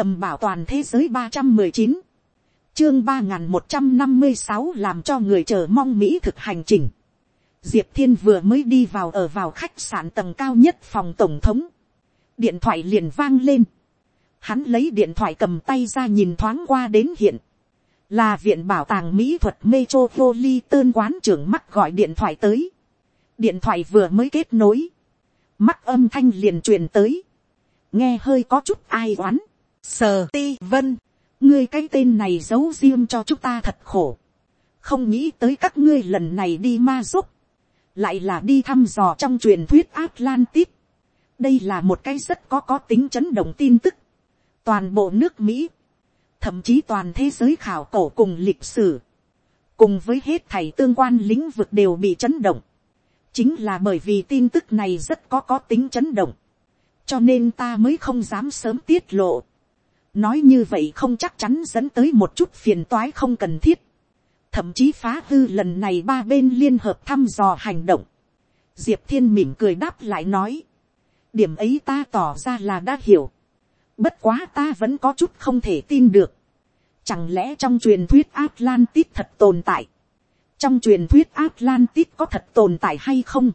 tầm bảo toàn thế giới ba trăm mười chín, chương ba n g h n một trăm năm mươi sáu làm cho người chờ mong mỹ thực hành trình. diệp thiên vừa mới đi vào ở vào khách sạn tầng cao nhất phòng tổng thống, điện thoại liền vang lên, hắn lấy điện thoại cầm tay ra nhìn thoáng qua đến hiện, là viện bảo tàng mỹ thuật metropolitan quán trưởng mắt gọi điện thoại tới, điện thoại vừa mới kết nối, mắt âm thanh liền truyền tới, nghe hơi có chút ai oán, sờ ti vân, ngươi cái tên này giấu riêng cho chúng ta thật khổ, không nghĩ tới các ngươi lần này đi ma giúp, lại là đi thăm dò trong truyền thuyết Atlantis. đây là một cái rất có có tính chấn động tin tức, toàn bộ nước mỹ, thậm chí toàn thế giới khảo cổ cùng lịch sử, cùng với hết thảy tương quan lĩnh vực đều bị chấn động, chính là bởi vì tin tức này rất có có tính chấn động, cho nên ta mới không dám sớm tiết lộ nói như vậy không chắc chắn dẫn tới một chút phiền toái không cần thiết, thậm chí phá hư lần này ba bên liên hợp thăm dò hành động. diệp thiên mỉm cười đáp lại nói, điểm ấy ta tỏ ra là đã hiểu, bất quá ta vẫn có chút không thể tin được, chẳng lẽ trong truyền thuyết Atlantis thật tồn tại, trong truyền thuyết Atlantis có thật tồn tại hay không,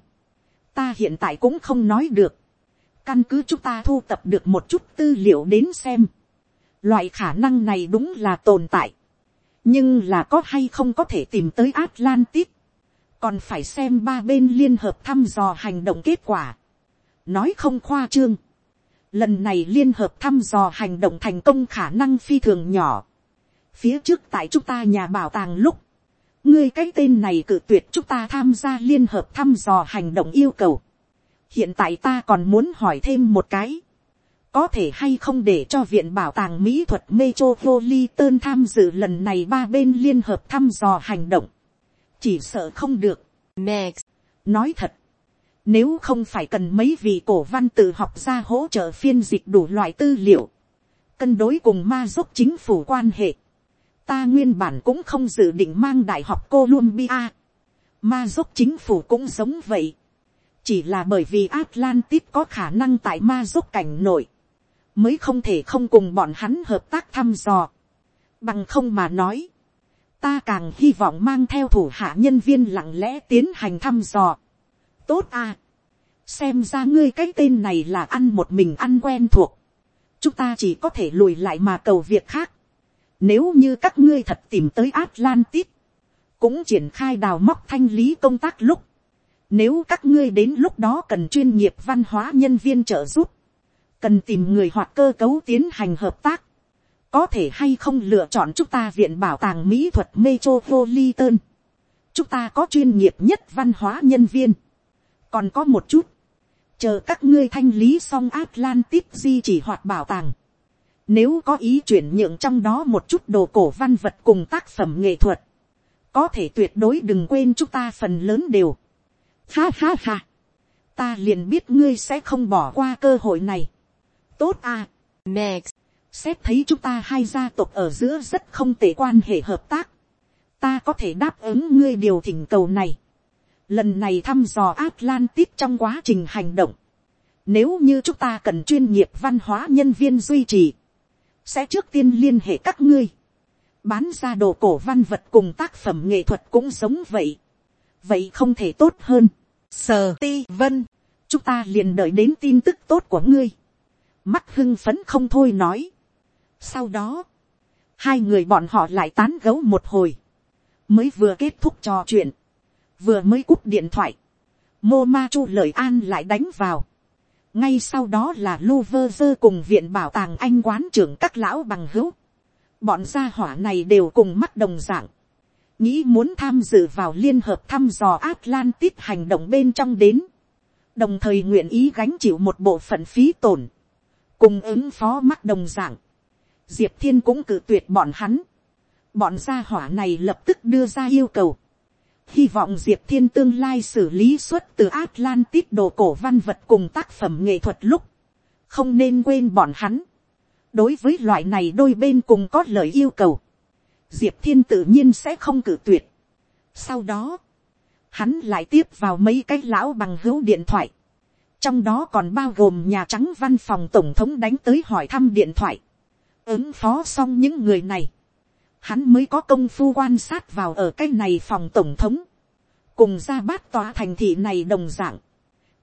ta hiện tại cũng không nói được, căn cứ chúng ta thu tập được một chút tư liệu đến xem. Loại khả năng này đúng là tồn tại. Nhưng là có hay không có thể tìm tới Atlantis. Còn phải xem ba bên liên hợp thăm dò hành động kết quả. Nói không khoa trương. Lần này liên hợp thăm dò hành động thành công khả năng phi thường nhỏ. Phía trước tại chúng ta nhà bảo tàng lúc. Ngươi cái tên này cự tuyệt chúng ta tham gia liên hợp thăm dò hành động yêu cầu hiện tại ta còn muốn hỏi thêm một cái, có thể hay không để cho viện bảo tàng mỹ thuật metropolitan tham dự lần này ba bên liên hợp thăm dò hành động, chỉ sợ không được. Next. nói thật, nếu không phải cần mấy vị cổ văn tự học ra hỗ trợ phiên dịch đủ loại tư liệu, cân đối cùng ma giúp chính phủ quan hệ, ta nguyên bản cũng không dự định mang đại học Columbia. Ma giúp chính phủ cũng giống vậy chỉ là bởi vì Atlantis có khả năng tại ma giúp cảnh nội, mới không thể không cùng bọn hắn hợp tác thăm dò. Bằng không mà nói, ta càng hy vọng mang theo thủ hạ nhân viên lặng lẽ tiến hành thăm dò. Tốt à, xem ra ngươi cái tên này là ăn một mình ăn quen thuộc. chúng ta chỉ có thể lùi lại mà cầu việc khác. Nếu như các ngươi thật tìm tới Atlantis, cũng triển khai đào móc thanh lý công tác lúc, nếu các ngươi đến lúc đó cần chuyên nghiệp văn hóa nhân viên trợ giúp, cần tìm người hoặc cơ cấu tiến hành hợp tác, có thể hay không lựa chọn chúng ta viện bảo tàng mỹ thuật metropolitan. chúng ta có chuyên nghiệp nhất văn hóa nhân viên. còn có một chút, chờ các ngươi thanh lý xong atlantis di chỉ hoạt bảo tàng. nếu có ý chuyển nhượng trong đó một chút đồ cổ văn vật cùng tác phẩm nghệ thuật, có thể tuyệt đối đừng quên chúng ta phần lớn đều Ha ha ha. Ta liền biết ngươi sẽ không bỏ qua cơ hội này. Tốt à. Next. Xét thấy chúng ta hai gia tộc ở giữa rất không tệ quan hệ hợp tác. Ta có thể đáp ứng ngươi điều thỉnh cầu này. Lần này thăm dò Atlantis trong quá trình hành động. Nếu như chúng ta cần chuyên nghiệp văn hóa nhân viên duy trì. Sẽ trước tiên liên hệ các ngươi. Bán ra đồ cổ văn vật cùng tác phẩm nghệ thuật cũng giống vậy vậy không thể tốt hơn. sờ ti vân, chúng ta liền đợi đến tin tức tốt của ngươi mắt hưng phấn không thôi nói. sau đó, hai người bọn họ lại tán gấu một hồi, mới vừa kết thúc trò chuyện, vừa mới cúp điện thoại, mô ma chu lời an lại đánh vào. ngay sau đó là lu vơ dơ cùng viện bảo tàng anh quán trưởng các lão bằng hữu. bọn gia hỏa này đều cùng mắt đồng dạng nghĩ muốn tham dự vào liên hợp thăm dò Atlantis hành động bên trong đến, đồng thời nguyện ý gánh chịu một bộ phận phí tổn, cùng ứng phó mắc đồng dạng, diệp thiên cũng cự tuyệt bọn hắn, bọn gia hỏa này lập tức đưa ra yêu cầu, hy vọng diệp thiên tương lai xử lý xuất từ Atlantis đồ cổ văn vật cùng tác phẩm nghệ thuật lúc, không nên quên bọn hắn, đối với loại này đôi bên cùng có lời yêu cầu, diệp thiên tự nhiên sẽ không cử tuyệt. sau đó, hắn lại tiếp vào mấy cái lão bằng hữu điện thoại, trong đó còn bao gồm nhà trắng văn phòng tổng thống đánh tới hỏi thăm điện thoại, ứng phó xong những người này, hắn mới có công phu quan sát vào ở cái này phòng tổng thống, cùng ra bát tòa thành thị này đồng dạng.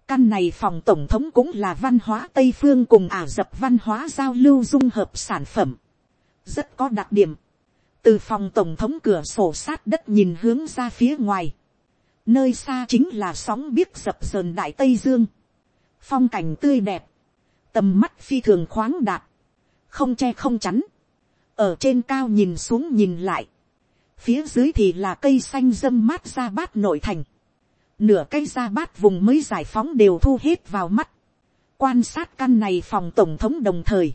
Căn này phòng tổng thống cũng là văn hóa Tây Phương cùng Ả Rập văn hóa giao lưu dung hợp sản phẩm. Rất có đặc điểm. Từ phòng tổng thống cửa sổ sát đất nhìn hướng ra phía ngoài. Nơi xa chính là sóng biếc dập dờn đại Tây Dương. Phong cảnh tươi đẹp. Tầm mắt phi thường khoáng đạt. Không che không chắn. Ở trên cao nhìn xuống nhìn lại. Phía dưới thì là cây xanh dâm mát ra bát nội thành. Nửa cây ra bát vùng mới giải phóng đều thu hết vào mắt. Quan sát căn này phòng tổng thống đồng thời.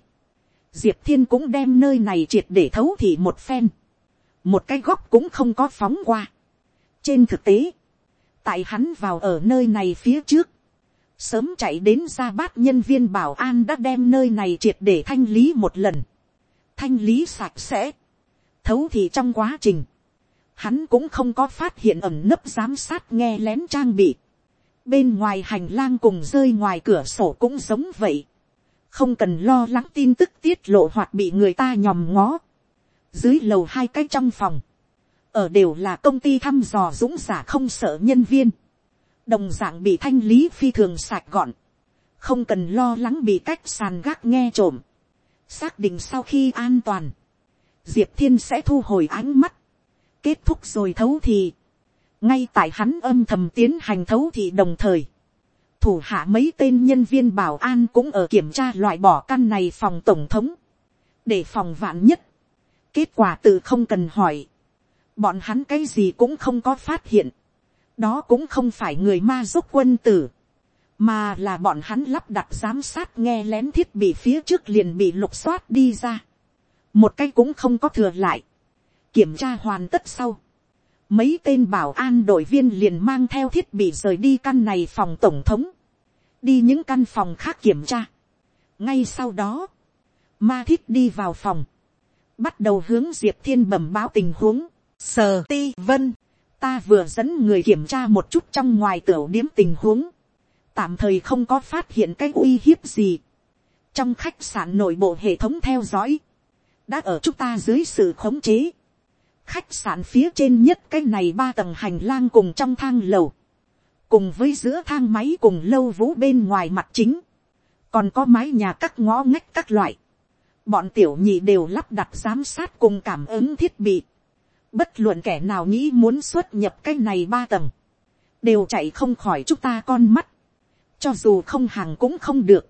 Diệp Thiên cũng đem nơi này triệt để thấu thị một phen. Một cái góc cũng không có phóng qua. Trên thực tế, tại hắn vào ở nơi này phía trước, sớm chạy đến ra bát nhân viên bảo an đã đem nơi này triệt để thanh lý một lần. Thanh lý sạch sẽ. Thấu thì trong quá trình, hắn cũng không có phát hiện ẩm nấp giám sát nghe lén trang bị. Bên ngoài hành lang cùng rơi ngoài cửa sổ cũng giống vậy. Không cần lo lắng tin tức tiết lộ hoặc bị người ta nhòm ngó. Dưới lầu hai cái trong phòng. Ở đều là công ty thăm dò dũng giả không sợ nhân viên. Đồng dạng bị thanh lý phi thường sạch gọn. Không cần lo lắng bị cách sàn gác nghe trộm. Xác định sau khi an toàn. Diệp Thiên sẽ thu hồi ánh mắt kết thúc rồi thấu thì, ngay tại hắn âm thầm tiến hành thấu thì đồng thời, thủ hạ mấy tên nhân viên bảo an cũng ở kiểm tra loại bỏ căn này phòng tổng thống, để phòng vạn nhất, kết quả tự không cần hỏi, bọn hắn cái gì cũng không có phát hiện, đó cũng không phải người ma giúp quân tử, mà là bọn hắn lắp đặt giám sát nghe lén thiết bị phía trước liền bị lục soát đi ra, một cái cũng không có thừa lại, Kiểm tra hoàn tất sau. Mấy tên bảo an đội viên liền mang theo thiết bị rời đi căn này phòng tổng thống. Đi những căn phòng khác kiểm tra. Ngay sau đó. Ma thiết đi vào phòng. Bắt đầu hướng Diệp Thiên bẩm báo tình huống. Sờ ti vân. Ta vừa dẫn người kiểm tra một chút trong ngoài tiểu điếm tình huống. Tạm thời không có phát hiện cái uy hiếp gì. Trong khách sạn nội bộ hệ thống theo dõi. Đã ở chúng ta dưới sự khống chế khách sạn phía trên nhất cái này ba tầng hành lang cùng trong thang lầu, cùng với giữa thang máy cùng lâu vũ bên ngoài mặt chính, còn có mái nhà các ngõ ngách các loại, bọn tiểu nhị đều lắp đặt giám sát cùng cảm ứng thiết bị, bất luận kẻ nào nghĩ muốn xuất nhập cái này ba tầng, đều chạy không khỏi chúng ta con mắt, cho dù không hàng cũng không được,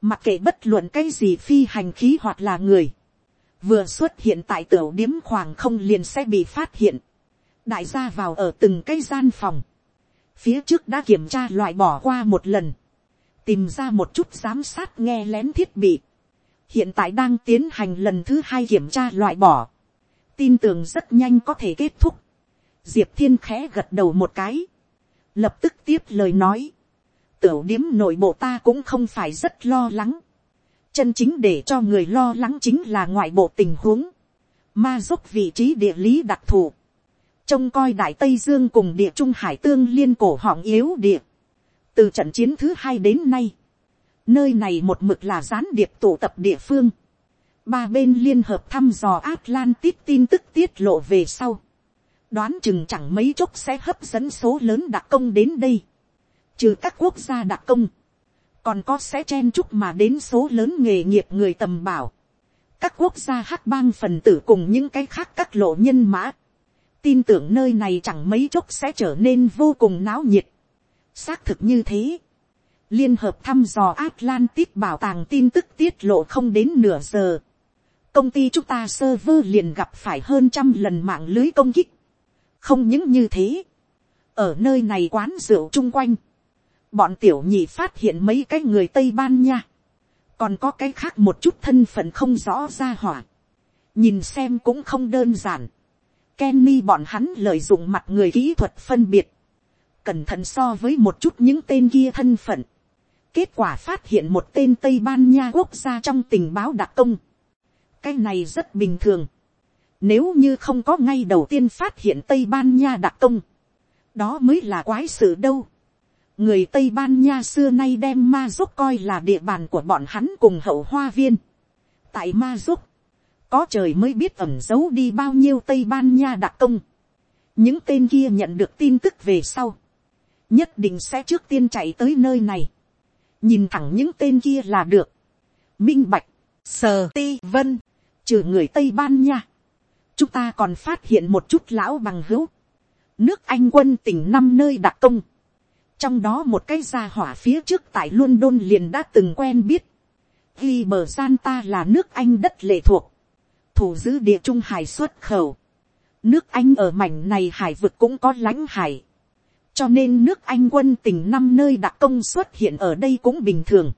mặc kệ bất luận cái gì phi hành khí hoặc là người, vừa xuất hiện tại tiểu điếm khoảng không liền sẽ bị phát hiện, đại gia vào ở từng cái gian phòng, phía trước đã kiểm tra loại bỏ qua một lần, tìm ra một chút giám sát nghe lén thiết bị, hiện tại đang tiến hành lần thứ hai kiểm tra loại bỏ, tin tưởng rất nhanh có thể kết thúc, diệp thiên khẽ gật đầu một cái, lập tức tiếp lời nói, tiểu điếm nội bộ ta cũng không phải rất lo lắng, chân chính để cho người lo lắng chính là ngoại bộ tình huống, ma giúp vị trí địa lý đặc thù, trông coi đại tây dương cùng địa trung hải tương liên cổ họng yếu địa, từ trận chiến thứ hai đến nay, nơi này một mực là gián điệp tụ tập địa phương, ba bên liên hợp thăm dò Atlantis tin tức tiết lộ về sau, đoán chừng chẳng mấy chốc sẽ hấp dẫn số lớn đặc công đến đây, trừ các quốc gia đặc công, còn có sẽ chen chúc mà đến số lớn nghề nghiệp người tầm bảo, các quốc gia hắc bang phần tử cùng những cái khác các lộ nhân mã, tin tưởng nơi này chẳng mấy chốc sẽ trở nên vô cùng náo nhiệt. xác thực như thế, liên hợp thăm dò Atlantis bảo tàng tin tức tiết lộ không đến nửa giờ công ty chúng ta server liền gặp phải hơn trăm lần mạng lưới công kích. không những như thế, ở nơi này quán rượu chung quanh, bọn tiểu nhị phát hiện mấy cái người tây ban nha, còn có cái khác một chút thân phận không rõ ra hỏa, nhìn xem cũng không đơn giản. Kenny bọn hắn lợi dụng mặt người kỹ thuật phân biệt, cẩn thận so với một chút những tên kia thân phận. Kết quả phát hiện một tên Tây Ban Nha quốc gia trong tình báo đặc công. Cái này rất bình thường. Nếu như không có ngay đầu tiên phát hiện Tây Ban Nha đặc công. Đó mới là quái sự đâu người tây ban nha xưa nay đem ma giúp coi là địa bàn của bọn hắn cùng hậu hoa viên. tại ma giúp, có trời mới biết ẩm giấu đi bao nhiêu tây ban nha đặc công. những tên kia nhận được tin tức về sau, nhất định sẽ trước tiên chạy tới nơi này, nhìn thẳng những tên kia là được, minh bạch, sờ ti vân, trừ người tây ban nha, chúng ta còn phát hiện một chút lão bằng hữu, nước anh quân tỉnh năm nơi đặc công, trong đó một cái gia hỏa phía trước tại london liền đã từng quen biết, ghi bờ gian ta là nước anh đất lệ thuộc, thủ giữ địa trung hải xuất khẩu, nước anh ở mảnh này hải vực cũng có lãnh hải, cho nên nước anh quân tỉnh năm nơi đặc công xuất hiện ở đây cũng bình thường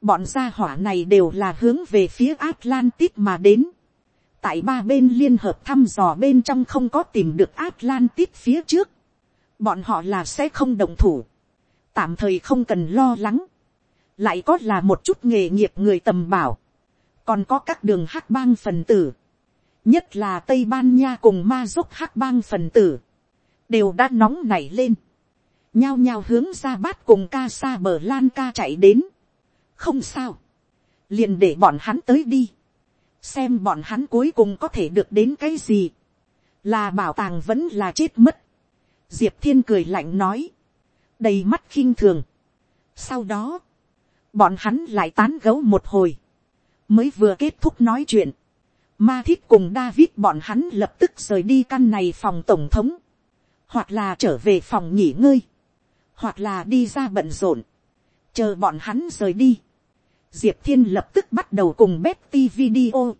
bọn gia hỏa này đều là hướng về phía atlantis mà đến. tại ba bên liên hợp thăm dò bên trong không có tìm được atlantis phía trước. bọn họ là sẽ không đồng thủ. tạm thời không cần lo lắng. lại có là một chút nghề nghiệp người tầm bảo. còn có các đường hắc bang phần tử. nhất là tây ban nha cùng ma giúp hắc bang phần tử đều đã nóng nảy lên, nhao nhao hướng ra bát cùng ca xa bờ lan ca chạy đến không sao, liền để bọn hắn tới đi, xem bọn hắn cuối cùng có thể được đến cái gì, là bảo tàng vẫn là chết mất. diệp thiên cười lạnh nói, đầy mắt khinh thường. sau đó, bọn hắn lại tán gấu một hồi, mới vừa kết thúc nói chuyện. Ma thiết cùng David bọn hắn lập tức rời đi căn này phòng tổng thống hoặc là trở về phòng nghỉ ngơi, hoặc là đi ra bận rộn, chờ bọn hắn rời đi. Diệp thiên lập tức bắt đầu cùng Betty video,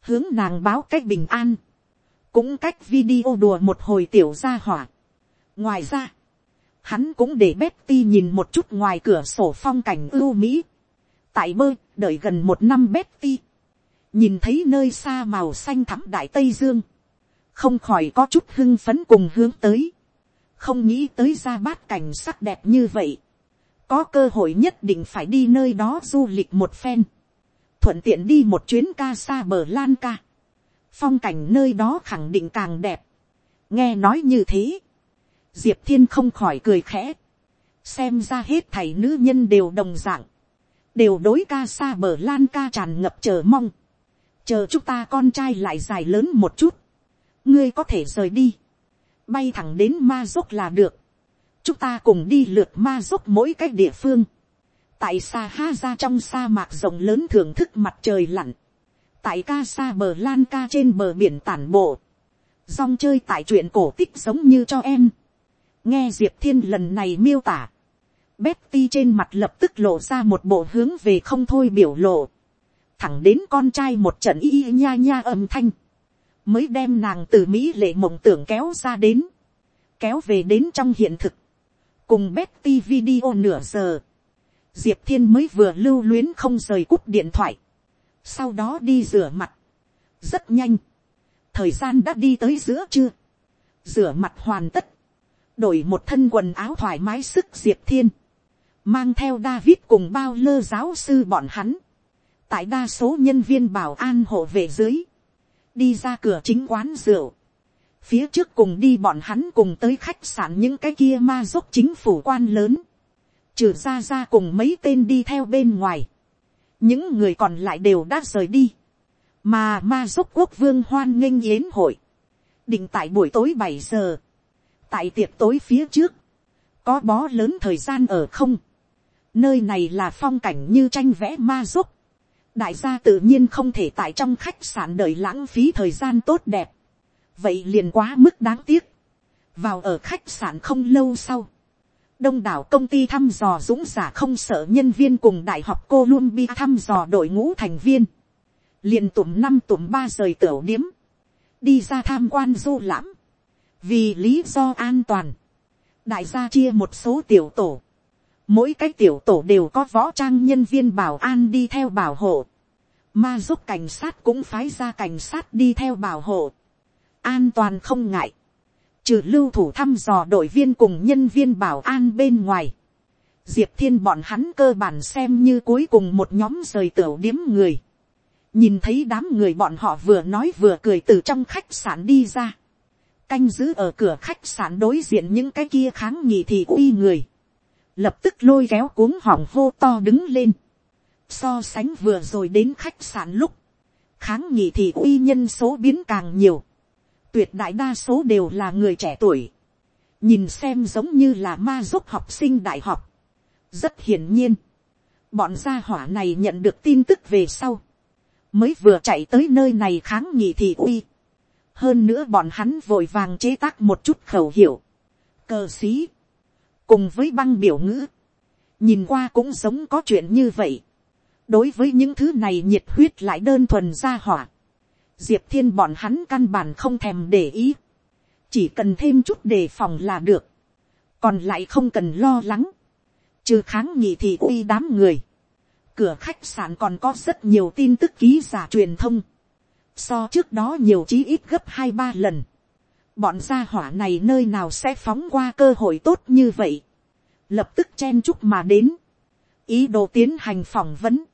hướng nàng báo cách bình an, cũng cách video đùa một hồi tiểu ra hỏa. ngoài ra, hắn cũng để Betty nhìn một chút ngoài cửa sổ phong cảnh ưu mỹ. tại bơi, đợi gần một năm Betty, nhìn thấy nơi xa màu xanh thẳm đại tây dương, không khỏi có chút hưng phấn cùng hướng tới, không nghĩ tới ra bát cảnh sắc đẹp như vậy, có cơ hội nhất định phải đi nơi đó du lịch một phen, thuận tiện đi một chuyến ca xa bờ lan ca, phong cảnh nơi đó khẳng định càng đẹp, nghe nói như thế, diệp thiên không khỏi cười khẽ, xem ra hết thầy nữ nhân đều đồng d ạ n g đều đối ca xa bờ lan ca tràn ngập chờ mong, chờ chúng ta con trai lại dài lớn một chút, ngươi có thể rời đi, bay thẳng đến ma dốc là được, chúng ta cùng đi lượt ma dốc mỗi cái địa phương, tại sa ha ra trong sa mạc rộng lớn thưởng thức mặt trời lặn, tại ca sa bờ lan ca trên bờ biển tản bộ, rong chơi tại chuyện cổ tích giống như cho em, nghe diệp thiên lần này miêu tả, Betty trên mặt lập tức lộ ra một bộ hướng về không thôi biểu lộ, thẳng đến con trai một trận y nha nha âm thanh, mới đem nàng từ mỹ lệ mộng tưởng kéo ra đến, kéo về đến trong hiện thực, cùng Betty video nửa giờ, diệp thiên mới vừa lưu luyến không rời cúp điện thoại, sau đó đi rửa mặt, rất nhanh, thời gian đã đi tới giữa trưa, rửa mặt hoàn tất, đổi một thân quần áo thoải mái sức diệp thiên, mang theo David cùng bao lơ giáo sư bọn hắn, tại đa số nhân viên bảo an hộ về dưới, đi ra cửa chính quán rượu, phía trước cùng đi bọn hắn cùng tới khách sạn những cái kia ma dốc chính phủ quan lớn, trừ ra ra cùng mấy tên đi theo bên ngoài, những người còn lại đều đã rời đi, mà ma dốc quốc vương hoan nghênh yến hội, định tại buổi tối bảy giờ, tại tiệc tối phía trước, có bó lớn thời gian ở không, nơi này là phong cảnh như tranh vẽ ma dốc, đại gia tự nhiên không thể tại trong khách sạn đợi lãng phí thời gian tốt đẹp, vậy liền quá mức đáng tiếc, vào ở khách sạn không lâu sau, đông đảo công ty thăm dò dũng giả không sợ nhân viên cùng đại học Columbia thăm dò đội ngũ thành viên, liền tụm năm tụm ba rời tiểu điếm, đi ra tham quan du lãm, vì lý do an toàn, đại gia chia một số tiểu tổ, mỗi cái tiểu tổ đều có võ trang nhân viên bảo an đi theo bảo hộ, ma giúp cảnh sát cũng phái ra cảnh sát đi theo bảo hộ, an toàn không ngại, trừ lưu thủ thăm dò đội viên cùng nhân viên bảo an bên ngoài, diệp thiên bọn hắn cơ bản xem như cuối cùng một nhóm rời tiểu điếm người, nhìn thấy đám người bọn họ vừa nói vừa cười từ trong khách sạn đi ra, canh giữ ở cửa khách sạn đối diện những cái kia kháng nghị thì uy người, lập tức lôi kéo cuống họng hô to đứng lên, so sánh vừa rồi đến khách sạn lúc, kháng nghị thì uy nhân số biến càng nhiều, tuyệt đại đa số đều là người trẻ tuổi, nhìn xem giống như là ma giúp học sinh đại học, rất hiển nhiên, bọn gia hỏa này nhận được tin tức về sau, mới vừa chạy tới nơi này kháng nghị thì uy, hơn nữa bọn hắn vội vàng chế tác một chút khẩu hiệu, cờ xí, cùng với băng biểu ngữ, nhìn qua cũng giống có chuyện như vậy. đối với những thứ này nhiệt huyết lại đơn thuần ra hỏa, diệp thiên bọn hắn căn bản không thèm để ý, chỉ cần thêm chút đề phòng là được, còn lại không cần lo lắng, trừ kháng nghị thì uy đám người, cửa khách sạn còn có rất nhiều tin tức ký giả truyền thông, so trước đó nhiều chí ít gấp hai ba lần, bọn gia hỏa này nơi nào sẽ phóng qua cơ hội tốt như vậy, lập tức chen chúc mà đến, ý đồ tiến hành phỏng vấn,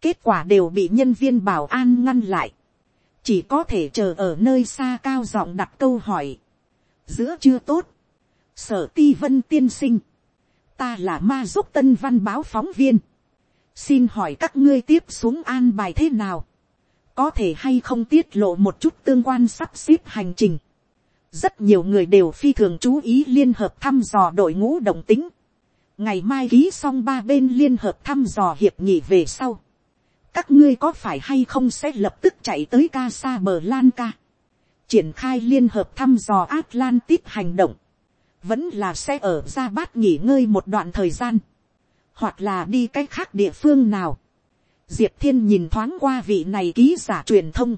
kết quả đều bị nhân viên bảo an ngăn lại, chỉ có thể chờ ở nơi xa cao giọng đặt câu hỏi, giữa chưa tốt, sở ti vân tiên sinh, ta là ma giúp tân văn báo phóng viên, xin hỏi các ngươi tiếp xuống an bài thế nào, có thể hay không tiết lộ một chút tương quan sắp xếp hành trình, rất nhiều người đều phi thường chú ý liên hợp thăm dò đội ngũ đồng tính, ngày mai ký xong ba bên liên hợp thăm dò hiệp nghị về sau, các ngươi có phải hay không sẽ lập tức chạy tới ca sa bờ lan ca, triển khai liên hợp thăm dò Atlantis hành động, vẫn là sẽ ở ra bát nghỉ ngơi một đoạn thời gian, hoặc là đi c á c h khác địa phương nào. Diệp thiên nhìn thoáng qua vị này ký giả truyền thông,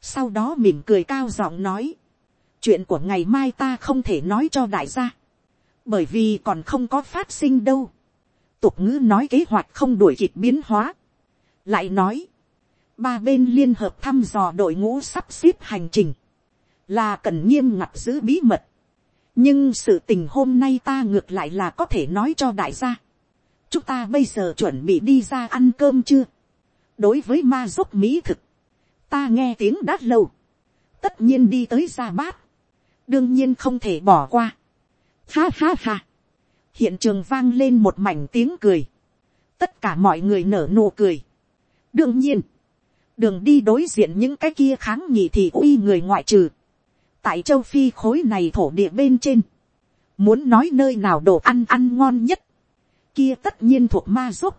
sau đó mỉm cười cao giọng nói, chuyện của ngày mai ta không thể nói cho đại gia, bởi vì còn không có phát sinh đâu. tục ngữ nói kế hoạch không đuổi kịp biến hóa lại nói, ba bên liên hợp thăm dò đội ngũ sắp xếp hành trình, là cần nghiêm ngặt giữ bí mật. nhưng sự tình hôm nay ta ngược lại là có thể nói cho đại gia. chúng ta bây giờ chuẩn bị đi ra ăn cơm chưa. đối với ma dốc mỹ thực, ta nghe tiếng đã lâu, tất nhiên đi tới ra bát, đương nhiên không thể bỏ qua. Ha ha ha. Hiện trường vang lên một mảnh tiếng cười. Tất cả mọi người nở nụ cười. Đương nhiên. Đường đi đối diện những cái kia kháng nghị thì uy người ngoại trừ. Tại châu Phi khối này thổ địa bên trên. Muốn nói nơi nào đồ ăn ăn ngon nhất. Kia tất nhiên thuộc ma giúp.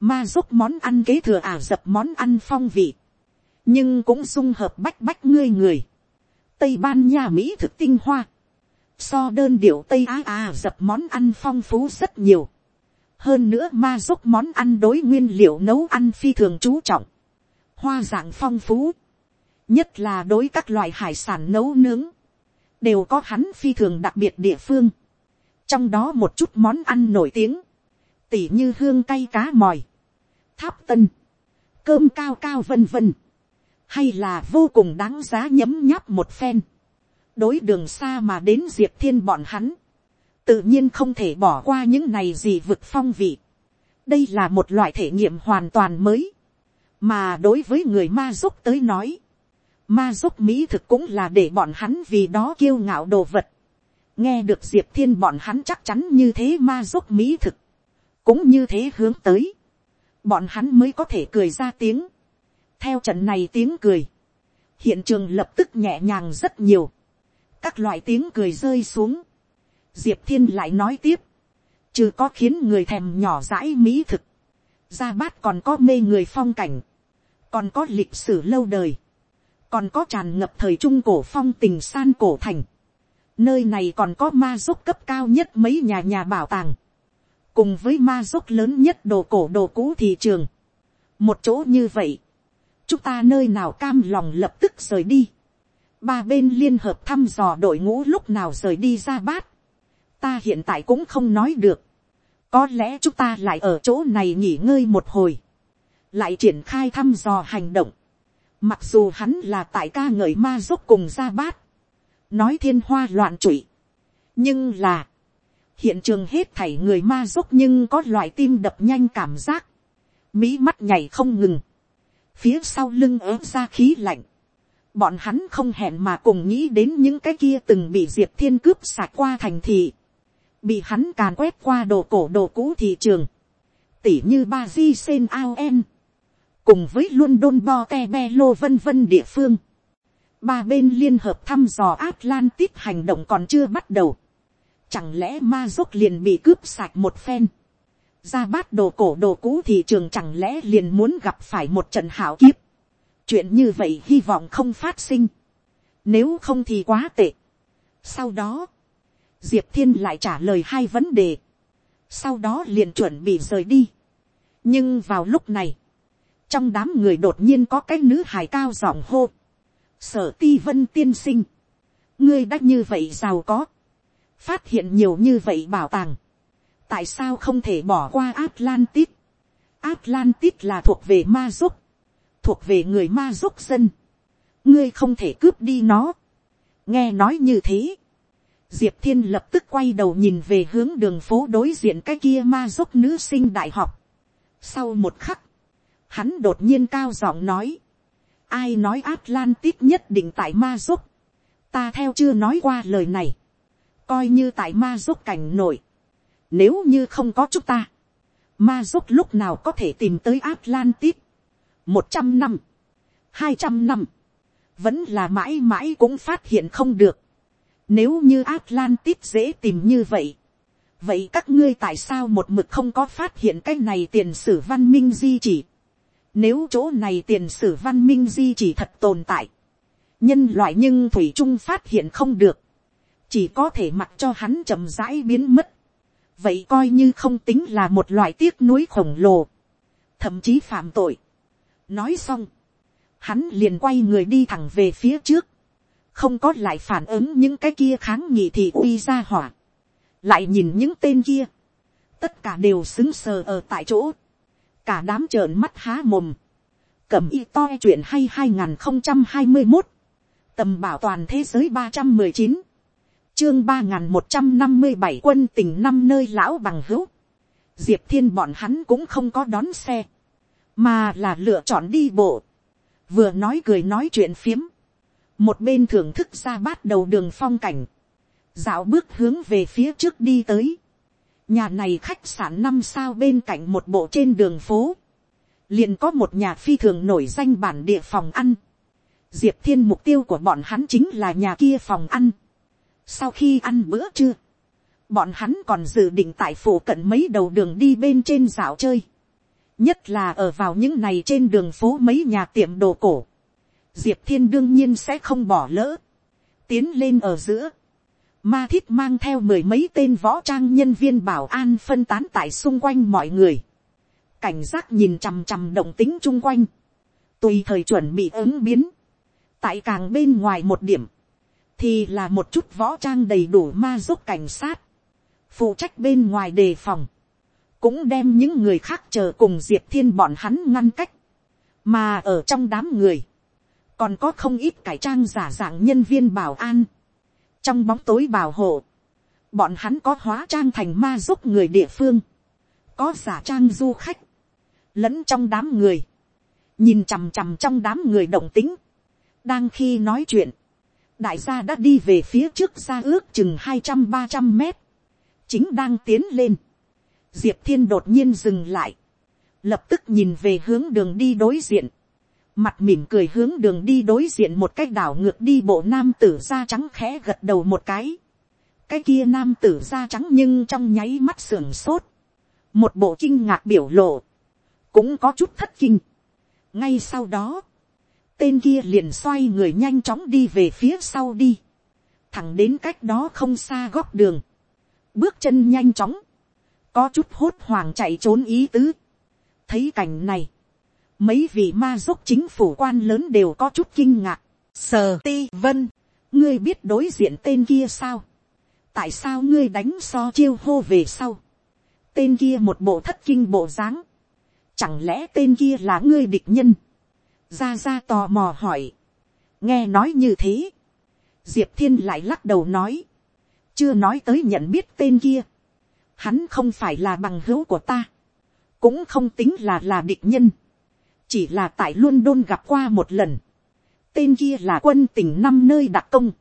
Ma giúp món ăn kế thừa ả dập món ăn phong vị. Nhưng cũng dung hợp bách bách ngươi người. Tây Ban Nha Mỹ thực tinh hoa so đơn điệu tây á ả dập món ăn phong phú rất nhiều hơn nữa ma giúp món ăn đối nguyên liệu nấu ăn phi thường chú trọng. hoa dạng phong phú. nhất là đối các loại hải sản nấu nướng. đều có hắn phi thường đặc biệt địa phương. trong đó một chút món ăn nổi tiếng. tỉ như hương cay cá mòi. tháp tân. cơm cao cao vân vân. hay là vô cùng đáng giá nhấm nháp một phen đối đường xa mà đến diệp thiên bọn hắn, tự nhiên không thể bỏ qua những này gì vực phong vị. đây là một loại thể nghiệm hoàn toàn mới, mà đối với người ma giúp tới nói, ma giúp mỹ thực cũng là để bọn hắn vì đó kiêu ngạo đồ vật. nghe được diệp thiên bọn hắn chắc chắn như thế ma giúp mỹ thực, cũng như thế hướng tới, bọn hắn mới có thể cười ra tiếng. theo trận này tiếng cười, hiện trường lập tức nhẹ nhàng rất nhiều các loại tiếng cười rơi xuống, diệp thiên lại nói tiếp, chứ có khiến người thèm nhỏ dãi mỹ thực, gia bát còn có mê người phong cảnh, còn có lịch sử lâu đời, còn có tràn ngập thời trung cổ phong tình san cổ thành, nơi này còn có ma dốc cấp cao nhất mấy nhà nhà bảo tàng, cùng với ma dốc lớn nhất đồ cổ đồ cũ thị trường, một chỗ như vậy, chúng ta nơi nào cam lòng lập tức rời đi, ba bên liên hợp thăm dò đội ngũ lúc nào rời đi ra bát, ta hiện tại cũng không nói được, có lẽ chúng ta lại ở chỗ này nghỉ ngơi một hồi, lại triển khai thăm dò hành động, mặc dù hắn là tại ca ngợi ma giúp cùng ra bát, nói thiên hoa loạn trụy, nhưng là, hiện trường hết thảy người ma giúp nhưng có loại tim đập nhanh cảm giác, mỹ mắt nhảy không ngừng, phía sau lưng ớt ra khí lạnh, bọn hắn không hẹn mà cùng nghĩ đến những cái kia từng bị diệp thiên cướp sạc qua thành thị, bị hắn càn quét qua đồ cổ đồ cũ thị trường, tỉ như ba di sen ao en, cùng với London lô vân vân địa phương. Ba bên liên hợp thăm dò Atlantis hành động còn chưa bắt đầu. Chẳng lẽ ma dốc liền bị cướp sạch một phen. Ra bát đồ cổ đồ cũ thị trường chẳng lẽ liền muốn gặp phải một trận hảo kiếp. Chuyện như vậy hy vọng không phát sinh. Nếu không thì quá tệ. Sau đó, Diệp Thiên lại trả lời hai vấn đề. Sau đó liền chuẩn bị rời đi. Nhưng vào lúc này, trong đám người đột nhiên có cái nữ hài cao giọng hô. Sở ti vân tiên sinh. Ngươi đã như vậy giàu có. Phát hiện nhiều như vậy bảo tàng. Tại sao không thể bỏ qua Atlantis? Atlantis là thuộc về ma giúp. Thuộc về người ma giúp dân. Ngươi không thể cướp đi nó. Nghe nói như thế. Diệp Thiên lập tức quay đầu nhìn về hướng đường phố đối diện cái kia ma giúp nữ sinh đại học. Sau một khắc, hắn đột nhiên cao giọng nói. Ai nói Atlantis nhất định tại ma giúp. Ta theo chưa nói qua lời này. Coi như tại ma giúp cảnh nổi. Nếu như không có chúng ta. Ma giúp lúc nào có thể tìm tới Atlantis. Một trăm năm. Hai trăm năm. Vẫn là mãi mãi cũng phát hiện không được. Nếu như Atlantis dễ tìm như vậy. Vậy các ngươi tại sao một mực không có phát hiện cái này tiền sử văn minh di chỉ? Nếu chỗ này tiền sử văn minh di chỉ thật tồn tại. Nhân loại nhưng Thủy Trung phát hiện không được. Chỉ có thể mặc cho hắn chậm rãi biến mất. Vậy coi như không tính là một loại tiếc nuối khổng lồ. Thậm chí phạm tội. Nói xong. Hắn liền quay người đi thẳng về phía trước. Không có lại phản ứng những cái kia kháng nghị thì uy ra hỏa. Lại nhìn những tên kia. Tất cả đều xứng sờ ở tại chỗ. Cả đám trợn mắt há mồm, cẩm y to chuyện hay hai nghìn không trăm hai mươi một, tầm bảo toàn thế giới ba trăm mười chín, chương ba nghìn một trăm năm mươi bảy quân tỉnh năm nơi lão bằng hữu, diệp thiên bọn hắn cũng không có đón xe, mà là lựa chọn đi bộ, vừa nói cười nói chuyện phiếm, một bên thưởng thức ra bát đầu đường phong cảnh, dạo bước hướng về phía trước đi tới, nhà này khách sạn năm sao bên cạnh một bộ trên đường phố, liền có một nhà phi thường nổi danh bản địa phòng ăn. Diệp thiên mục tiêu của bọn hắn chính là nhà kia phòng ăn. sau khi ăn bữa trưa, bọn hắn còn dự định tại phủ cận mấy đầu đường đi bên trên dạo chơi. nhất là ở vào những này trên đường phố mấy nhà tiệm đồ cổ diệp thiên đương nhiên sẽ không bỏ lỡ. tiến lên ở giữa Ma thiết mang theo mười mấy tên võ trang nhân viên bảo an phân tán tại xung quanh mọi người. Cảnh giác nhìn chằm chằm động tính chung quanh. Tùy thời chuẩn bị ứng biến. Tại càng bên ngoài một điểm. Thì là một chút võ trang đầy đủ ma giúp cảnh sát. Phụ trách bên ngoài đề phòng. Cũng đem những người khác chờ cùng Diệp Thiên bọn hắn ngăn cách. Mà ở trong đám người. Còn có không ít cải trang giả dạng nhân viên bảo an. Trong bóng tối bảo hộ, bọn hắn có hóa trang thành ma giúp người địa phương, có giả trang du khách, lẫn trong đám người, nhìn chằm chằm trong đám người động tính, đang khi nói chuyện, đại gia đã đi về phía trước xa ước chừng hai trăm ba trăm mét, chính đang tiến lên, diệp thiên đột nhiên dừng lại, lập tức nhìn về hướng đường đi đối diện, mặt mỉm cười hướng đường đi đối diện một cái đảo ngược đi bộ nam tử da trắng khẽ gật đầu một cái. cái kia nam tử da trắng nhưng trong nháy mắt sưởng sốt. một bộ kinh ngạc biểu lộ. cũng có chút thất kinh. ngay sau đó, tên kia liền xoay người nhanh chóng đi về phía sau đi. thẳng đến cách đó không xa góc đường. bước chân nhanh chóng. có chút hốt hoảng chạy trốn ý tứ. thấy cảnh này mấy vị ma giúp chính phủ quan lớn đều có chút kinh ngạc. Sờ ti vân, ngươi biết đối diện tên kia sao? tại sao ngươi đánh so chiêu hô về sau? tên kia một bộ thất kinh bộ dáng. chẳng lẽ tên kia là ngươi địch nhân? ra ra tò mò hỏi. nghe nói như thế. diệp thiên lại lắc đầu nói. chưa nói tới nhận biết tên kia. hắn không phải là bằng hữu của ta. cũng không tính là là địch nhân chỉ là tại London gặp qua một lần, tên kia là quân tỉnh năm nơi đặc công,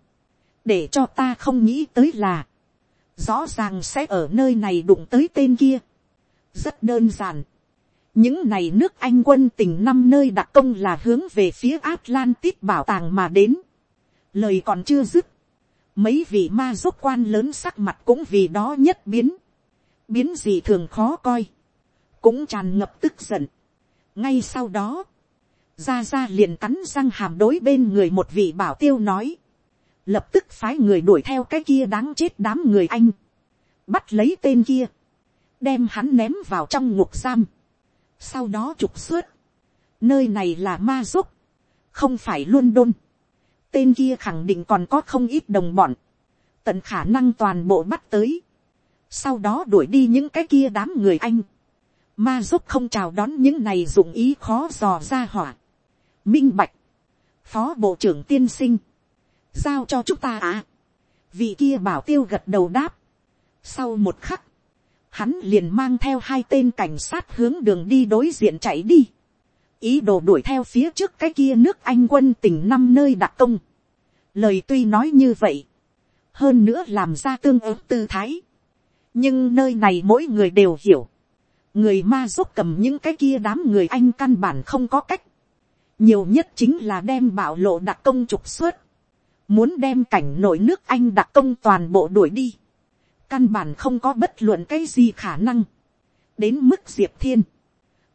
để cho ta không nghĩ tới là, rõ ràng sẽ ở nơi này đụng tới tên kia, rất đơn giản, những này nước anh quân tỉnh năm nơi đặc công là hướng về phía atlantis bảo tàng mà đến. lời còn chưa dứt. mấy vị ma giúp quan lớn sắc mặt cũng vì đó nhất biến. biến gì thường khó coi. cũng tràn ngập tức giận ngay sau đó, ra ra liền cắn răng hàm đối bên người một vị bảo tiêu nói. lập tức phái người đuổi theo cái kia đáng chết đám người anh. bắt lấy tên kia. đem hắn ném vào trong ngục giam. Sau đó trục xuất, nơi này là ma giúp, không phải luôn đôn, tên kia khẳng định còn có không ít đồng bọn, tận khả năng toàn bộ bắt tới, sau đó đuổi đi những cái kia đám người anh, ma giúp không chào đón những này dụng ý khó dò ra hỏa, minh bạch, phó bộ trưởng tiên sinh, giao cho chúng ta à, vị kia bảo tiêu gật đầu đáp, sau một khắc, hắn liền mang theo hai tên cảnh sát hướng đường đi đối diện chạy đi, ý đồ đuổi theo phía trước cái kia nước anh quân tỉnh năm nơi đặc công. lời tuy nói như vậy, hơn nữa làm ra tương ứng tư thái, nhưng nơi này mỗi người đều hiểu, người ma giúp cầm những cái kia đám người anh căn bản không có cách, nhiều nhất chính là đem bảo lộ đặc công trục xuất, muốn đem cảnh nội nước anh đặc công toàn bộ đuổi đi, căn bản không có bất luận cái gì khả năng, đến mức diệp thiên,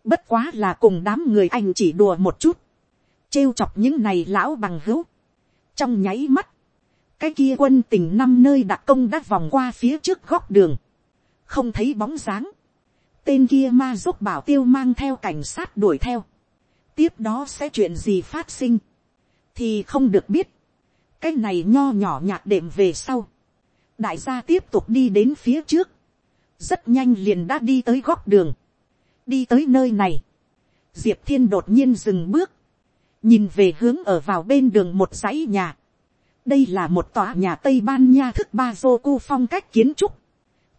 bất quá là cùng đám người anh chỉ đùa một chút, trêu chọc những này lão bằng hữu, trong nháy mắt, cái kia quân tình năm nơi đặc công đã vòng qua phía trước góc đường, không thấy bóng dáng, tên kia ma giúp bảo tiêu mang theo cảnh sát đuổi theo, tiếp đó sẽ chuyện gì phát sinh, thì không được biết, cái này nho nhỏ nhạt đệm về sau, đại gia tiếp tục đi đến phía trước, rất nhanh liền đã đi tới góc đường, đi tới nơi này, diệp thiên đột nhiên dừng bước, nhìn về hướng ở vào bên đường một dãy nhà, đây là một tòa nhà tây ban nha thức ba dô cu phong cách kiến trúc,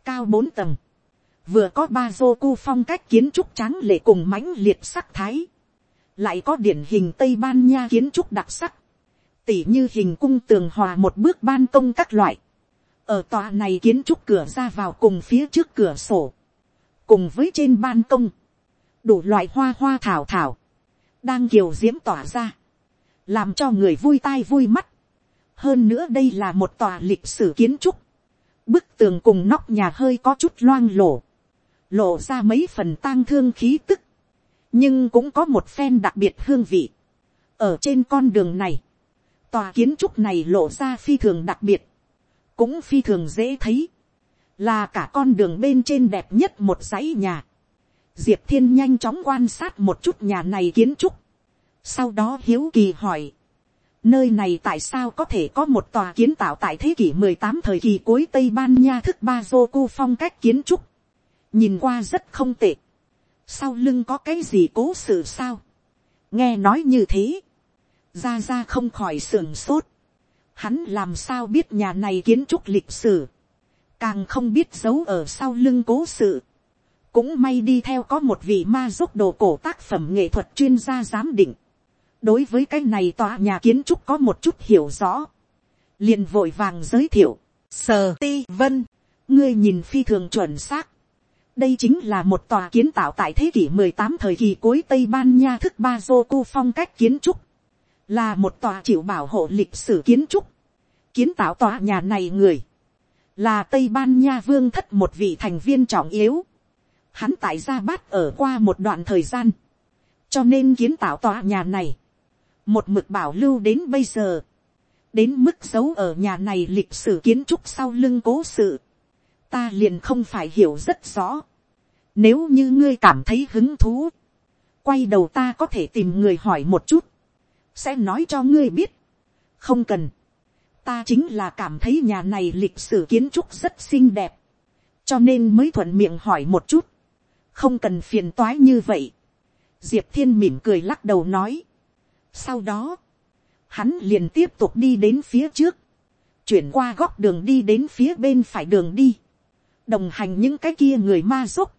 cao bốn tầng, vừa có ba dô cu phong cách kiến trúc tráng lệ cùng mãnh liệt sắc thái, lại có điển hình tây ban nha kiến trúc đặc sắc, tỉ như hình cung tường hòa một bước ban công các loại, ở tòa này kiến trúc cửa ra vào cùng phía trước cửa sổ, cùng với trên ban công, đủ loại hoa hoa thảo thảo, đang kiều diễm tỏa ra, làm cho người vui tai vui mắt. hơn nữa đây là một tòa lịch sử kiến trúc, bức tường cùng nóc nhà hơi có chút loang lổ, lộ ra mấy phần tang thương khí tức, nhưng cũng có một phen đặc biệt hương vị. ở trên con đường này, tòa kiến trúc này lộ ra phi thường đặc biệt, cũng phi thường dễ thấy, là cả con đường bên trên đẹp nhất một dãy nhà. Diệp thiên nhanh chóng quan sát một chút nhà này kiến trúc, sau đó hiếu kỳ hỏi, nơi này tại sao có thể có một tòa kiến tạo tại thế kỷ mười tám thời kỳ cuối tây ban nha thức ba dô cu phong cách kiến trúc, nhìn qua rất không tệ, sau lưng có cái gì cố sự sao, nghe nói như thế, ra ra không khỏi sưởng sốt, Hắn làm sao biết nhà này kiến trúc lịch sử. Càng không biết giấu ở sau lưng cố sự. Cũng may đi theo có một vị ma giúp đồ cổ tác phẩm nghệ thuật chuyên gia giám định. Đối với cái này tòa nhà kiến trúc có một chút hiểu rõ. liền vội vàng giới thiệu. Sờ ti vân. Ngươi nhìn phi thường chuẩn xác. Đây chính là một tòa kiến tạo tại thế kỷ 18 thời kỳ cuối Tây Ban Nha thức ba dô cu phong cách kiến trúc. Là một tòa chịu bảo hộ lịch sử kiến trúc, kiến tạo tòa nhà này người, là tây ban nha vương thất một vị thành viên trọng yếu, hắn tại gia bát ở qua một đoạn thời gian, cho nên kiến tạo tòa nhà này, một mực bảo lưu đến bây giờ, đến mức giấu ở nhà này lịch sử kiến trúc sau lưng cố sự, ta liền không phải hiểu rất rõ. Nếu như ngươi cảm thấy hứng thú, quay đầu ta có thể tìm người hỏi một chút, sẽ nói cho ngươi biết. không cần, ta chính là cảm thấy nhà này lịch sử kiến trúc rất xinh đẹp, cho nên mới thuận miệng hỏi một chút, không cần phiền toái như vậy. diệp thiên mỉm cười lắc đầu nói. sau đó, hắn liền tiếp tục đi đến phía trước, chuyển qua góc đường đi đến phía bên phải đường đi, đồng hành những cái kia người ma dốc,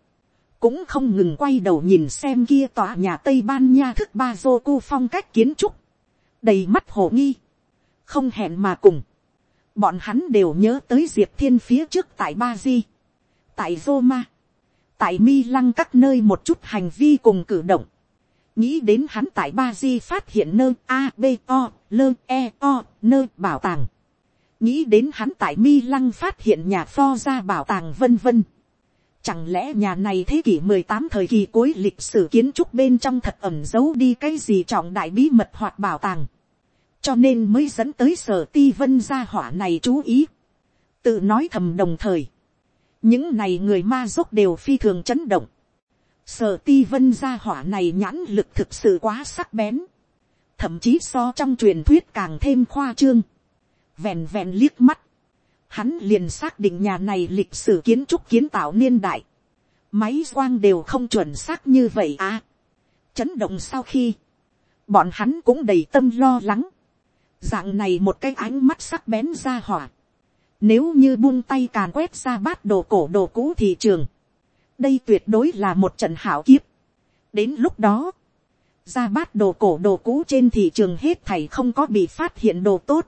cũng không ngừng quay đầu nhìn xem kia tòa nhà tây ban nha thức ba dô cu phong cách kiến trúc, đầy mắt hồ nghi, không hẹn mà cùng, bọn hắn đều nhớ tới diệp thiên phía trước tại ba di, tại roma, tại mi lăng các nơi một chút hành vi cùng cử động, nghĩ đến hắn tại ba di phát hiện nơi a b o lơ e o nơi bảo tàng, nghĩ đến hắn tại mi lăng phát hiện nhà pho ra bảo tàng vân vân. Chẳng lẽ nhà này thế kỷ mười tám thời kỳ cuối lịch sử kiến trúc bên trong thật ẩm giấu đi cái gì trọng đại bí mật hoặc bảo tàng. Cho nên mới dẫn tới sở ti vân gia hỏa này chú ý. Tự nói thầm đồng thời. Những này người ma dốc đều phi thường chấn động. Sở ti vân gia hỏa này nhãn lực thực sự quá sắc bén. Thậm chí so trong truyền thuyết càng thêm khoa trương. Vẹn vẹn liếc mắt. Hắn liền xác định nhà này lịch sử kiến trúc kiến tạo niên đại. Máy quang đều không chuẩn xác như vậy à. Chấn động sau khi. Bọn hắn cũng đầy tâm lo lắng. Dạng này một cái ánh mắt sắc bén ra hỏa. Nếu như buông tay càn quét ra bát đồ cổ đồ cũ thị trường đây tuyệt đối là một trận hảo kiếp. đến lúc đó, ra bát đồ cổ đồ cũ trên thị trường hết thảy không có bị phát hiện đồ tốt,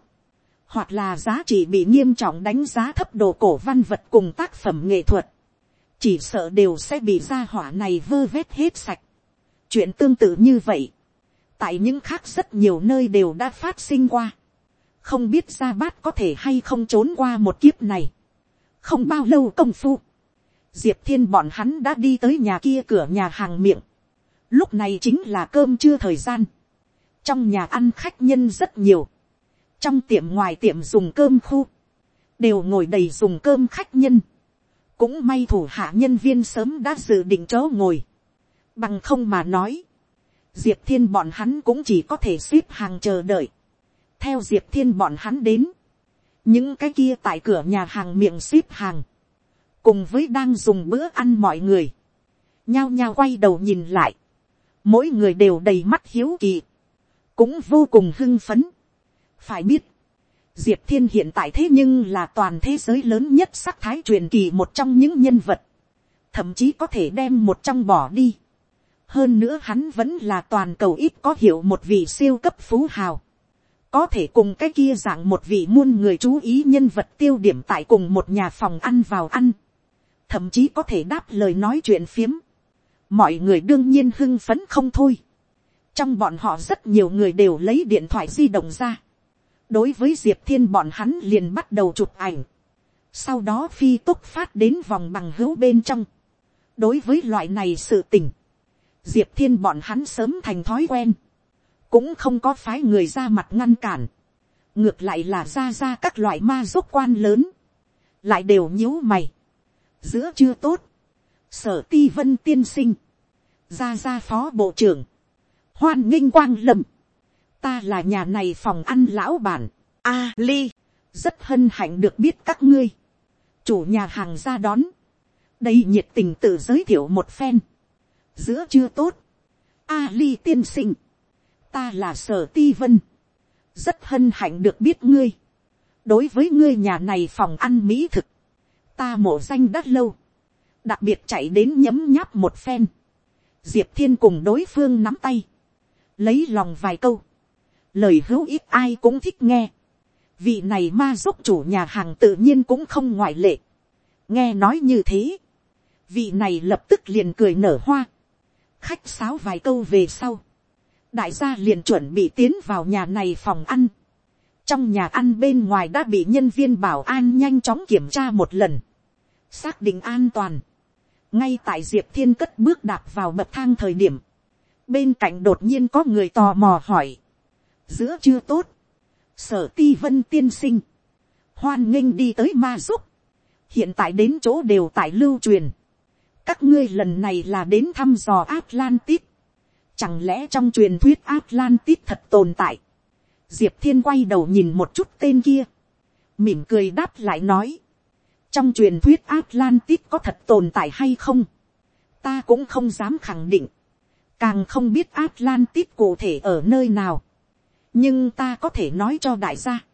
hoặc là giá trị bị nghiêm trọng đánh giá thấp đồ cổ văn vật cùng tác phẩm nghệ thuật, chỉ sợ đều sẽ bị gia hỏa này vơ vét hết sạch. chuyện tương tự như vậy, tại những khác rất nhiều nơi đều đã phát sinh qua, không biết gia bát có thể hay không trốn qua một kiếp này, không bao lâu công phu, diệp thiên bọn hắn đã đi tới nhà kia cửa nhà hàng miệng. lúc này chính là cơm trưa thời gian. trong nhà ăn khách nhân rất nhiều trong tiệm ngoài tiệm dùng cơm khu, đều ngồi đầy dùng cơm khách nhân. cũng may thủ hạ nhân viên sớm đã dự định chỗ ngồi. bằng không mà nói, diệp thiên bọn hắn cũng chỉ có thể xếp hàng chờ đợi. theo diệp thiên bọn hắn đến, những cái kia tại cửa nhà hàng miệng xếp hàng, cùng với đang dùng bữa ăn mọi người, nhao nhao quay đầu nhìn lại, mỗi người đều đầy mắt hiếu kỳ, cũng vô cùng hưng phấn phải biết, diệp thiên hiện tại thế nhưng là toàn thế giới lớn nhất sắc thái truyền kỳ một trong những nhân vật, thậm chí có thể đem một trong bỏ đi. hơn nữa hắn vẫn là toàn cầu ít có hiểu một vị siêu cấp phú hào, có thể cùng cái kia dạng một vị muôn người chú ý nhân vật tiêu điểm tại cùng một nhà phòng ăn vào ăn thậm chí có thể đáp lời nói chuyện phiếm, mọi người đương nhiên hưng phấn không thôi. trong bọn họ rất nhiều người đều lấy điện thoại di động ra đối với diệp thiên bọn hắn liền bắt đầu chụp ảnh. sau đó phi túc phát đến vòng bằng hữu bên trong. đối với loại này sự tình, diệp thiên bọn hắn sớm thành thói quen. cũng không có phái người ra mặt ngăn cản. ngược lại là ra ra các loại ma giúp quan lớn. lại đều nhíu mày giữa chưa tốt, sở ti vân tiên sinh, ra ra phó bộ trưởng, hoan nghênh quang lầm, ta là nhà này phòng ăn lão bản, a ly, rất hân hạnh được biết các ngươi, chủ nhà hàng ra đón, đây nhiệt tình tự giới thiệu một phen, giữa chưa tốt, a ly tiên sinh, ta là sở ti vân, rất hân hạnh được biết ngươi, đối với ngươi nhà này phòng ăn mỹ thực, ta mổ danh đã lâu, đặc biệt chạy đến nhấm nháp một phen, diệp thiên cùng đối phương nắm tay, lấy lòng vài câu, lời hữu ít ai cũng thích nghe, vị này ma giúp chủ nhà hàng tự nhiên cũng không ngoại lệ, nghe nói như thế, vị này lập tức liền cười nở hoa, khách sáo vài câu về sau, đại gia liền chuẩn bị tiến vào nhà này phòng ăn, trong nhà ăn bên ngoài đã bị nhân viên bảo an nhanh chóng kiểm tra một lần, xác định an toàn, ngay tại diệp thiên cất bước đạp vào bậc thang thời điểm, bên cạnh đột nhiên có người tò mò hỏi, giữa chưa tốt, sở ti vân tiên sinh, hoan nghênh đi tới ma giúp, hiện tại đến chỗ đều tại lưu truyền, các ngươi lần này là đến thăm dò Atlantis, chẳng lẽ trong truyền thuyết Atlantis thật tồn tại, diệp thiên quay đầu nhìn một chút tên kia, mỉm cười đáp lại nói, trong truyền thuyết Atlantis có thật tồn tại hay không, ta cũng không dám khẳng định, càng không biết Atlantis cụ thể ở nơi nào, nhưng ta có thể nói cho đại gia,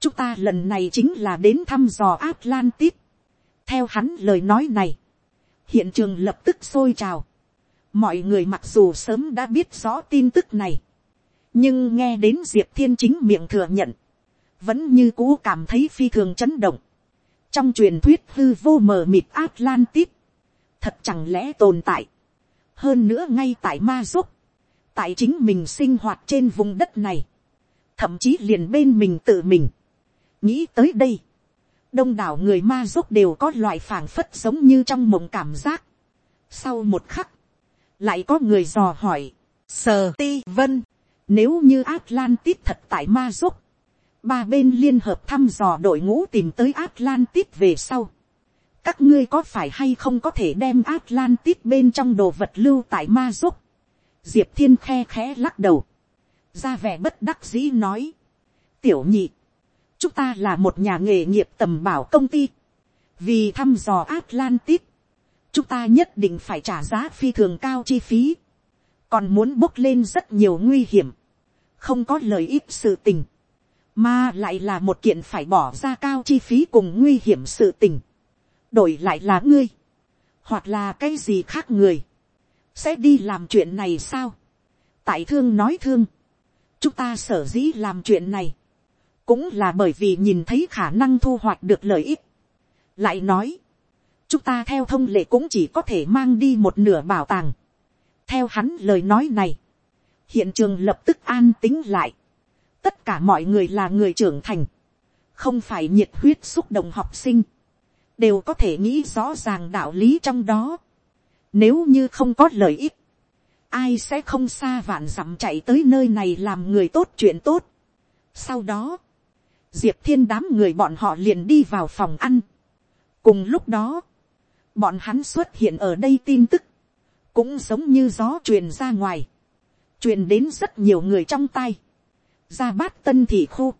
chúng ta lần này chính là đến thăm dò Atlantis. theo hắn lời nói này, hiện trường lập tức sôi trào, mọi người mặc dù sớm đã biết rõ tin tức này, nhưng nghe đến diệp thiên chính miệng thừa nhận, vẫn như cũ cảm thấy phi thường chấn động. Trong truyền thuyết hư vô mờ mịt Atlantis, thật chẳng lẽ tồn tại, hơn nữa ngay tại ma dốc, tại chính mình sinh hoạt trên vùng đất này, thậm chí liền bên mình tự mình, nghĩ tới đây, đông đảo người ma giúp đều có loại phảng phất giống như trong mộng cảm giác. Sau một khắc, lại có người dò hỏi, sờ ti vân, nếu như Atlantis thật tại ma giúp, ba bên liên hợp thăm dò đội ngũ tìm tới Atlantis về sau. Các ngươi có phải hay không có thể đem Atlantis bên trong đồ vật lưu tại ma giúp. Diệp thiên khe khẽ lắc đầu, ra vẻ bất đắc dĩ nói, tiểu nhị, chúng ta là một nhà nghề nghiệp tầm bảo công ty, vì thăm dò Atlantis, chúng ta nhất định phải trả giá phi thường cao chi phí, còn muốn bốc lên rất nhiều nguy hiểm, không có lợi ích sự tình, mà lại là một kiện phải bỏ ra cao chi phí cùng nguy hiểm sự tình, đổi lại là ngươi, hoặc là cái gì khác người, sẽ đi làm chuyện này sao, tại thương nói thương, chúng ta sở dĩ làm chuyện này, cũng là bởi vì nhìn thấy khả năng thu hoạch được lợi ích. lại nói, chúng ta theo thông lệ cũng chỉ có thể mang đi một nửa bảo tàng. theo hắn lời nói này, hiện trường lập tức an tính lại. tất cả mọi người là người trưởng thành, không phải nhiệt huyết xúc động học sinh, đều có thể nghĩ rõ ràng đạo lý trong đó. nếu như không có lợi ích, ai sẽ không xa vạn dặm chạy tới nơi này làm người tốt chuyện tốt. sau đó, diệp thiên đám người bọn họ liền đi vào phòng ăn. cùng lúc đó, bọn hắn xuất hiện ở đây tin tức, cũng giống như gió truyền ra ngoài, truyền đến rất nhiều người trong tay, ra bát tân thị khu,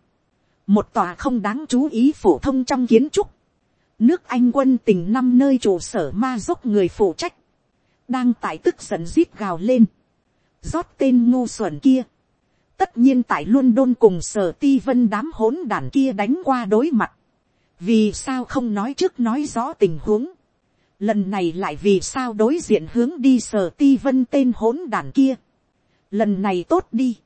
một tòa không đáng chú ý phổ thông trong kiến trúc, nước anh quân tình năm nơi trụ sở ma dốc người phụ trách, đang tại tức giận rít gào lên, rót tên ngu xuẩn kia, tất nhiên tại luôn đôn cùng sở ti vân đám hỗn đàn kia đánh qua đối mặt, vì sao không nói trước nói rõ tình huống, lần này lại vì sao đối diện hướng đi sở ti vân tên hỗn đàn kia, lần này tốt đi,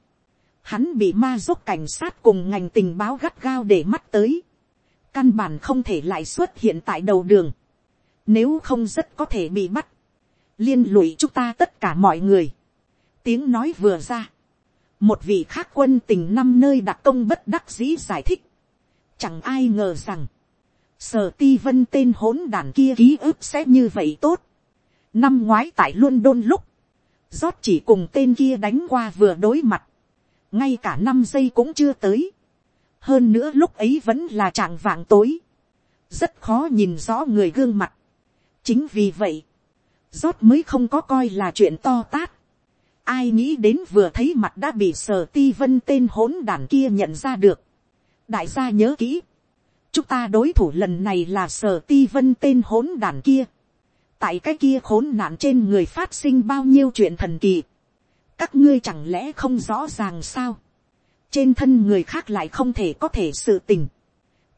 hắn bị ma giúp cảnh sát cùng ngành tình báo gắt gao để mắt tới, căn bản không thể lại xuất hiện tại đầu đường, nếu không rất có thể bị bắt, liên lụy chúng ta tất cả mọi người, tiếng nói vừa ra, một vị khác quân tình năm nơi đặc công bất đắc dĩ giải thích, chẳng ai ngờ rằng, sở ti vân tên hỗn đàn kia ký ức sẽ như vậy tốt. năm ngoái tại london lúc, rót chỉ cùng tên kia đánh qua vừa đối mặt, ngay cả năm giây cũng chưa tới. hơn nữa lúc ấy vẫn là trạng vạng tối, rất khó nhìn rõ người gương mặt. chính vì vậy, rót mới không có coi là chuyện to tát. Ai nghĩ đến vừa thấy mặt đã bị sở ti vân tên hỗn đàn kia nhận ra được. Đại gia nhớ kỹ. Chúng ta đối thủ lần này là sở ti vân tên hỗn đàn kia. Tại cái kia khốn nạn trên người phát sinh bao nhiêu chuyện thần kỳ. Các ngươi chẳng lẽ không rõ ràng sao. Trên thân người khác lại không thể có thể sự tình.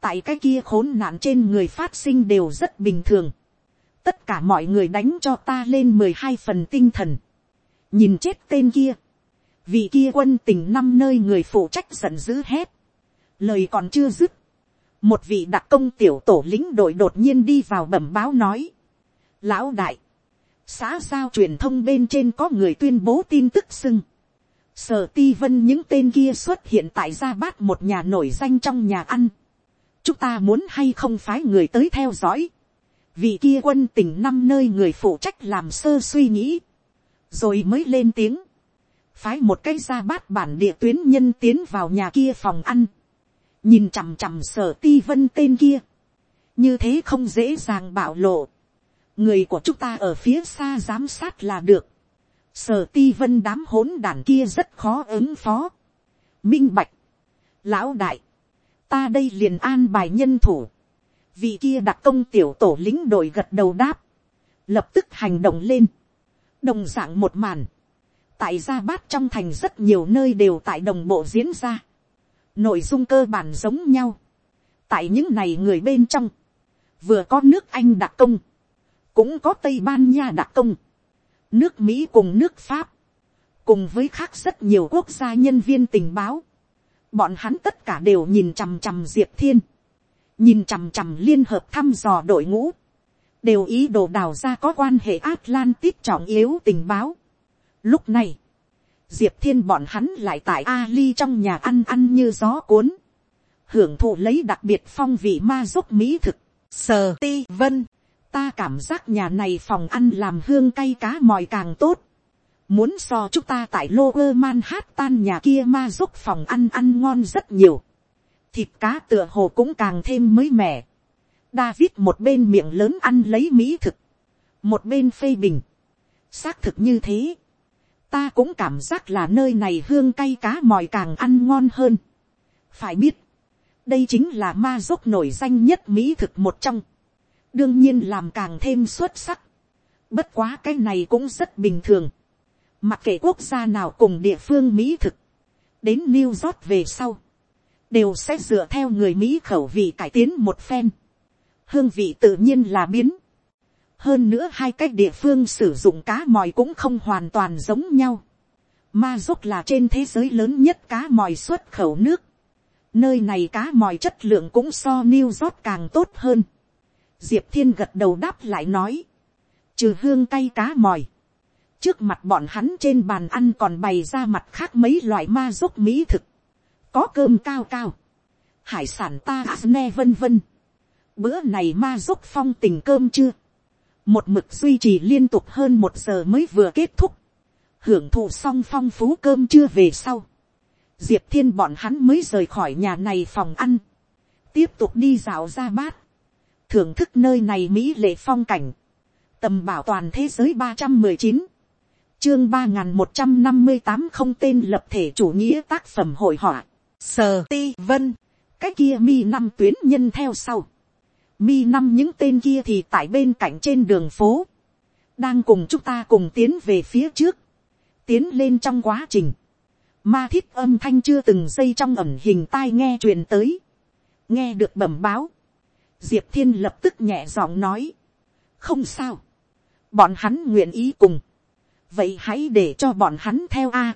Tại cái kia khốn nạn trên người phát sinh đều rất bình thường. Tất cả mọi người đánh cho ta lên mười hai phần tinh thần. Nhìn chết tên kia, vị kia quân tình năm nơi người phụ trách giận dữ hét, lời còn chưa dứt, một vị đặc công tiểu tổ lính đội đột nhiên đi vào bẩm báo nói, lão đại, xã giao truyền thông bên trên có người tuyên bố tin tức xưng, sở ti vân những tên kia xuất hiện tại gia bát một nhà nổi danh trong nhà ăn, chúng ta muốn hay không phái người tới theo dõi, vị kia quân tình năm nơi người phụ trách làm sơ suy nghĩ, rồi mới lên tiếng, phái một cái ra bát bản địa tuyến nhân tiến vào nhà kia phòng ăn, nhìn chằm chằm sở ti vân tên kia, như thế không dễ dàng bạo lộ, người của chúng ta ở phía xa giám sát là được, sở ti vân đám hỗn đàn kia rất khó ứng phó, minh bạch, lão đại, ta đây liền an bài nhân thủ, vị kia đặc công tiểu tổ lính đội gật đầu đáp, lập tức hành động lên, đồng dạng một màn, tại gia bát trong thành rất nhiều nơi đều tại đồng bộ diễn ra, nội dung cơ bản giống nhau, tại những này người bên trong, vừa có nước anh đặc công, cũng có tây ban nha đặc công, nước mỹ cùng nước pháp, cùng với khác rất nhiều quốc gia nhân viên tình báo, bọn hắn tất cả đều nhìn chằm chằm diệp thiên, nhìn chằm chằm liên hợp thăm dò đội ngũ, đều ý đồ đào ra có quan hệ Atlantis trọng yếu tình báo. Lúc này, diệp thiên bọn hắn lại tại Ali trong nhà ăn ăn như gió cuốn, hưởng thụ lấy đặc biệt phong vị ma giúp mỹ thực, sờ ti vân, ta cảm giác nhà này phòng ăn làm hương cay cá mòi càng tốt, muốn so chúng ta tại lô ơ man hát tan nhà kia ma giúp phòng ăn ăn ngon rất nhiều, thịt cá tựa hồ cũng càng thêm mới mẻ, David một bên miệng lớn ăn lấy mỹ thực, một bên phê bình, xác thực như thế, ta cũng cảm giác là nơi này hương cay cá mòi càng ăn ngon hơn. phải biết, đây chính là ma dốc nổi danh nhất mỹ thực một trong, đương nhiên làm càng thêm xuất sắc. bất quá cái này cũng rất bình thường, mặc kệ quốc gia nào cùng địa phương mỹ thực, đến new york về sau, đều sẽ dựa theo người mỹ khẩu vị cải tiến một phen, hương vị tự nhiên là biến, hơn nữa hai cái địa phương sử dụng cá mòi cũng không hoàn toàn giống nhau. Ma rốt là trên thế giới lớn nhất cá mòi xuất khẩu nước. Nơi này cá mòi chất lượng cũng so New York càng tốt hơn. Diệp Thiên gật đầu đáp lại nói. Trừ hương cay cá mòi. Trước mặt bọn hắn trên bàn ăn còn bày ra mặt khác mấy loại ma rốt mỹ thực. Có cơm cao cao. Hải sản ta ne vân vân. Bữa này ma giúp phong tình cơm chưa? một mực duy trì liên tục hơn một giờ mới vừa kết thúc, hưởng thụ xong phong phú cơm chưa về sau, diệp thiên bọn hắn mới rời khỏi nhà này phòng ăn, tiếp tục đi dạo ra bát, thưởng thức nơi này mỹ lệ phong cảnh, tầm bảo toàn thế giới ba trăm mười chín, chương ba n g h n một trăm năm mươi tám không tên lập thể chủ nghĩa tác phẩm hội họa, sờ ti vân, cái kia mi năm tuyến nhân theo sau, mi năm những tên kia thì tại bên cạnh trên đường phố, đang cùng chúng ta cùng tiến về phía trước, tiến lên trong quá trình, ma thiết âm thanh chưa từng dây trong ẩm hình tai nghe truyền tới, nghe được bẩm báo, diệp thiên lập tức nhẹ giọng nói, không sao, bọn hắn nguyện ý cùng, vậy hãy để cho bọn hắn theo a,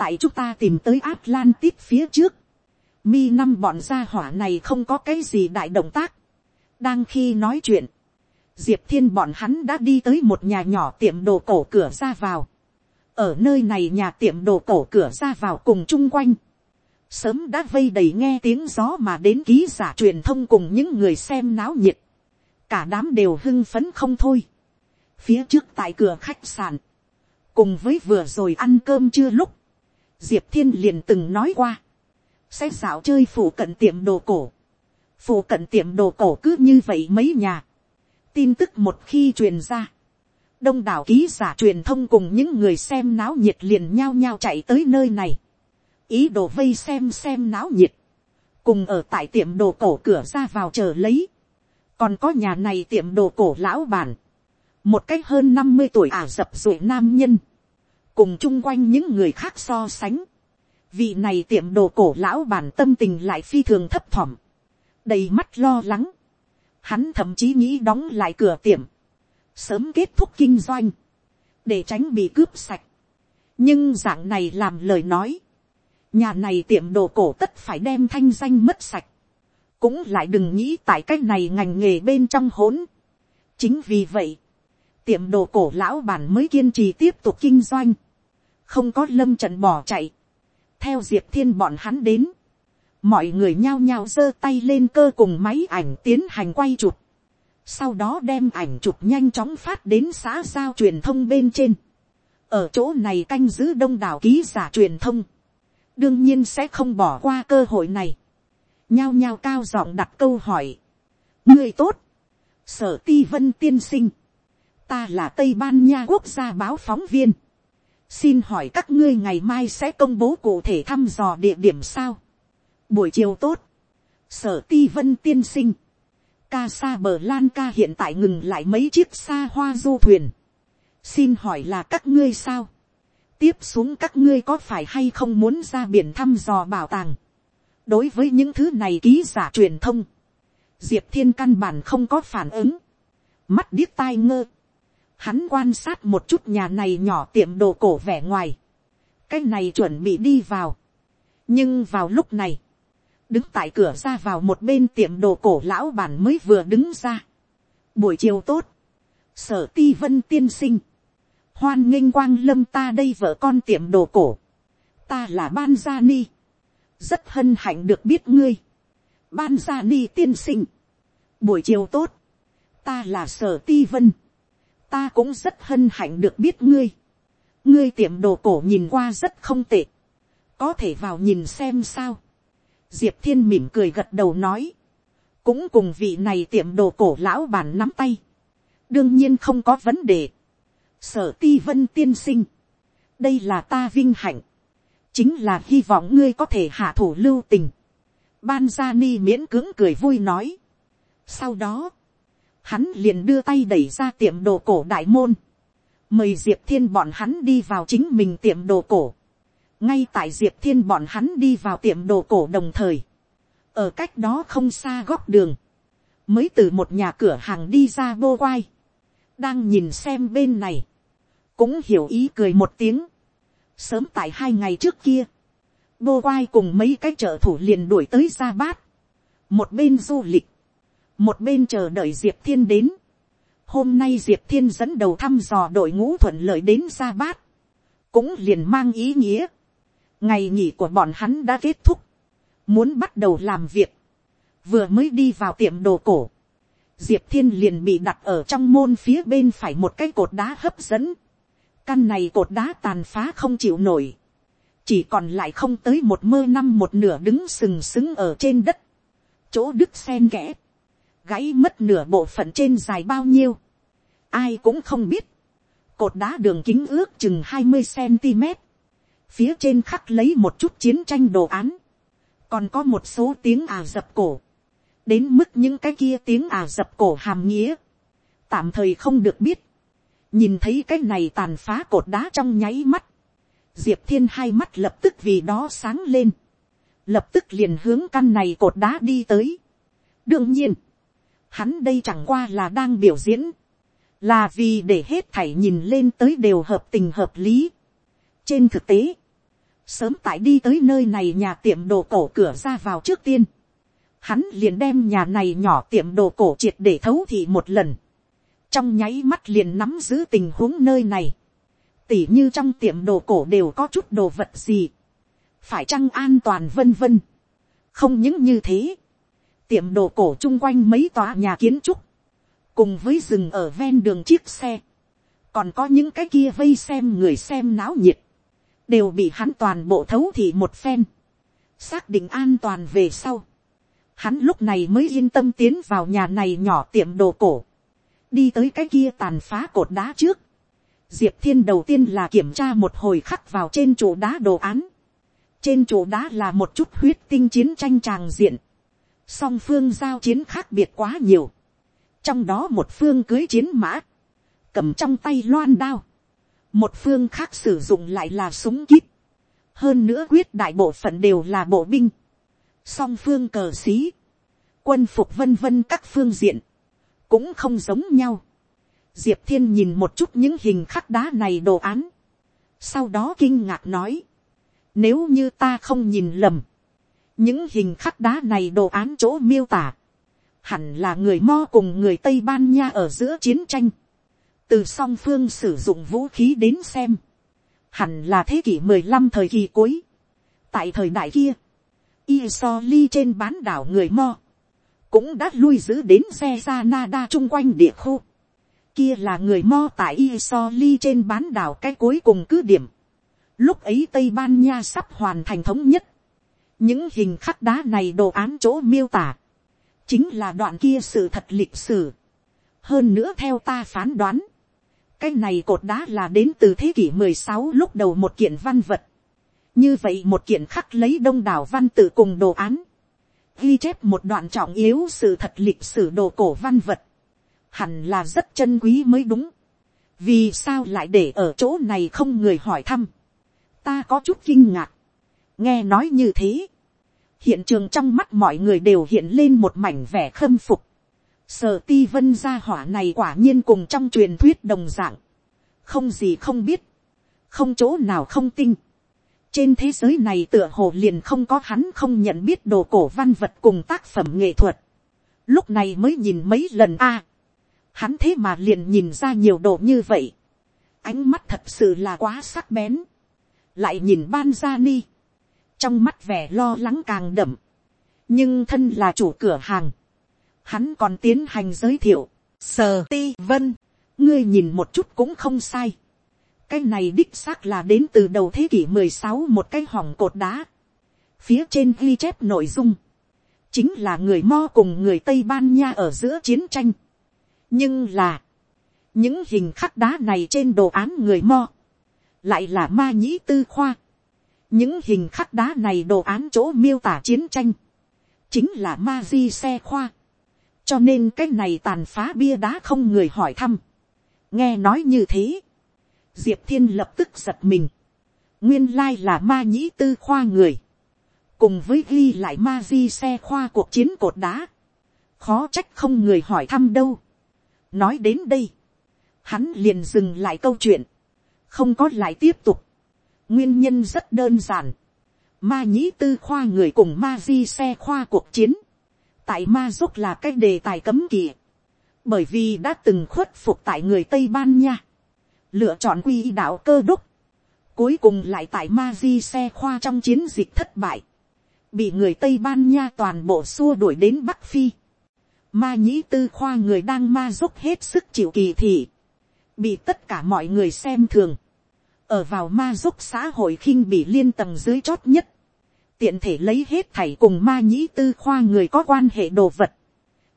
tại chúng ta tìm tới Atlantis phía trước, mi năm bọn gia hỏa này không có cái gì đại động tác, đang khi nói chuyện, diệp thiên bọn hắn đã đi tới một nhà nhỏ tiệm đồ cổ cửa ra vào. ở nơi này nhà tiệm đồ cổ cửa ra vào cùng chung quanh. sớm đã vây đầy nghe tiếng gió mà đến ký giả truyền thông cùng những người xem náo nhiệt. cả đám đều hưng phấn không thôi. phía trước tại cửa khách sạn, cùng với vừa rồi ăn cơm chưa lúc, diệp thiên liền từng nói qua, sẽ dạo chơi phủ cận tiệm đồ cổ phủ cận tiệm đồ cổ cứ như vậy mấy nhà. tin tức một khi truyền ra, đông đảo ký giả truyền thông cùng những người xem náo nhiệt liền nhao nhao chạy tới nơi này. ý đồ vây xem xem náo nhiệt. cùng ở tại tiệm đồ cổ cửa ra vào chờ lấy. còn có nhà này tiệm đồ cổ lão bản. một cách hơn năm mươi tuổi ả dập rụi nam nhân cùng chung quanh những người khác so sánh. vị này tiệm đồ cổ lão bản tâm tình lại phi thường thấp thỏm. Đầy mắt lo lắng, hắn thậm chí nghĩ đóng lại cửa tiệm, sớm kết thúc kinh doanh, để tránh bị cướp sạch. nhưng dạng này làm lời nói, nhà này tiệm đồ cổ tất phải đem thanh danh mất sạch, cũng lại đừng nghĩ tại cái này ngành nghề bên trong hỗn. chính vì vậy, tiệm đồ cổ lão bản mới kiên trì tiếp tục kinh doanh, không có lâm trận bỏ chạy, theo diệp thiên bọn hắn đến, mọi người nhao nhao giơ tay lên cơ cùng máy ảnh tiến hành quay chụp, sau đó đem ảnh chụp nhanh chóng phát đến xã giao truyền thông bên trên, ở chỗ này canh giữ đông đảo ký giả truyền thông, đương nhiên sẽ không bỏ qua cơ hội này, nhao nhao cao giọng đặt câu hỏi, người tốt, sở ti vân tiên sinh, ta là tây ban nha quốc gia báo phóng viên, xin hỏi các ngươi ngày mai sẽ công bố cụ thể thăm dò địa điểm sao, buổi chiều tốt, sở ti vân tiên sinh, ca sa bờ lan ca hiện tại ngừng lại mấy chiếc xa hoa du thuyền, xin hỏi là các ngươi sao, tiếp xuống các ngươi có phải hay không muốn ra biển thăm dò bảo tàng, đối với những thứ này ký giả truyền thông, diệp thiên căn bản không có phản ứng, mắt điếc tai ngơ, hắn quan sát một chút nhà này nhỏ tiệm đồ cổ vẻ ngoài, cái này chuẩn bị đi vào, nhưng vào lúc này, đứng tại cửa ra vào một bên tiệm đồ cổ lão bản mới vừa đứng ra. buổi chiều tốt, sở ti vân tiên sinh, hoan nghênh quang lâm ta đây vợ con tiệm đồ cổ, ta là ban gia ni, rất hân hạnh được biết ngươi, ban gia ni tiên sinh, buổi chiều tốt, ta là sở ti vân, ta cũng rất hân hạnh được biết ngươi, ngươi tiệm đồ cổ nhìn qua rất không tệ, có thể vào nhìn xem sao, diệp thiên mỉm cười gật đầu nói, cũng cùng vị này tiệm đồ cổ lão bản nắm tay, đương nhiên không có vấn đề, sở ti vân tiên sinh, đây là ta vinh hạnh, chính là hy vọng ngươi có thể hạ thủ lưu tình, ban gia ni miễn cưỡng cười vui nói, sau đó, hắn liền đưa tay đẩy ra tiệm đồ cổ đại môn, mời diệp thiên bọn hắn đi vào chính mình tiệm đồ cổ, ngay tại diệp thiên bọn hắn đi vào tiệm đồ cổ đồng thời, ở cách đó không xa góc đường, mới từ một nhà cửa hàng đi ra vô quai, đang nhìn xem bên này, cũng hiểu ý cười một tiếng, sớm tại hai ngày trước kia, vô quai cùng mấy cái trợ thủ liền đuổi tới ra bát, một bên du lịch, một bên chờ đợi diệp thiên đến, hôm nay diệp thiên dẫn đầu thăm dò đội ngũ thuận lợi đến ra bát, cũng liền mang ý nghĩa, ngày nghỉ của bọn hắn đã kết thúc, muốn bắt đầu làm việc, vừa mới đi vào tiệm đồ cổ, diệp thiên liền bị đặt ở trong môn phía bên phải một cái cột đá hấp dẫn, căn này cột đá tàn phá không chịu nổi, chỉ còn lại không tới một mơ năm một nửa đứng sừng sững ở trên đất, chỗ đức sen kẽ, gãy mất nửa bộ phận trên dài bao nhiêu, ai cũng không biết, cột đá đường kính ước chừng hai mươi cm, phía trên khắc lấy một chút chiến tranh đồ án, còn có một số tiếng ả dập cổ, đến mức những cái kia tiếng ả dập cổ hàm nghĩa, tạm thời không được biết, nhìn thấy cái này tàn phá cột đá trong nháy mắt, diệp thiên hai mắt lập tức vì đó sáng lên, lập tức liền hướng căn này cột đá đi tới. đương nhiên, hắn đây chẳng qua là đang biểu diễn, là vì để hết thảy nhìn lên tới đều hợp tình hợp lý. trên thực tế, sớm tại đi tới nơi này nhà tiệm đồ cổ cửa ra vào trước tiên, hắn liền đem nhà này nhỏ tiệm đồ cổ triệt để thấu thị một lần, trong nháy mắt liền nắm giữ tình huống nơi này, tỉ như trong tiệm đồ cổ đều có chút đồ vật gì, phải chăng an toàn vân vân, không những như thế, tiệm đồ cổ chung quanh mấy tòa nhà kiến trúc, cùng với rừng ở ven đường chiếc xe, còn có những cái kia vây xem người xem náo nhiệt, đều bị hắn toàn bộ thấu thị một phen, xác định an toàn về sau. Hắn lúc này mới yên tâm tiến vào nhà này nhỏ tiệm đồ cổ, đi tới cái kia tàn phá cột đá trước. Diệp thiên đầu tiên là kiểm tra một hồi khắc vào trên trụ đá đồ án. trên trụ đá là một chút huyết tinh chiến tranh tràng diện song phương giao chiến khác biệt quá nhiều. trong đó một phương cưới chiến mã, cầm trong tay loan đao một phương khác sử dụng lại là súng kíp, hơn nữa quyết đại bộ phận đều là bộ binh, song phương cờ xí, quân phục vân vân các phương diện, cũng không giống nhau. Diệp thiên nhìn một chút những hình khắc đá này đồ án, sau đó kinh ngạc nói, nếu như ta không nhìn lầm, những hình khắc đá này đồ án chỗ miêu tả, hẳn là người mo cùng người tây ban nha ở giữa chiến tranh, từ song phương sử dụng vũ khí đến xem, hẳn là thế kỷ mười lăm thời kỳ cuối. tại thời đại kia, Isoli trên bán đảo người Mo, cũng đã lui giữ đến xe ra Nada chung quanh địa khu. Kia là người Mo tại Isoli trên bán đảo cái cuối cùng cứ điểm. Lúc ấy Tây Ban Nha sắp hoàn thành thống nhất. Những hình khắc đá này đồ án chỗ miêu tả. Chính là đoạn kia sự thật lịch sử. Hơn nữa theo ta phán đoán cái này cột đá là đến từ thế kỷ mười sáu lúc đầu một kiện văn vật. như vậy một kiện khắc lấy đông đảo văn tự cùng đồ án. ghi chép một đoạn trọng yếu sự thật lịch sử đồ cổ văn vật. hẳn là rất chân quý mới đúng. vì sao lại để ở chỗ này không người hỏi thăm. ta có chút kinh ngạc. nghe nói như thế hiện trường trong mắt mọi người đều hiện lên một mảnh vẻ khâm phục Sở ti vân gia hỏa này quả nhiên cùng trong truyền thuyết đồng dạng. Không gì không biết. Không chỗ nào không tinh. Trên thế giới này tựa hồ liền không có hắn không nhận biết đồ cổ văn vật cùng tác phẩm nghệ thuật. Lúc này mới nhìn mấy lần a hắn thế mà liền nhìn ra nhiều đồ như vậy, ánh mắt thật sự là quá sắc bén, lại nhìn ban ra ni, trong mắt vẻ lo lắng càng đậm, nhưng thân là chủ cửa hàng, hắn còn tiến hành giới thiệu, sờ ti vân, ngươi nhìn một chút cũng không sai, cái này đích xác là đến từ đầu thế kỷ mười sáu một cái hỏng cột đá, phía trên ghi chép nội dung, chính là người mo cùng người tây ban nha ở giữa chiến tranh, nhưng là, những hình khắc đá này trên đồ án người mo, lại là ma nhĩ tư khoa, những hình khắc đá này đồ án chỗ miêu tả chiến tranh, chính là ma di xe khoa, cho nên cái này tàn phá bia đá không người hỏi thăm, nghe nói như thế, diệp thiên lập tức giật mình, nguyên lai là ma nhĩ tư khoa người, cùng với ghi lại ma di xe khoa cuộc chiến cột đá, khó trách không người hỏi thăm đâu. nói đến đây, hắn liền dừng lại câu chuyện, không có lại tiếp tục nguyên nhân rất đơn giản, ma nhĩ tư khoa người cùng ma di xe khoa cuộc chiến, tại ma giúp là cái đề tài cấm kỵ, bởi vì đã từng khuất phục tại người tây ban nha, lựa chọn quy đạo cơ đúc, cuối cùng lại tại ma di xe khoa trong chiến dịch thất bại, bị người tây ban nha toàn bộ xua đuổi đến bắc phi, ma nhĩ tư khoa người đang ma giúp hết sức chịu kỳ thị, bị tất cả mọi người xem thường, ở vào ma giúp xã hội khinh bị liên tầng dưới chót nhất, tiện thể lấy hết thảy cùng ma nhĩ tư khoa người có quan hệ đồ vật,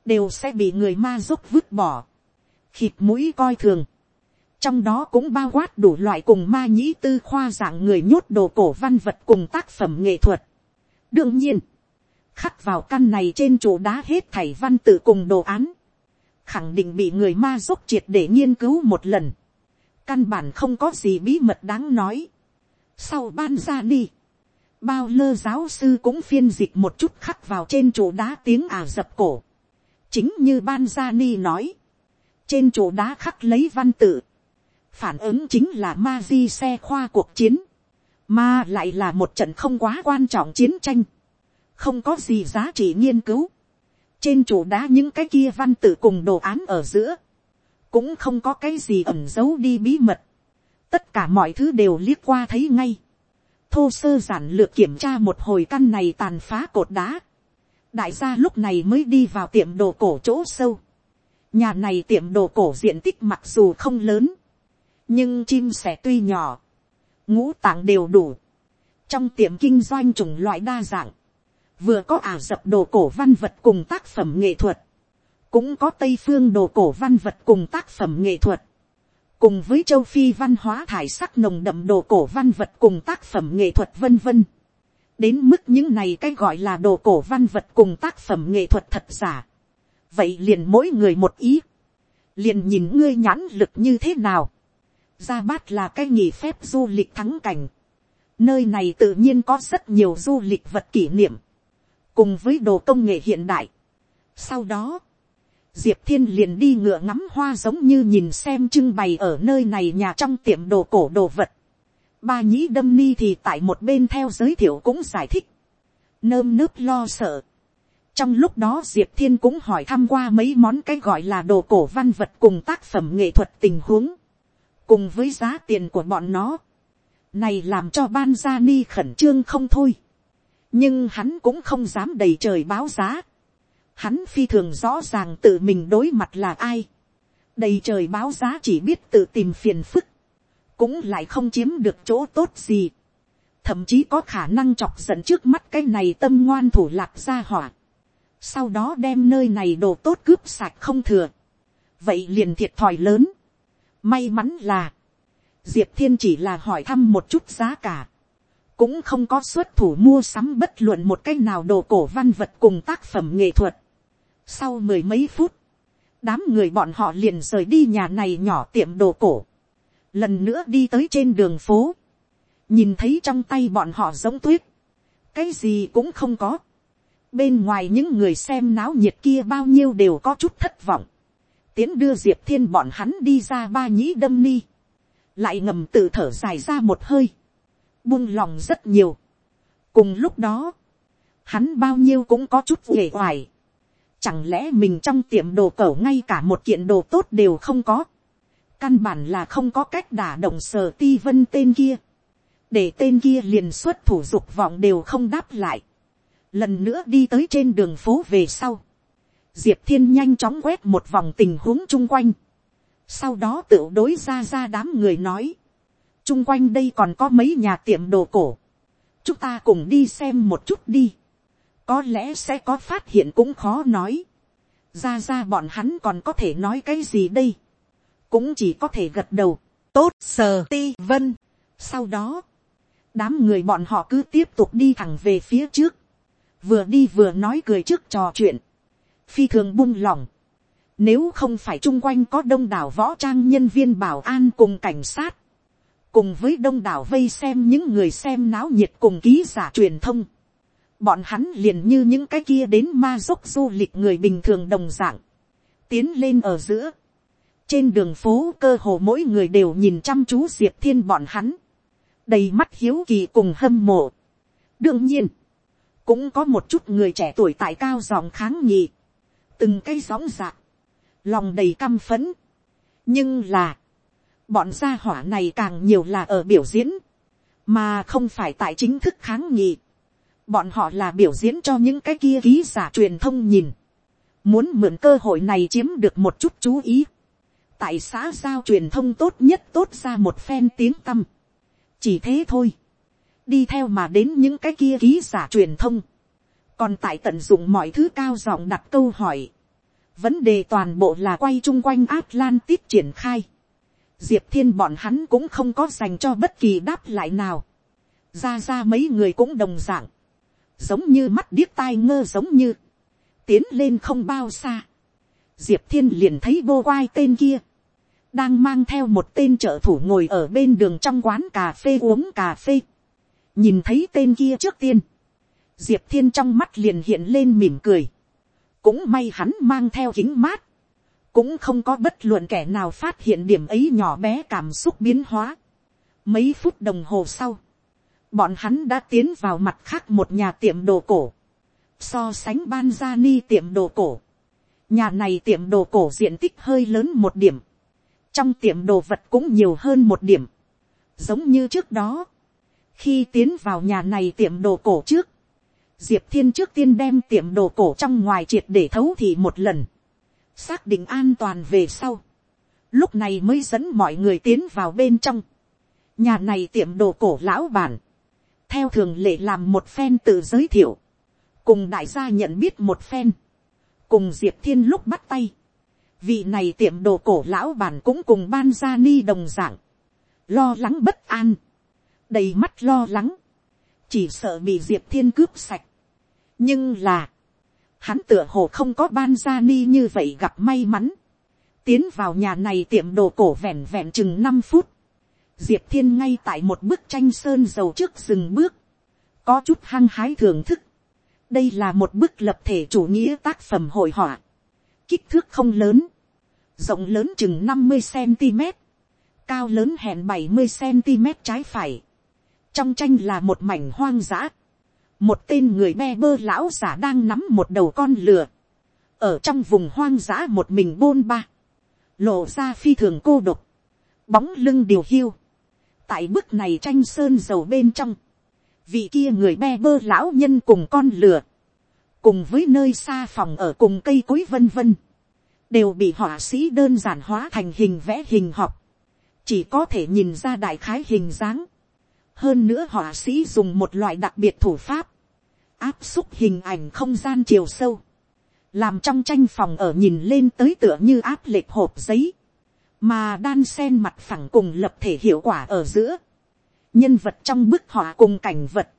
đều sẽ bị người ma giúp vứt bỏ, khịt mũi coi thường, trong đó cũng bao quát đủ loại cùng ma nhĩ tư khoa dạng người nhốt đồ cổ văn vật cùng tác phẩm nghệ thuật. đương nhiên, khắc vào căn này trên chỗ đá hết thảy văn tự cùng đồ án, khẳng định bị người ma giúp triệt để nghiên cứu một lần, căn bản không có gì bí mật đáng nói. sau ban ra đi, bao lơ giáo sư cũng phiên dịch một chút khắc vào trên chỗ đá tiếng ả dập cổ. chính như ban gia ni nói, trên chỗ đá khắc lấy văn tự, phản ứng chính là ma di xe khoa cuộc chiến, mà lại là một trận không quá quan trọng chiến tranh, không có gì giá trị nghiên cứu, trên chỗ đá những cái kia văn tự cùng đồ án ở giữa, cũng không có cái gì ẩn giấu đi bí mật, tất cả mọi thứ đều liếc qua thấy ngay, thô sơ giản lược kiểm tra một hồi căn này tàn phá cột đá, đại gia lúc này mới đi vào tiệm đồ cổ chỗ sâu, nhà này tiệm đồ cổ diện tích mặc dù không lớn, nhưng chim sẻ tuy nhỏ, ngũ tạng đều đủ, trong tiệm kinh doanh chủng loại đa dạng, vừa có ả dập đồ cổ văn vật cùng tác phẩm nghệ thuật, cũng có tây phương đồ cổ văn vật cùng tác phẩm nghệ thuật, cùng với châu phi văn hóa thải sắc nồng đậm đồ cổ văn vật cùng tác phẩm nghệ thuật vân vân. đến mức những này cái gọi là đồ cổ văn vật cùng tác phẩm nghệ thuật thật giả. vậy liền mỗi người một ý, liền nhìn ngươi nhãn lực như thế nào. Gia Bát là cái nghỉ phép du lịch thắng cảnh. Nơi này tự nhiên có rất nhiều du lịch vật kỷ niệm. Cùng với đồ công nghệ hiện đại. Sau đó, Diệp Thiên liền đi ngựa ngắm hoa giống như nhìn xem trưng bày ở nơi này nhà trong tiệm đồ cổ đồ vật. Ba nhĩ đâm ni thì tại một bên theo giới thiệu cũng giải thích. Nơm nớp lo sợ. Trong lúc đó Diệp Thiên cũng hỏi thăm qua mấy món cái gọi là đồ cổ văn vật cùng tác phẩm nghệ thuật tình huống cùng với giá tiền của bọn nó, này làm cho ban gia ni khẩn trương không thôi, nhưng hắn cũng không dám đầy trời báo giá, hắn phi thường rõ ràng tự mình đối mặt là ai, đầy trời báo giá chỉ biết tự tìm phiền phức, cũng lại không chiếm được chỗ tốt gì, thậm chí có khả năng chọc giận trước mắt cái này tâm ngoan thủ lạc ra hỏa, sau đó đem nơi này đồ tốt cướp sạch không thừa, vậy liền thiệt thòi lớn, May mắn là, Diệp Thiên chỉ là hỏi thăm một chút giá cả. Cũng không có xuất thủ mua sắm bất luận một cách nào đồ cổ văn vật cùng tác phẩm nghệ thuật. Sau mười mấy phút, đám người bọn họ liền rời đi nhà này nhỏ tiệm đồ cổ. Lần nữa đi tới trên đường phố. Nhìn thấy trong tay bọn họ giống tuyết. Cái gì cũng không có. Bên ngoài những người xem náo nhiệt kia bao nhiêu đều có chút thất vọng tiến đưa diệp thiên bọn hắn đi ra ba nhĩ đâm ni, lại ngầm tự thở dài ra một hơi, buông lòng rất nhiều. cùng lúc đó, hắn bao nhiêu cũng có chút uể oải, Chẳng lẽ mình trong tiệm đồ cẩu ngay cả một kiện đồ tốt đều không có. Căn bản là không có cách đả động sở ti vân tên kia. Để tên kia liền xuất thủ dục vọng đều không đáp lại. Lần nữa đi tới trên đường phố về sau. Diệp thiên nhanh chóng quét một vòng tình huống chung quanh. Sau đó tự đối ra ra đám người nói. Chung quanh đây còn có mấy nhà tiệm đồ cổ. Chúng ta cùng đi xem một chút đi có lẽ sẽ có phát hiện cũng khó nói. ra ra bọn hắn còn có thể nói cái gì đây. cũng chỉ có thể gật đầu. tốt sờ ti vân. sau đó, đám người bọn họ cứ tiếp tục đi thẳng về phía trước. vừa đi vừa nói cười trước trò chuyện. phi thường buông lỏng. Nếu không phải chung quanh có đông đảo võ trang nhân viên bảo an cùng cảnh sát. Cùng với đông đảo vây xem những người xem náo nhiệt cùng ký giả truyền thông bọn hắn liền như những cái kia đến ma dốc du lịch người bình thường đồng dạng, tiến lên ở giữa, trên đường phố cơ hồ mỗi người đều nhìn chăm chú diệp thiên bọn hắn, đầy mắt hiếu kỳ cùng hâm mộ. đương nhiên, cũng có một chút người trẻ tuổi tại cao dòng kháng nghị, từng cây sóng dạc, lòng đầy căm phấn. nhưng là, bọn gia hỏa này càng nhiều là ở biểu diễn, mà không phải tại chính thức kháng nghị bọn họ là biểu diễn cho những cái kia ký giả truyền thông nhìn, muốn mượn cơ hội này chiếm được một chút chú ý, tại xã giao truyền thông tốt nhất tốt ra một phen tiếng tâm, chỉ thế thôi, đi theo mà đến những cái kia ký giả truyền thông, còn tại tận dụng mọi thứ cao giọng đặt câu hỏi, vấn đề toàn bộ là quay chung quanh Atlantis triển khai, diệp thiên bọn hắn cũng không có dành cho bất kỳ đáp lại nào, ra ra mấy người cũng đồng d ạ n g giống như mắt điếc tai ngơ giống như, tiến lên không bao xa, diệp thiên liền thấy vô quai tên kia, đang mang theo một tên trợ thủ ngồi ở bên đường trong quán cà phê uống cà phê, nhìn thấy tên kia trước tiên, diệp thiên trong mắt liền hiện lên mỉm cười, cũng may hắn mang theo kính mát, cũng không có bất luận kẻ nào phát hiện điểm ấy nhỏ bé cảm xúc biến hóa. Mấy phút đồng hồ sau, bọn hắn đã tiến vào mặt khác một nhà tiệm đồ cổ, so sánh ban gia ni tiệm đồ cổ, nhà này tiệm đồ cổ diện tích hơi lớn một điểm, trong tiệm đồ vật cũng nhiều hơn một điểm, giống như trước đó, khi tiến vào nhà này tiệm đồ cổ trước, diệp thiên trước tiên đem tiệm đồ cổ trong ngoài triệt để thấu thị một lần, xác định an toàn về sau, lúc này mới dẫn mọi người tiến vào bên trong, nhà này tiệm đồ cổ lão bản, theo thường lệ làm một phen tự giới thiệu, cùng đại gia nhận biết một phen, cùng diệp thiên lúc bắt tay, vị này tiệm đồ cổ lão bản cũng cùng ban gia ni đồng dạng, lo lắng bất an, đầy mắt lo lắng, chỉ sợ bị diệp thiên cướp sạch. nhưng là, hắn tựa hồ không có ban gia ni như vậy gặp may mắn, tiến vào nhà này tiệm đồ cổ vẹn vẹn chừng năm phút, diệp thiên ngay tại một bức tranh sơn dầu trước rừng bước, có chút hăng hái thưởng thức. đây là một bức lập thể chủ nghĩa tác phẩm hội họa, kích thước không lớn, rộng lớn chừng năm mươi cm, cao lớn hẹn bảy mươi cm trái phải. trong tranh là một mảnh hoang dã, một tên người be bơ lão giả đang nắm một đầu con lừa, ở trong vùng hoang dã một mình bôn ba, lộ ra phi thường cô độc, bóng lưng điều hiu, tại bức này tranh sơn dầu bên trong, vị kia người be bơ lão nhân cùng con lừa, cùng với nơi xa phòng ở cùng cây cối vân vân, đều bị họa sĩ đơn giản hóa thành hình vẽ hình học, chỉ có thể nhìn ra đại khái hình dáng. hơn nữa họa sĩ dùng một loại đặc biệt thủ pháp, áp xúc hình ảnh không gian chiều sâu, làm trong tranh phòng ở nhìn lên tới tựa như áp lệch hộp giấy, mà đan sen mặt phẳng cùng lập thể hiệu quả ở giữa, nhân vật trong bức họa cùng cảnh vật,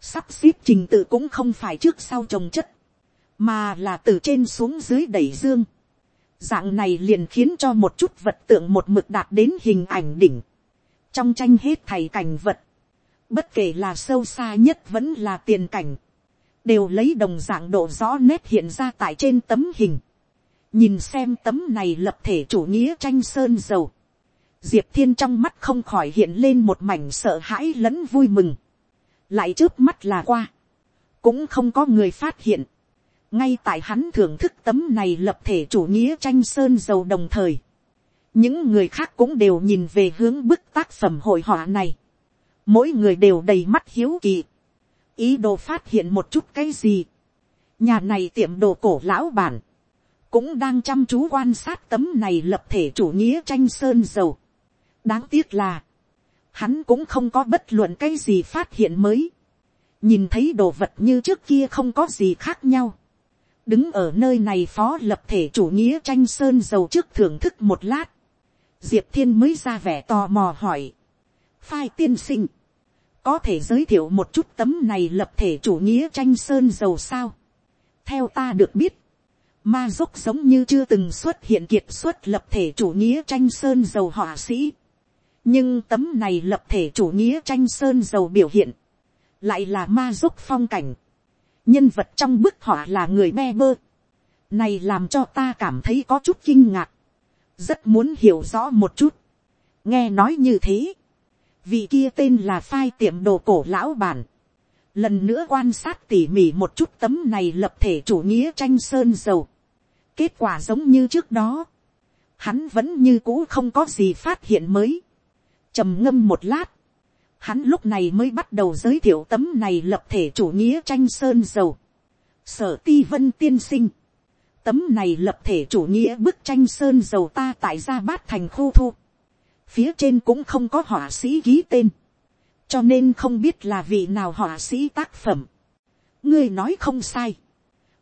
sắp xếp trình tự cũng không phải trước sau trồng chất, mà là từ trên xuống dưới đẩy dương. Dạng này liền khiến cho một chút vật tượng một mực đạt đến hình ảnh đỉnh. Trong tranh hết thầy cảnh vật, bất kể là sâu xa nhất vẫn là tiền cảnh, đều lấy đồng dạng độ rõ nét hiện ra tại trên tấm hình nhìn xem tấm này lập thể chủ nghĩa tranh sơn dầu, diệp thiên trong mắt không khỏi hiện lên một mảnh sợ hãi lẫn vui mừng, lại trước mắt là qua, cũng không có người phát hiện, ngay tại hắn thưởng thức tấm này lập thể chủ nghĩa tranh sơn dầu đồng thời, những người khác cũng đều nhìn về hướng bức tác phẩm hội họa này, mỗi người đều đầy mắt hiếu kỳ, ý đồ phát hiện một chút cái gì, nhà này tiệm đồ cổ lão bản, cũng đang chăm chú quan sát tấm này lập thể chủ nghĩa tranh sơn dầu. đáng tiếc là, hắn cũng không có bất luận cái gì phát hiện mới, nhìn thấy đồ vật như trước kia không có gì khác nhau, đứng ở nơi này phó lập thể chủ nghĩa tranh sơn dầu trước thưởng thức một lát, diệp thiên mới ra vẻ tò mò hỏi, phai tiên sinh, có thể giới thiệu một chút tấm này lập thể chủ nghĩa tranh sơn dầu sao. theo ta được biết, ma dốc giống như chưa từng xuất hiện kiệt xuất lập thể chủ nghĩa tranh sơn dầu họa sĩ. nhưng tấm này lập thể chủ nghĩa tranh sơn dầu biểu hiện, lại là ma dốc phong cảnh. nhân vật trong bức họa là người me bơ. này làm cho ta cảm thấy có chút kinh ngạc. rất muốn hiểu rõ một chút. nghe nói như thế. vị kia tên là phai tiệm đồ cổ lão bản. lần nữa quan sát tỉ mỉ một chút tấm này lập thể chủ nghĩa tranh sơn dầu kết quả giống như trước đó. hắn vẫn như cũ không có gì phát hiện mới. trầm ngâm một lát Hắn lúc này mới bắt đầu giới thiệu tấm này lập thể chủ nghĩa tranh sơn dầu. Sở ti vân tiên sinh. Tấm này lập thể chủ nghĩa bức tranh sơn dầu ta tại gia bát thành khu thu. Phía trên cũng không có họa sĩ ký tên. Cho nên không biết là vị nào họa sĩ tác phẩm. Ngươi nói không sai.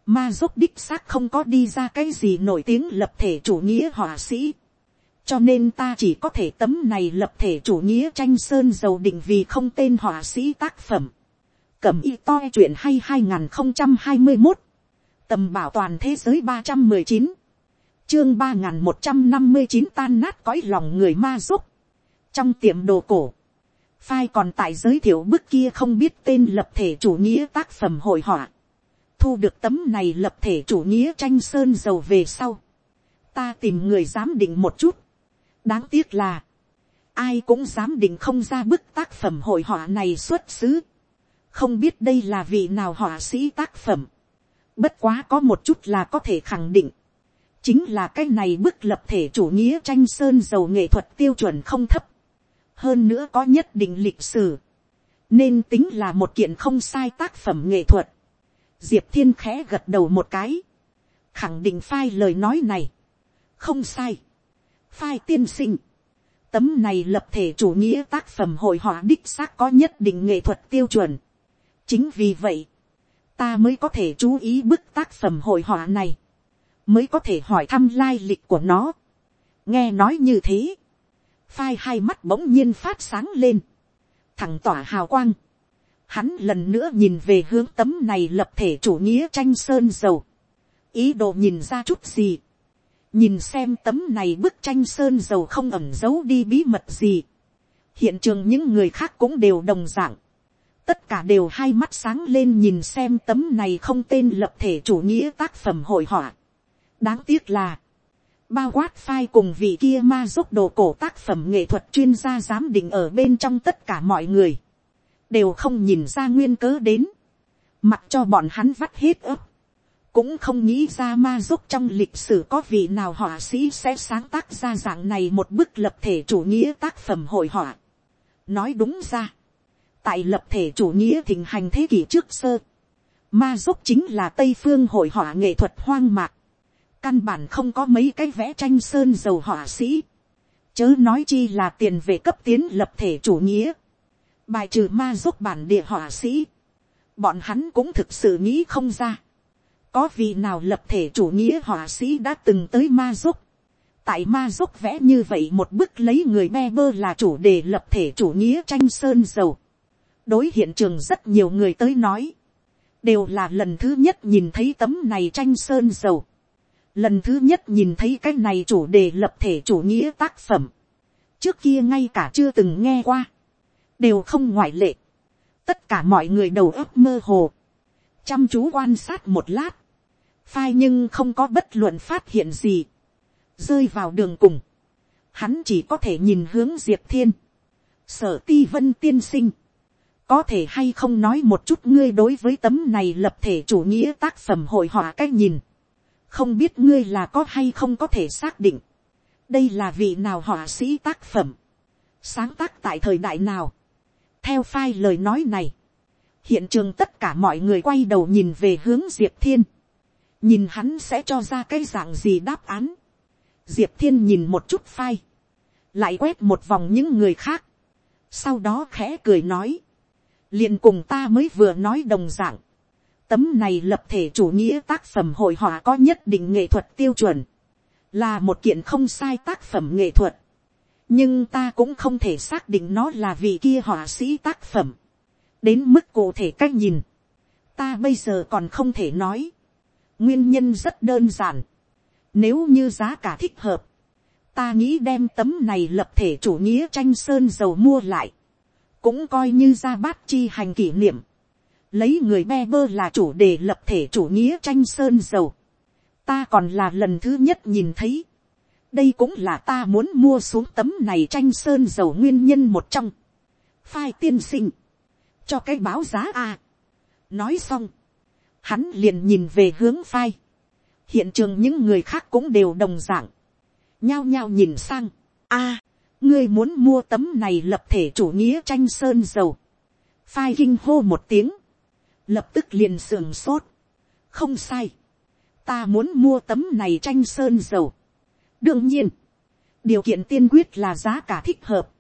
Ma dốc đích xác không có đi ra cái gì nổi tiếng lập thể chủ nghĩa họa sĩ cho nên ta chỉ có thể tấm này lập thể chủ nghĩa tranh sơn dầu định vì không tên họa sĩ tác phẩm. Cẩm y to chuyện hay hai nghìn không trăm hai mươi một tầm bảo toàn thế giới ba trăm mười chín chương ba nghìn một trăm năm mươi chín tan nát cõi lòng người ma giúp. trong tiệm đồ cổ, phai còn tại giới thiệu bức kia không biết tên lập thể chủ nghĩa tác phẩm hội họa thu được tấm này lập thể chủ nghĩa tranh sơn dầu về sau. ta tìm người giám định một chút đáng tiếc là, ai cũng giám định không ra bức tác phẩm hội họa này xuất xứ. không biết đây là vị nào họa sĩ tác phẩm. bất quá có một chút là có thể khẳng định. chính là cái này bức lập thể chủ nghĩa tranh sơn dầu nghệ thuật tiêu chuẩn không thấp. hơn nữa có nhất định lịch sử. nên tính là một kiện không sai tác phẩm nghệ thuật diệp thiên khẽ gật đầu một cái. khẳng định phai lời nói này. không sai phai tiên sinh. Tấm này lập thể chủ nghĩa tác phẩm hội họa đích xác có nhất định nghệ thuật tiêu chuẩn. Chính vì vậy, ta mới có thể chú ý bức tác phẩm hội họa này. Mới có thể hỏi thăm lai lịch của nó. Nghe nói như thế. Phai hai mắt bỗng nhiên phát sáng lên. Thẳng tỏa hào quang. Hắn lần nữa nhìn về hướng tấm này lập thể chủ nghĩa tranh sơn dầu. Ý đồ nhìn ra chút gì nhìn xem tấm này bức tranh sơn dầu không ẩm giấu đi bí mật gì. hiện trường những người khác cũng đều đồng d ạ n g tất cả đều hai mắt sáng lên nhìn xem tấm này không tên lập thể chủ nghĩa tác phẩm hội họa. đáng tiếc là, bao quát phai cùng vị kia ma giúp đồ cổ tác phẩm nghệ thuật chuyên gia giám định ở bên trong tất cả mọi người, đều không nhìn ra nguyên cớ đến, mặc cho bọn hắn vắt hết ấp cũng không nghĩ ra ma giúp trong lịch sử có vị nào họa sĩ sẽ sáng tác ra dạng này một bức lập thể chủ nghĩa tác phẩm hội họa. nói đúng ra, tại lập thể chủ nghĩa thịnh hành thế kỷ trước sơ, ma giúp chính là tây phương hội họa nghệ thuật hoang mạc, căn bản không có mấy cái vẽ tranh sơn dầu họa sĩ, chớ nói chi là tiền về cấp tiến lập thể chủ nghĩa, bài trừ ma giúp bản địa họa sĩ, bọn hắn cũng thực sự nghĩ không ra. Có vị nào lập thể chủ nghĩa họa sĩ đã từng tới ma giúp, tại ma giúp vẽ như vậy một bức lấy người be bơ là chủ đề lập thể chủ nghĩa tranh sơn dầu. Đối hiện trường rất nhiều người tới nói đều là lần thứ nhất nhìn thấy tấm này tranh sơn dầu. Lần thứ nhất nhìn thấy cái này chủ đề lập thể chủ nghĩa tác phẩm. Trước kia ngay cả chưa từng nghe qua đều không ngoại lệ. Tất cả mọi người đầu óc mơ hồ. Chăm chú quan sát một lát. Phai nhưng không có bất luận phát hiện gì, rơi vào đường cùng, hắn chỉ có thể nhìn hướng diệp thiên, sở ti vân tiên sinh, có thể hay không nói một chút ngươi đối với tấm này lập thể chủ nghĩa tác phẩm hội họa cách nhìn, không biết ngươi là có hay không có thể xác định, đây là vị nào họa sĩ tác phẩm, sáng tác tại thời đại nào, theo phai lời nói này, hiện trường tất cả mọi người quay đầu nhìn về hướng diệp thiên, nhìn hắn sẽ cho ra cái dạng gì đáp án, diệp thiên nhìn một chút phai. Lại quét một vòng những người khác, sau đó khẽ cười nói, liền cùng ta mới vừa nói đồng dạng, tấm này lập thể chủ nghĩa tác phẩm hội họa có nhất định nghệ thuật tiêu chuẩn, là một kiện không sai tác phẩm nghệ thuật, nhưng ta cũng không thể xác định nó là vị kia họa sĩ tác phẩm, đến mức cụ thể cách nhìn, ta bây giờ còn không thể nói, nguyên nhân rất đơn giản, nếu như giá cả thích hợp, ta nghĩ đem tấm này lập thể chủ nghĩa tranh sơn dầu mua lại, cũng coi như ra bát chi hành kỷ niệm, lấy người be bơ là chủ đề lập thể chủ nghĩa tranh sơn dầu, ta còn là lần thứ nhất nhìn thấy, đây cũng là ta muốn mua xuống tấm này tranh sơn dầu nguyên nhân một trong, phai tiên sinh, cho cái báo giá a, nói xong, hắn liền nhìn về hướng phai, hiện trường những người khác cũng đều đồng d ạ n g nhao nhao nhìn sang, a, ngươi muốn mua tấm này lập thể chủ nghĩa tranh sơn dầu, phai kinh hô một tiếng, lập tức liền sườn sốt, không sai, ta muốn mua tấm này tranh sơn dầu, đương nhiên, điều kiện tiên quyết là giá cả thích hợp,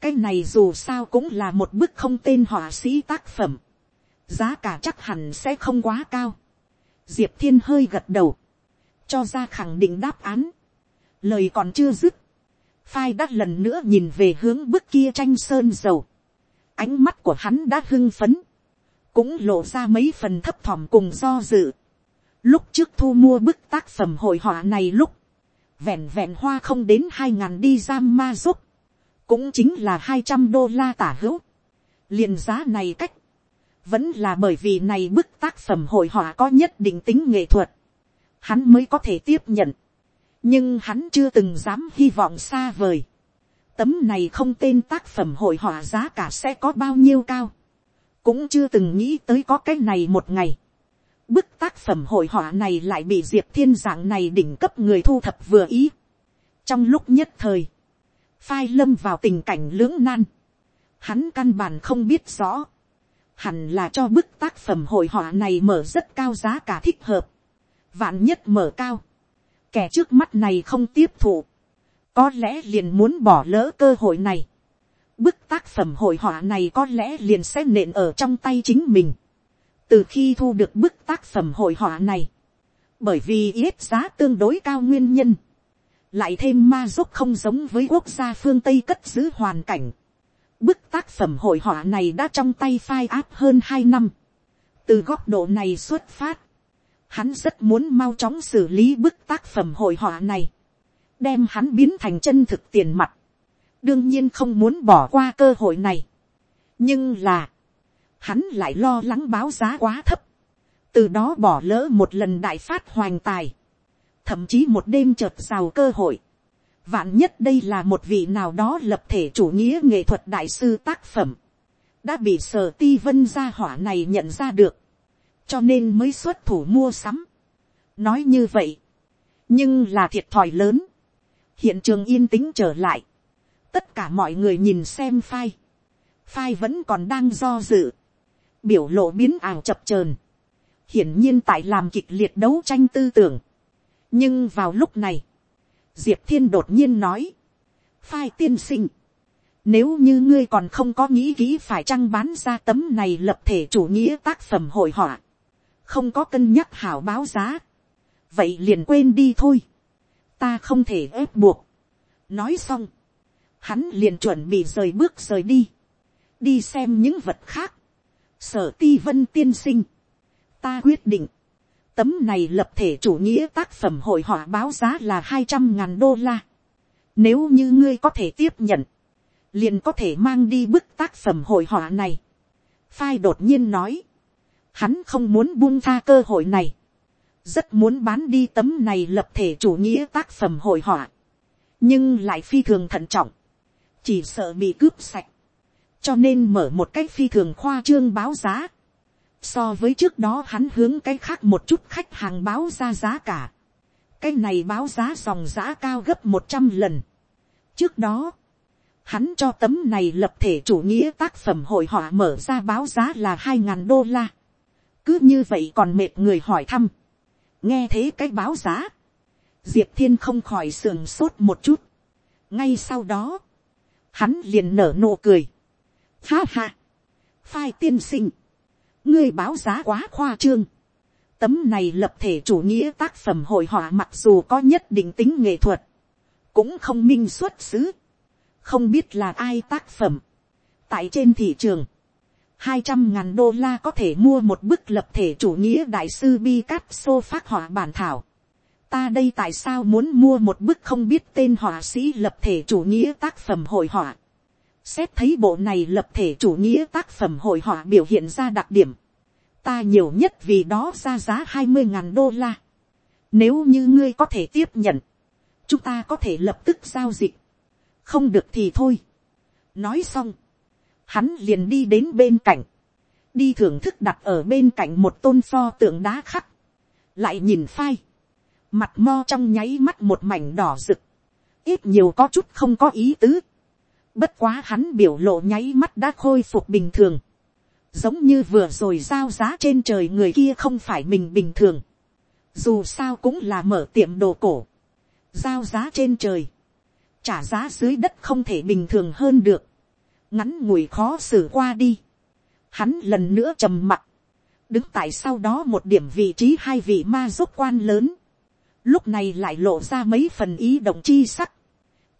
cái này dù sao cũng là một bức không tên họa sĩ tác phẩm, giá cả chắc hẳn sẽ không quá cao, diệp thiên hơi gật đầu, cho ra khẳng định đáp án. Lời còn chưa dứt. Phai đã lần nữa nhìn về hướng bức kia tranh sơn dầu. Ánh mắt của hắn đã hưng phấn. Cũng lộ ra mấy phần thấp thỏm cùng do dự. Lúc trước thu mua bức tác phẩm hội họa này lúc. Vẹn vẹn hoa không đến hai ngàn đi giam ma giúp. Cũng chính là hai trăm đô la tả hữu. liền giá này cách. Vẫn là bởi vì này bức tác phẩm hội họa có nhất định tính nghệ thuật hắn mới có thể tiếp nhận. nhưng hắn chưa từng dám hy vọng xa vời. tấm này không tên tác phẩm hội họa giá cả sẽ có bao nhiêu cao. cũng chưa từng nghĩ tới có cái này một ngày bức tác phẩm hội họa này lại bị diệp thiên dạng này đỉnh cấp người thu thập vừa ý. trong lúc nhất thời, phai lâm vào tình cảnh lưỡng nan. hắn căn bản không biết rõ hẳn là cho bức tác phẩm hội họa này mở rất cao giá cả thích hợp vạn nhất mở cao, kẻ trước mắt này không tiếp thụ, có lẽ liền muốn bỏ lỡ cơ hội này. Bức tác phẩm hội họa này có lẽ liền sẽ nện ở trong tay chính mình. Từ khi thu được bức tác phẩm hội họa này, bởi vì ít giá tương đối cao nguyên nhân, lại thêm ma giúp không giống với quốc gia phương Tây cất giữ hoàn cảnh. Bức tác phẩm hội họa này đã trong tay phai áp hơn hai năm. Từ góc độ này xuất phát, Hắn rất muốn mau chóng xử lý bức tác phẩm hội họa này. Đem hắn biến thành chân thực tiền mặt. Đương nhiên không muốn bỏ qua cơ hội này. Nhưng là. Hắn lại lo lắng báo giá quá thấp. Từ đó bỏ lỡ một lần đại phát hoành tài. Thậm chí một đêm chợt giàu cơ hội. Vạn nhất đây là một vị nào đó lập thể chủ nghĩa nghệ thuật đại sư tác phẩm. Đã bị sở ti vân gia hỏa này nhận ra được cho nên mới xuất thủ mua sắm. nói như vậy, nhưng là thiệt thòi lớn. hiện trường yên tĩnh trở lại. tất cả mọi người nhìn xem phai. phai vẫn còn đang do dự biểu lộ biến ảo chập chờn. hiển nhiên tại làm kịch liệt đấu tranh tư tưởng. nhưng vào lúc này, diệp thiên đột nhiên nói, phai tiên sinh, nếu như ngươi còn không có nghĩ kỹ phải chăng bán ra tấm này lập thể chủ nghĩa tác phẩm hội họa không có cân nhắc hảo báo giá, vậy liền quên đi thôi, ta không thể ép buộc. nói xong, hắn liền chuẩn bị rời bước rời đi, đi xem những vật khác, sở ti vân tiên sinh, ta quyết định, tấm này lập thể chủ nghĩa tác phẩm hội họa báo giá là hai trăm ngàn đô la, nếu như ngươi có thể tiếp nhận, liền có thể mang đi bức tác phẩm hội họa này. Phai đột nhiên nói, Hắn không muốn buông tha cơ hội này. Rất muốn bán đi tấm này lập thể chủ nghĩa tác phẩm hội họa. Nhưng lại phi thường thận trọng. Chỉ sợ bị cướp sạch cho nên mở một cái phi thường khoa trương báo giá. So với trước đó hắn hướng cái khác một chút khách hàng báo ra giá cả. Cái này báo giá dòng giá cao gấp một trăm lần. Trước đó, hắn cho tấm này lập thể chủ nghĩa tác phẩm hội họa mở ra báo giá là hai ngàn đô la. Cứ như vậy còn mệt người hỏi thăm. Nghe thế cái báo giá. Diệp thiên không khỏi sườn sốt một chút. Ngay sau đó, hắn liền nở nụ cười. Ha ha, phai tiên sinh, ngươi báo giá quá khoa trương. Tấm này lập thể chủ nghĩa tác phẩm hội họa mặc dù có nhất định tính nghệ thuật, cũng không minh xuất xứ, không biết là ai tác phẩm. tại trên thị trường, hai trăm ngàn đô la có thể mua một bức lập thể chủ nghĩa đại sư Picasso phát họa bản thảo. ta đây tại sao muốn mua một bức không biết tên họa sĩ lập thể chủ nghĩa tác phẩm hội họa xét thấy bộ này lập thể chủ nghĩa tác phẩm hội họa biểu hiện ra đặc điểm. ta nhiều nhất vì đó ra giá hai mươi ngàn đô la. nếu như ngươi có thể tiếp nhận, chúng ta có thể lập tức giao dịch. không được thì thôi. nói xong, hắn liền đi đến bên cạnh, đi thưởng thức đặt ở bên cạnh một tôn pho tượng đá khắc, lại nhìn phai, mặt mo trong nháy mắt một mảnh đỏ rực, ít nhiều có chút không có ý tứ, bất quá hắn biểu lộ nháy mắt đã khôi phục bình thường, giống như vừa rồi giao giá trên trời người kia không phải mình bình thường, dù sao cũng là mở tiệm đồ cổ, giao giá trên trời, trả giá dưới đất không thể bình thường hơn được, ngắn ngủi khó xử qua đi, hắn lần nữa trầm mặt. Đứng tại sau đó một điểm vị trí hai vị ma giúp quan lớn, lúc này lại lộ ra mấy phần ý động chi sắc,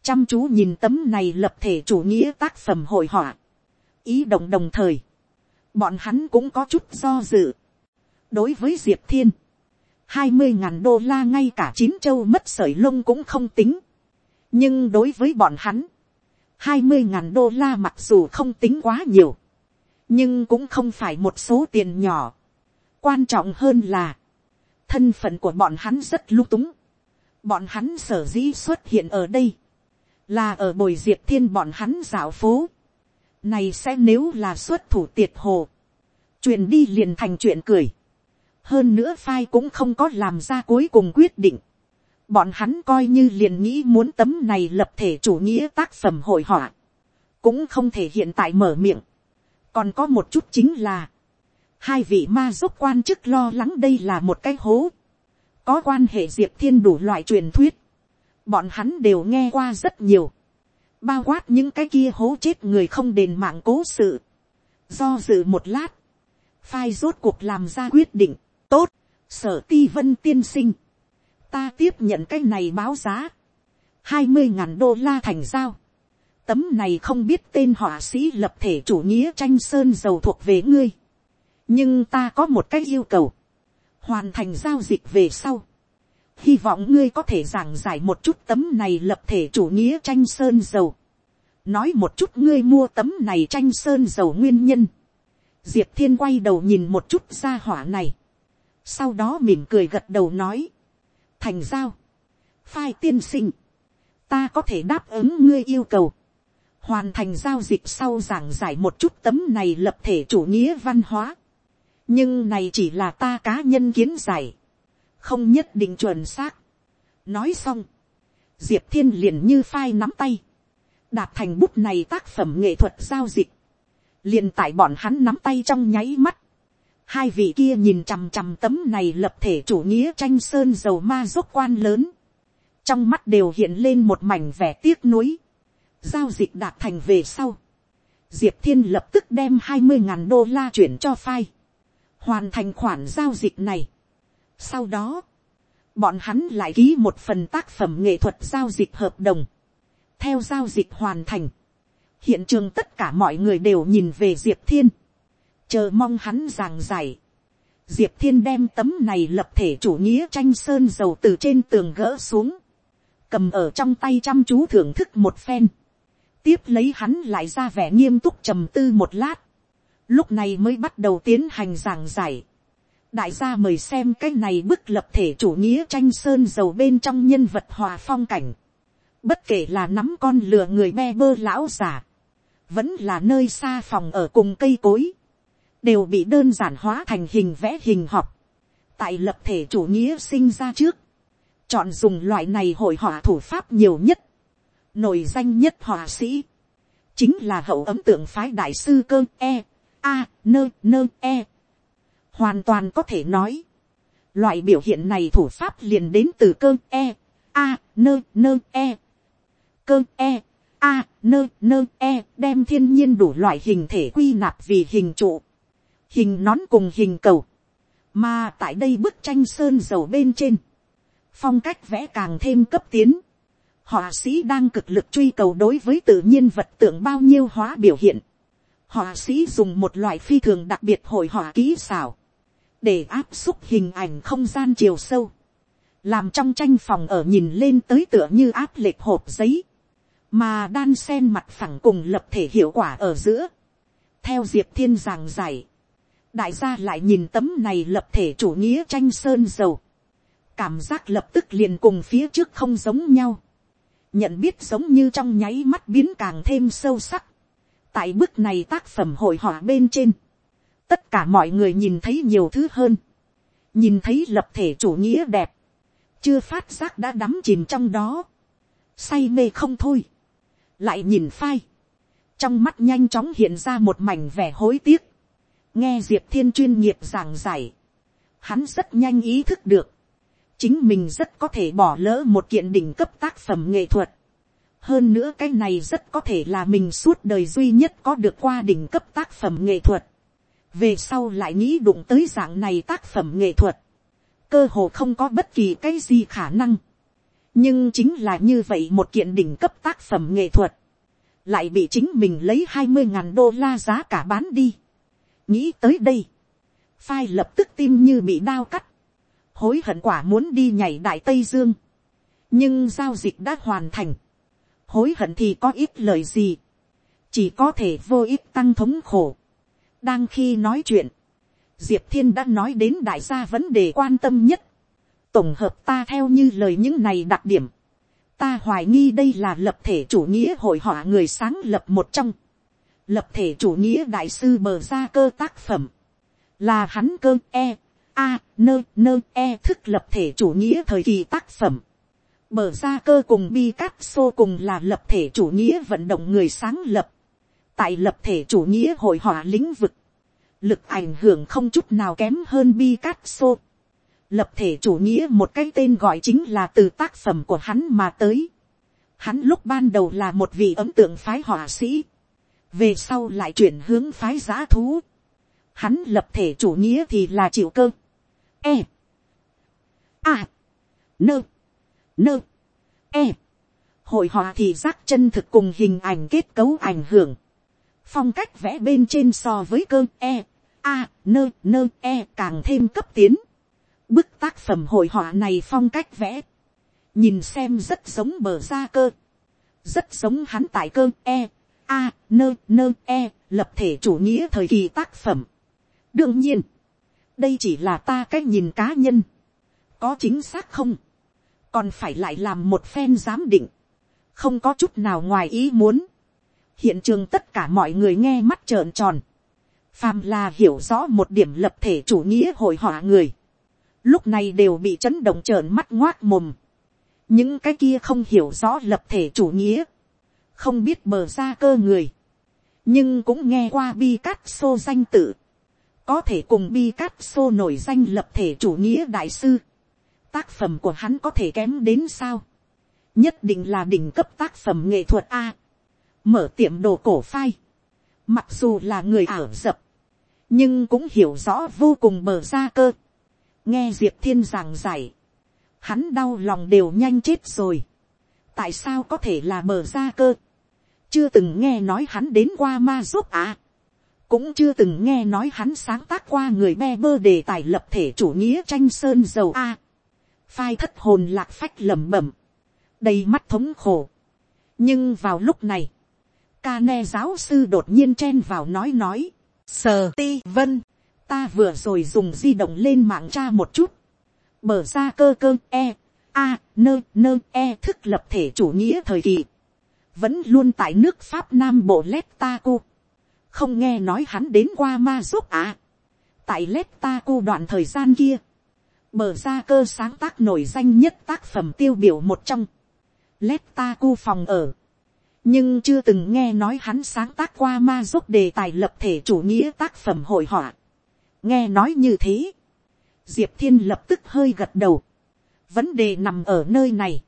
chăm chú nhìn tấm này lập thể chủ nghĩa tác phẩm hội họa, ý động đồng thời, bọn hắn cũng có chút do dự. đối với diệp thiên, hai mươi ngàn đô la ngay cả chín châu mất sởi lông cũng không tính, nhưng đối với bọn hắn, hai mươi ngàn đô la mặc dù không tính quá nhiều, nhưng cũng không phải một số tiền nhỏ. quan trọng hơn là, thân phận của bọn hắn rất lung túng. bọn hắn sở dĩ xuất hiện ở đây, là ở bồi diệp thiên bọn hắn dạo phố. này sẽ nếu là xuất thủ tiệt hồ, truyền đi liền thành chuyện cười. hơn nữa phai cũng không có làm ra cuối cùng quyết định bọn hắn coi như liền nghĩ muốn tấm này lập thể chủ nghĩa tác phẩm hội họa, cũng không thể hiện tại mở miệng. còn có một chút chính là, hai vị ma giúp quan chức lo lắng đây là một cái hố, có quan hệ diệp thiên đủ loại truyền thuyết, bọn hắn đều nghe qua rất nhiều, bao quát những cái kia hố chết người không đền mạng cố sự, do dự một lát, phai rốt cuộc làm ra quyết định, tốt, sở ti vân tiên sinh, ta tiếp nhận cái này báo giá, hai mươi ngàn đô la thành giao, tấm này không biết tên họa sĩ lập thể chủ nghĩa tranh sơn dầu thuộc về ngươi, nhưng ta có một cái yêu cầu, hoàn thành giao dịch về sau, hy vọng ngươi có thể giảng giải một chút tấm này lập thể chủ nghĩa tranh sơn dầu, nói một chút ngươi mua tấm này tranh sơn dầu nguyên nhân, diệp thiên quay đầu nhìn một chút ra hỏa này, sau đó mỉm cười gật đầu nói, thành giao, phai tiên sinh, ta có thể đáp ứng ngươi yêu cầu, hoàn thành giao dịch sau giảng giải một chút tấm này lập thể chủ nghĩa văn hóa, nhưng này chỉ là ta cá nhân kiến giải, không nhất định chuẩn xác. nói xong, diệp thiên liền như phai nắm tay, đạt thành bút này tác phẩm nghệ thuật giao dịch, liền tại bọn hắn nắm tay trong nháy mắt, hai vị kia nhìn chằm chằm tấm này lập thể chủ nghĩa tranh sơn dầu ma rốt quan lớn, trong mắt đều hiện lên một mảnh vẻ tiếc nuối, giao dịch đạt thành về sau, diệp thiên lập tức đem hai mươi ngàn đô la chuyển cho phai, hoàn thành khoản giao dịch này sau đó, bọn hắn lại ký một phần tác phẩm nghệ thuật giao dịch hợp đồng, theo giao dịch hoàn thành, hiện trường tất cả mọi người đều nhìn về diệp thiên, chờ mong hắn giảng giải. Diệp thiên đem tấm này lập thể chủ nghĩa tranh sơn dầu từ trên tường gỡ xuống, cầm ở trong tay chăm chú thưởng thức một phen, tiếp lấy hắn lại ra vẻ nghiêm túc trầm tư một lát, lúc này mới bắt đầu tiến hành giảng giải đại gia mời xem cái này bức lập thể chủ nghĩa tranh sơn dầu bên trong nhân vật hòa phong cảnh, bất kể là nắm con lừa người me bơ lão giả, vẫn là nơi xa phòng ở cùng cây cối, đều bị đơn giản hóa thành hình vẽ hình học, tại lập thể chủ nghĩa sinh ra trước, chọn dùng loại này hội họa thủ pháp nhiều nhất, nổi danh nhất họa sĩ, chính là hậu ấm tượng phái đại sư cơ e, a, nơ nơ e hoàn toàn có thể nói, loại biểu hiện này thủ pháp liền đến từ cơ e, a, nơ nơ e. cơ e, a, nơ nơ e đem thiên nhiên đủ loại hình thể quy nạp vì hình trụ, hình nón cùng hình cầu, mà tại đây bức tranh sơn dầu bên trên, phong cách vẽ càng thêm cấp tiến, họa sĩ đang cực lực truy cầu đối với tự nhiên vật tượng bao nhiêu hóa biểu hiện, họa sĩ dùng một loại phi thường đặc biệt hội họa kỹ xảo, để áp xúc hình ảnh không gian chiều sâu, làm trong tranh phòng ở nhìn lên tới tựa như áp lệch hộp giấy, mà đan sen mặt phẳng cùng lập thể hiệu quả ở giữa. theo diệp thiên giảng giải, đại gia lại nhìn tấm này lập thể chủ nghĩa tranh sơn dầu, cảm giác lập tức liền cùng phía trước không giống nhau, nhận biết giống như trong nháy mắt biến càng thêm sâu sắc. tại bức này tác phẩm hội họa bên trên, tất cả mọi người nhìn thấy nhiều thứ hơn, nhìn thấy lập thể chủ nghĩa đẹp, chưa phát giác đã đắm chìm trong đó, say mê không thôi, lại nhìn phai, trong mắt nhanh chóng hiện ra một mảnh vẻ hối tiếc, nghe diệp thiên chuyên nghiệp giảng giải, hắn rất nhanh ý thức được, chính mình rất có thể bỏ lỡ một kiện đỉnh cấp tác phẩm nghệ thuật. hơn nữa cái này rất có thể là mình suốt đời duy nhất có được qua đỉnh cấp tác phẩm nghệ thuật về sau lại nghĩ đụng tới dạng này tác phẩm nghệ thuật. cơ hồ không có bất kỳ cái gì khả năng. nhưng chính là như vậy một kiện đỉnh cấp tác phẩm nghệ thuật. lại bị chính mình lấy hai mươi ngàn đô la giá cả bán đi. nghĩ tới đây. phai lập tức tim như bị đao cắt hối hận quả muốn đi nhảy đại tây dương, nhưng giao dịch đã hoàn thành, hối hận thì có ít lời gì, chỉ có thể vô ích tăng thống khổ đang khi nói chuyện, diệp thiên đã nói đến đại gia vấn đề quan tâm nhất, tổng hợp ta theo như lời những này đặc điểm, ta hoài nghi đây là lập thể chủ nghĩa hội họa người sáng lập một trong, lập thể chủ nghĩa đại sư bờ ra cơ tác phẩm, là hắn cơ e a nơ nơ e thức lập thể chủ nghĩa thời kỳ tác phẩm. Mở ra cơ cùng bi cát xô cùng là lập thể chủ nghĩa vận động người sáng lập. Tại lập thể chủ nghĩa hội họa lĩnh vực. Lực ảnh hưởng không chút nào kém hơn Picasso. Lập thể chủ nghĩa một cái tên gọi chính là từ tác phẩm của hắn mà tới. Hắn lúc ban đầu là một vị ấn tượng phái họa sĩ. Về sau lại chuyển hướng phái giá thú. Hắn lập thể chủ nghĩa thì là chịu cơ e, a, nơ, nơ, e, hội họa thì giác chân thực cùng hình ảnh kết cấu ảnh hưởng, phong cách vẽ bên trên so với cơ e, a, nơ, nơ, e càng thêm cấp tiến, bức tác phẩm hội họa này phong cách vẽ, nhìn xem rất giống bờ ra cơ, rất giống hắn tại cơ e, a, nơ, nơ, e, lập thể chủ nghĩa thời kỳ tác phẩm. đương nhiên, đây chỉ là ta cái nhìn cá nhân, có chính xác không, còn phải lại làm một phen giám định, không có chút nào ngoài ý muốn, hiện trường tất cả mọi người nghe mắt trợn tròn, phàm là hiểu rõ một điểm lập thể chủ nghĩa hội họa người, lúc này đều bị chấn động trợn mắt ngoác mồm, những cái kia không hiểu rõ lập thể chủ nghĩa, không biết bờ ra cơ người, nhưng cũng nghe qua bi cát xô danh tự, có thể cùng bi cát xô nổi danh lập thể chủ nghĩa đại sư. Tác phẩm của hắn có thể kém đến sao? Nhất định là đỉnh cấp tác phẩm nghệ thuật A. Mở tiệm đồ cổ phai. Mặc dù là người ảo dập. Nhưng cũng hiểu rõ vô cùng bờ ra cơ. Nghe Diệp Thiên giảng giải. Hắn đau lòng đều nhanh chết rồi. Tại sao có thể là bờ ra cơ? Chưa từng nghe nói hắn đến qua ma giúp à cũng chưa từng nghe nói hắn sáng tác qua người be bơ đề tài lập thể chủ nghĩa tranh sơn dầu a. phai thất hồn lạc phách lẩm bẩm, đầy mắt thống khổ. nhưng vào lúc này, ca ne giáo sư đột nhiên chen vào nói nói, sờ ti vân, ta vừa rồi dùng di động lên mạng tra một chút, mở ra cơ cơ e, a, nơ nơ e thức lập thể chủ nghĩa thời kỳ, vẫn luôn tại nước pháp nam bộ Lét Ta Cô. không nghe nói hắn đến qua ma giúp à. tại Lét Ta Cô đoạn thời gian kia, bờ ra cơ sáng tác nổi danh nhất tác phẩm tiêu biểu một trong, Lét Ta Cô phòng ở, nhưng chưa từng nghe nói hắn sáng tác qua ma giúp đề tài lập thể chủ nghĩa tác phẩm hội họa. nghe nói như thế, diệp thiên lập tức hơi gật đầu, vấn đề nằm ở nơi này,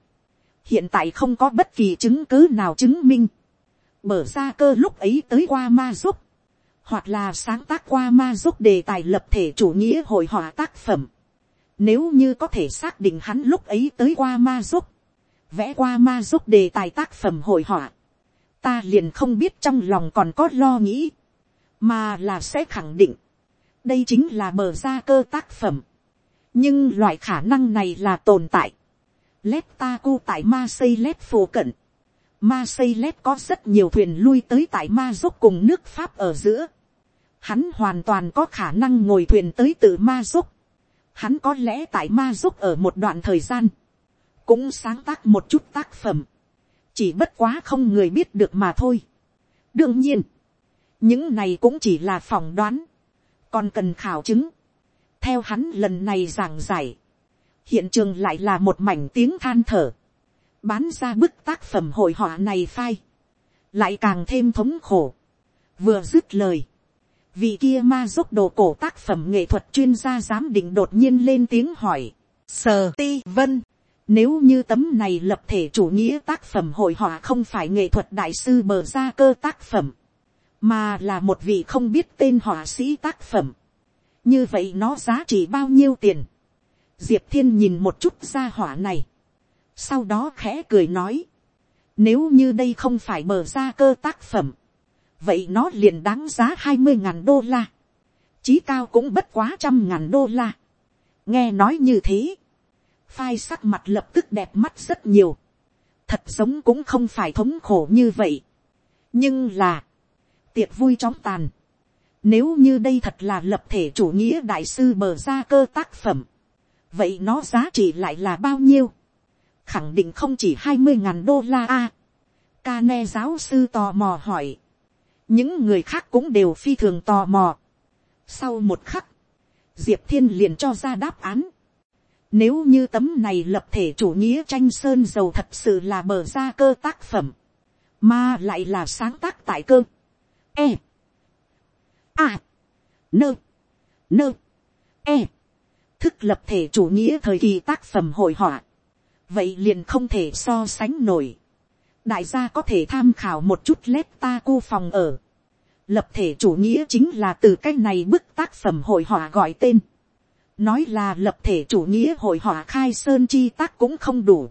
hiện tại không có bất kỳ chứng cứ nào chứng minh, mở ra cơ lúc ấy tới qua ma giúp, hoặc là sáng tác qua ma giúp đề tài lập thể chủ nghĩa hội họa tác phẩm. Nếu như có thể xác định hắn lúc ấy tới qua ma giúp, vẽ qua ma giúp đề tài tác phẩm hội họa, ta liền không biết trong lòng còn có lo nghĩ, mà là sẽ khẳng định, đây chính là bờ ra cơ tác phẩm. nhưng loại khả năng này là tồn tại. Lét ta cu tại ma xây lét phổ cận. Ma xây lét có rất nhiều thuyền lui tới tại ma giúp cùng nước pháp ở giữa. Hắn hoàn toàn có khả năng ngồi thuyền tới từ ma giúp. Hắn có lẽ tại ma giúp ở một đoạn thời gian. Cũng sáng tác một chút tác phẩm chỉ bất quá không người biết được mà thôi. đương nhiên, những này cũng chỉ là phỏng đoán, còn cần khảo chứng. theo hắn lần này giảng giải, hiện trường lại là một mảnh tiếng than thở, bán ra bức tác phẩm hội họa này phai, lại càng thêm thống khổ. vừa dứt lời, vị kia ma giúp đồ cổ tác phẩm nghệ thuật chuyên gia giám định đột nhiên lên tiếng hỏi, sờ ti vân, nếu như tấm này lập thể chủ nghĩa tác phẩm hội họa không phải nghệ thuật đại sư bờ ra cơ tác phẩm, mà là một vị không biết tên họa sĩ tác phẩm. Như vậy nó giá trị bao nhiêu tiền? Diệp thiên nhìn một chút ra họa này. Sau đó khẽ cười nói. Nếu như đây không phải bờ ra cơ tác phẩm. Vậy nó liền đáng giá hai mươi ngàn đô la. Chí cao cũng bất quá trăm ngàn đô la. Nghe nói như thế phai sắc mặt lập tức đẹp mắt rất nhiều, thật sống cũng không phải thống khổ như vậy, nhưng là, tiệc vui chóng tàn, nếu như đây thật là lập thể chủ nghĩa đại sư bờ ra cơ tác phẩm, vậy nó giá trị lại là bao nhiêu, khẳng định không chỉ hai mươi ngàn đô la a. ca ne giáo sư tò mò hỏi, những người khác cũng đều phi thường tò mò. sau một khắc, diệp thiên liền cho ra đáp án, nếu như tấm này lập thể chủ nghĩa tranh sơn dầu thật sự là bờ ra cơ tác phẩm. Mà lại là sáng tác tại cơ. E. A. Nơ. Nơ. E. Thức lập thể chủ nghĩa thời kỳ tác phẩm hội họa. Vậy liền không thể so sánh nổi. Đại gia có thể tham khảo một chút lét ta cu phòng ở. Lập thể chủ nghĩa chính là từ cái này bức tác phẩm hội họa gọi tên nói là lập thể chủ nghĩa hội họa khai sơn chi tác cũng không đủ.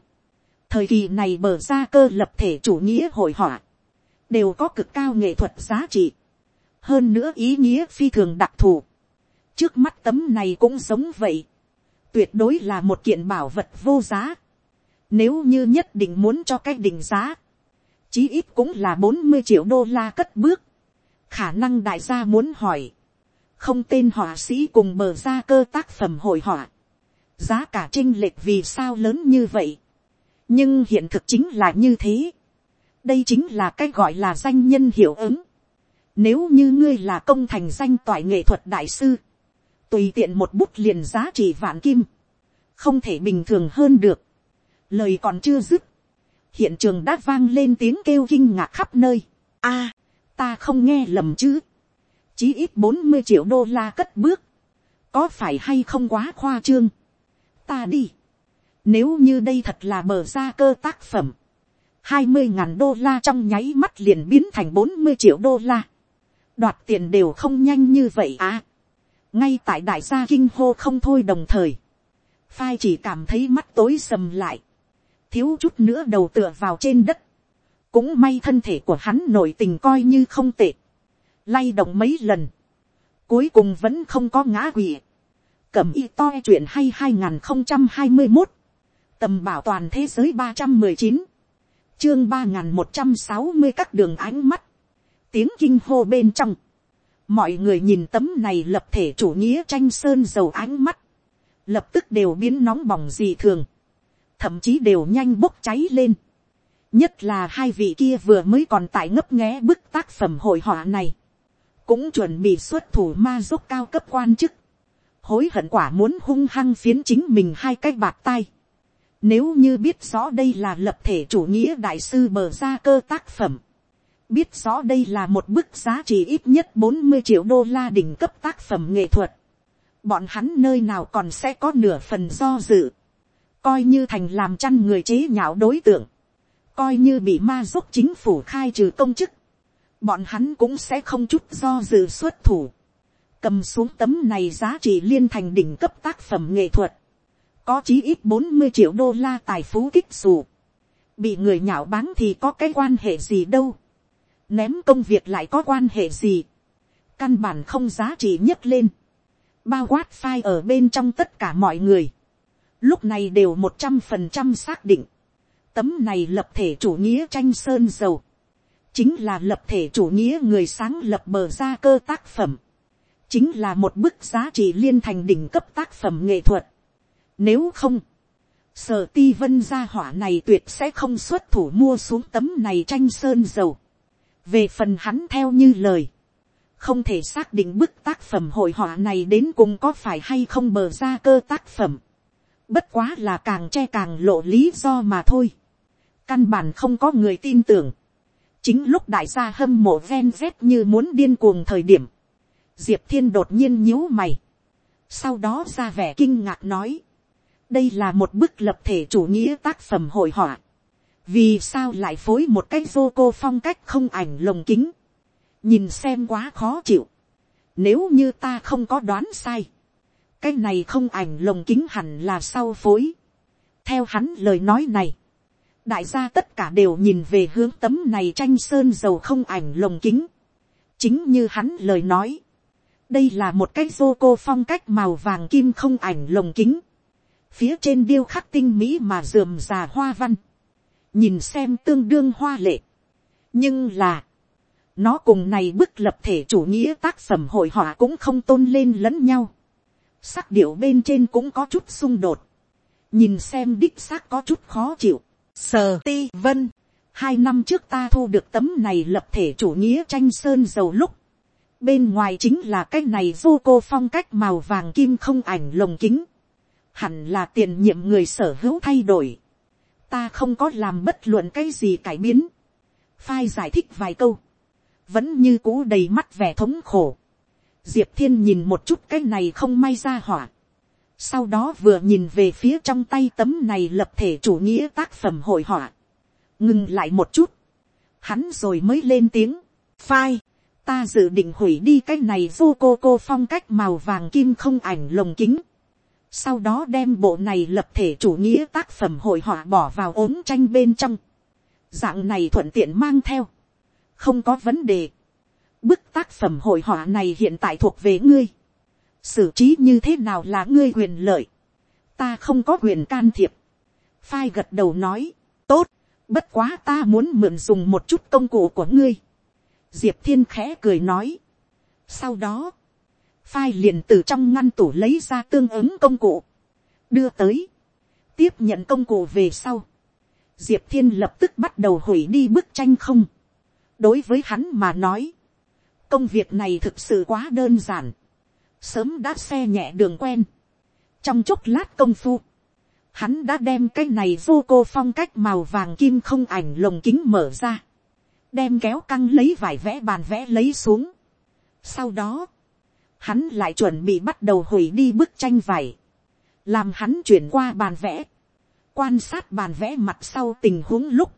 thời kỳ này bờ ra cơ lập thể chủ nghĩa hội họa, đều có cực cao nghệ thuật giá trị. hơn nữa ý nghĩa phi thường đặc thù. trước mắt tấm này cũng giống vậy. tuyệt đối là một kiện bảo vật vô giá. nếu như nhất định muốn cho cái định giá, chí ít cũng là bốn mươi triệu đô la cất bước. khả năng đại gia muốn hỏi, không tên họa sĩ cùng mở ra cơ tác phẩm hội họa, giá cả chinh lệch vì sao lớn như vậy, nhưng hiện thực chính là như thế, đây chính là cái gọi là danh nhân hiệu ứng, nếu như ngươi là công thành danh toại nghệ thuật đại sư, tùy tiện một bút liền giá trị vạn kim, không thể bình thường hơn được, lời còn chưa dứt, hiện trường đã vang lên tiếng kêu kinh ngạc khắp nơi, a, ta không nghe lầm chứ, chí ít bốn mươi triệu đô la cất bước, có phải hay không quá khoa trương, ta đi, nếu như đây thật là bờ ra cơ tác phẩm, hai mươi ngàn đô la trong nháy mắt liền biến thành bốn mươi triệu đô la, đoạt tiền đều không nhanh như vậy à, ngay tại đại gia kinh hô không thôi đồng thời, phai chỉ cảm thấy mắt tối sầm lại, thiếu chút nữa đầu tựa vào trên đất, cũng may thân thể của hắn nổi tình coi như không tệ, lay động mấy lần, cuối cùng vẫn không có ngã quỷ. cẩm y to chuyện hay hai nghìn không trăm hai mươi một, tầm bảo toàn thế giới ba trăm mười chín, chương ba nghìn một trăm sáu mươi các đường ánh mắt, tiếng kinh hô bên trong, mọi người nhìn tấm này lập thể chủ nghĩa tranh sơn dầu ánh mắt, lập tức đều biến nóng bỏng dị thường, thậm chí đều nhanh bốc cháy lên, nhất là hai vị kia vừa mới còn tại ngấp nghé bức tác phẩm hội họa này, cũng chuẩn bị xuất thủ ma giúp cao cấp quan chức, hối hận quả muốn hung hăng phiến chính mình hai cái bạc tay. Nếu như biết rõ đây là lập thể chủ nghĩa đại sư bờ ra cơ tác phẩm, biết rõ đây là một bức giá trị ít nhất bốn mươi triệu đô la đỉnh cấp tác phẩm nghệ thuật, bọn hắn nơi nào còn sẽ có nửa phần do dự, coi như thành làm chăn người chế nhạo đối tượng, coi như bị ma giúp chính phủ khai trừ công chức, bọn hắn cũng sẽ không chút do dự xuất thủ, cầm xuống tấm này giá trị liên thành đỉnh cấp tác phẩm nghệ thuật, có chí ít bốn mươi triệu đô la tài phú kích xù, bị người nhạo báng thì có cái quan hệ gì đâu, ném công việc lại có quan hệ gì, căn bản không giá trị nhất lên, bao quát phai ở bên trong tất cả mọi người, lúc này đều một trăm phần trăm xác định, tấm này lập thể chủ nghĩa tranh sơn dầu, chính là lập thể chủ nghĩa người sáng lập bờ ra cơ tác phẩm, chính là một bức giá trị liên thành đỉnh cấp tác phẩm nghệ thuật. Nếu không, sở ti vân gia hỏa này tuyệt sẽ không xuất thủ mua xuống tấm này tranh sơn dầu. về phần hắn theo như lời, không thể xác định bức tác phẩm hội họa này đến cùng có phải hay không bờ ra cơ tác phẩm. bất quá là càng che càng lộ lý do mà thôi. căn bản không có người tin tưởng chính lúc đại gia hâm mộ ven vét như muốn điên cuồng thời điểm, diệp thiên đột nhiên nhíu mày. sau đó ra vẻ kinh ngạc nói, đây là một bức lập thể chủ nghĩa tác phẩm hội họa. vì sao lại phối một cái vô cô phong cách không ảnh lồng kính nhìn xem quá khó chịu. Nếu như ta không có đoán sai, cái này không ảnh lồng kính hẳn là sau phối. theo hắn lời nói này, đại gia tất cả đều nhìn về hướng tấm này tranh sơn dầu không ảnh lồng kính. chính như hắn lời nói, đây là một cái vô cô phong cách màu vàng kim không ảnh lồng kính. phía trên điêu khắc tinh mỹ mà dườm già hoa văn. nhìn xem tương đương hoa lệ. nhưng là, nó cùng này bức lập thể chủ nghĩa tác phẩm hội họa cũng không tôn lên lẫn nhau. Sắc điệu bên trên cũng có chút xung đột. Nhìn xem đích xác có chút khó chịu. Sờ ti vân. Hai năm trước ta thu được tấm này lập thể chủ nghĩa tranh sơn dầu lúc. Bên ngoài chính là cái này vô cô phong cách màu vàng kim không ảnh lồng kính. Hẳn là tiền nhiệm người sở hữu thay đổi. Ta không có làm bất luận cái gì cải biến. Phai giải thích vài câu vẫn như cũ đầy mắt vẻ thống khổ. diệp thiên nhìn một chút cái này không may ra hỏa sau đó vừa nhìn về phía trong tay tấm này lập thể chủ nghĩa tác phẩm hội họa. ngừng lại một chút. hắn rồi mới lên tiếng. phai, ta dự định hủy đi cái này vô cô cô phong cách màu vàng kim không ảnh lồng kính. sau đó đem bộ này lập thể chủ nghĩa tác phẩm hội họa bỏ vào ốm tranh bên trong. dạng này thuận tiện mang theo không có vấn đề. Bức tác phẩm hội họa này hiện tại thuộc về ngươi xử trí như thế nào là ngươi quyền lợi. ta không có quyền can thiệp. phai gật đầu nói, tốt, bất quá ta muốn mượn dùng một chút công cụ của ngươi. diệp thiên khẽ cười nói. sau đó, phai liền từ trong ngăn tủ lấy ra tương ứng công cụ, đưa tới, tiếp nhận công cụ về sau. Diệp thiên lập tức bắt đầu hủy đi bức tranh không đối với hắn mà nói, công việc này thực sự quá đơn giản, sớm đã xe nhẹ đường quen, trong chốc lát công phu, hắn đã đem cái này vô cô phong cách màu vàng kim không ảnh lồng kính mở ra, đem kéo căng lấy vải vẽ bàn vẽ lấy xuống. Sau đó, hắn lại chuẩn bị bắt đầu hủy đi bức tranh vải, làm hắn chuyển qua bàn vẽ, quan sát bàn vẽ mặt sau tình huống lúc,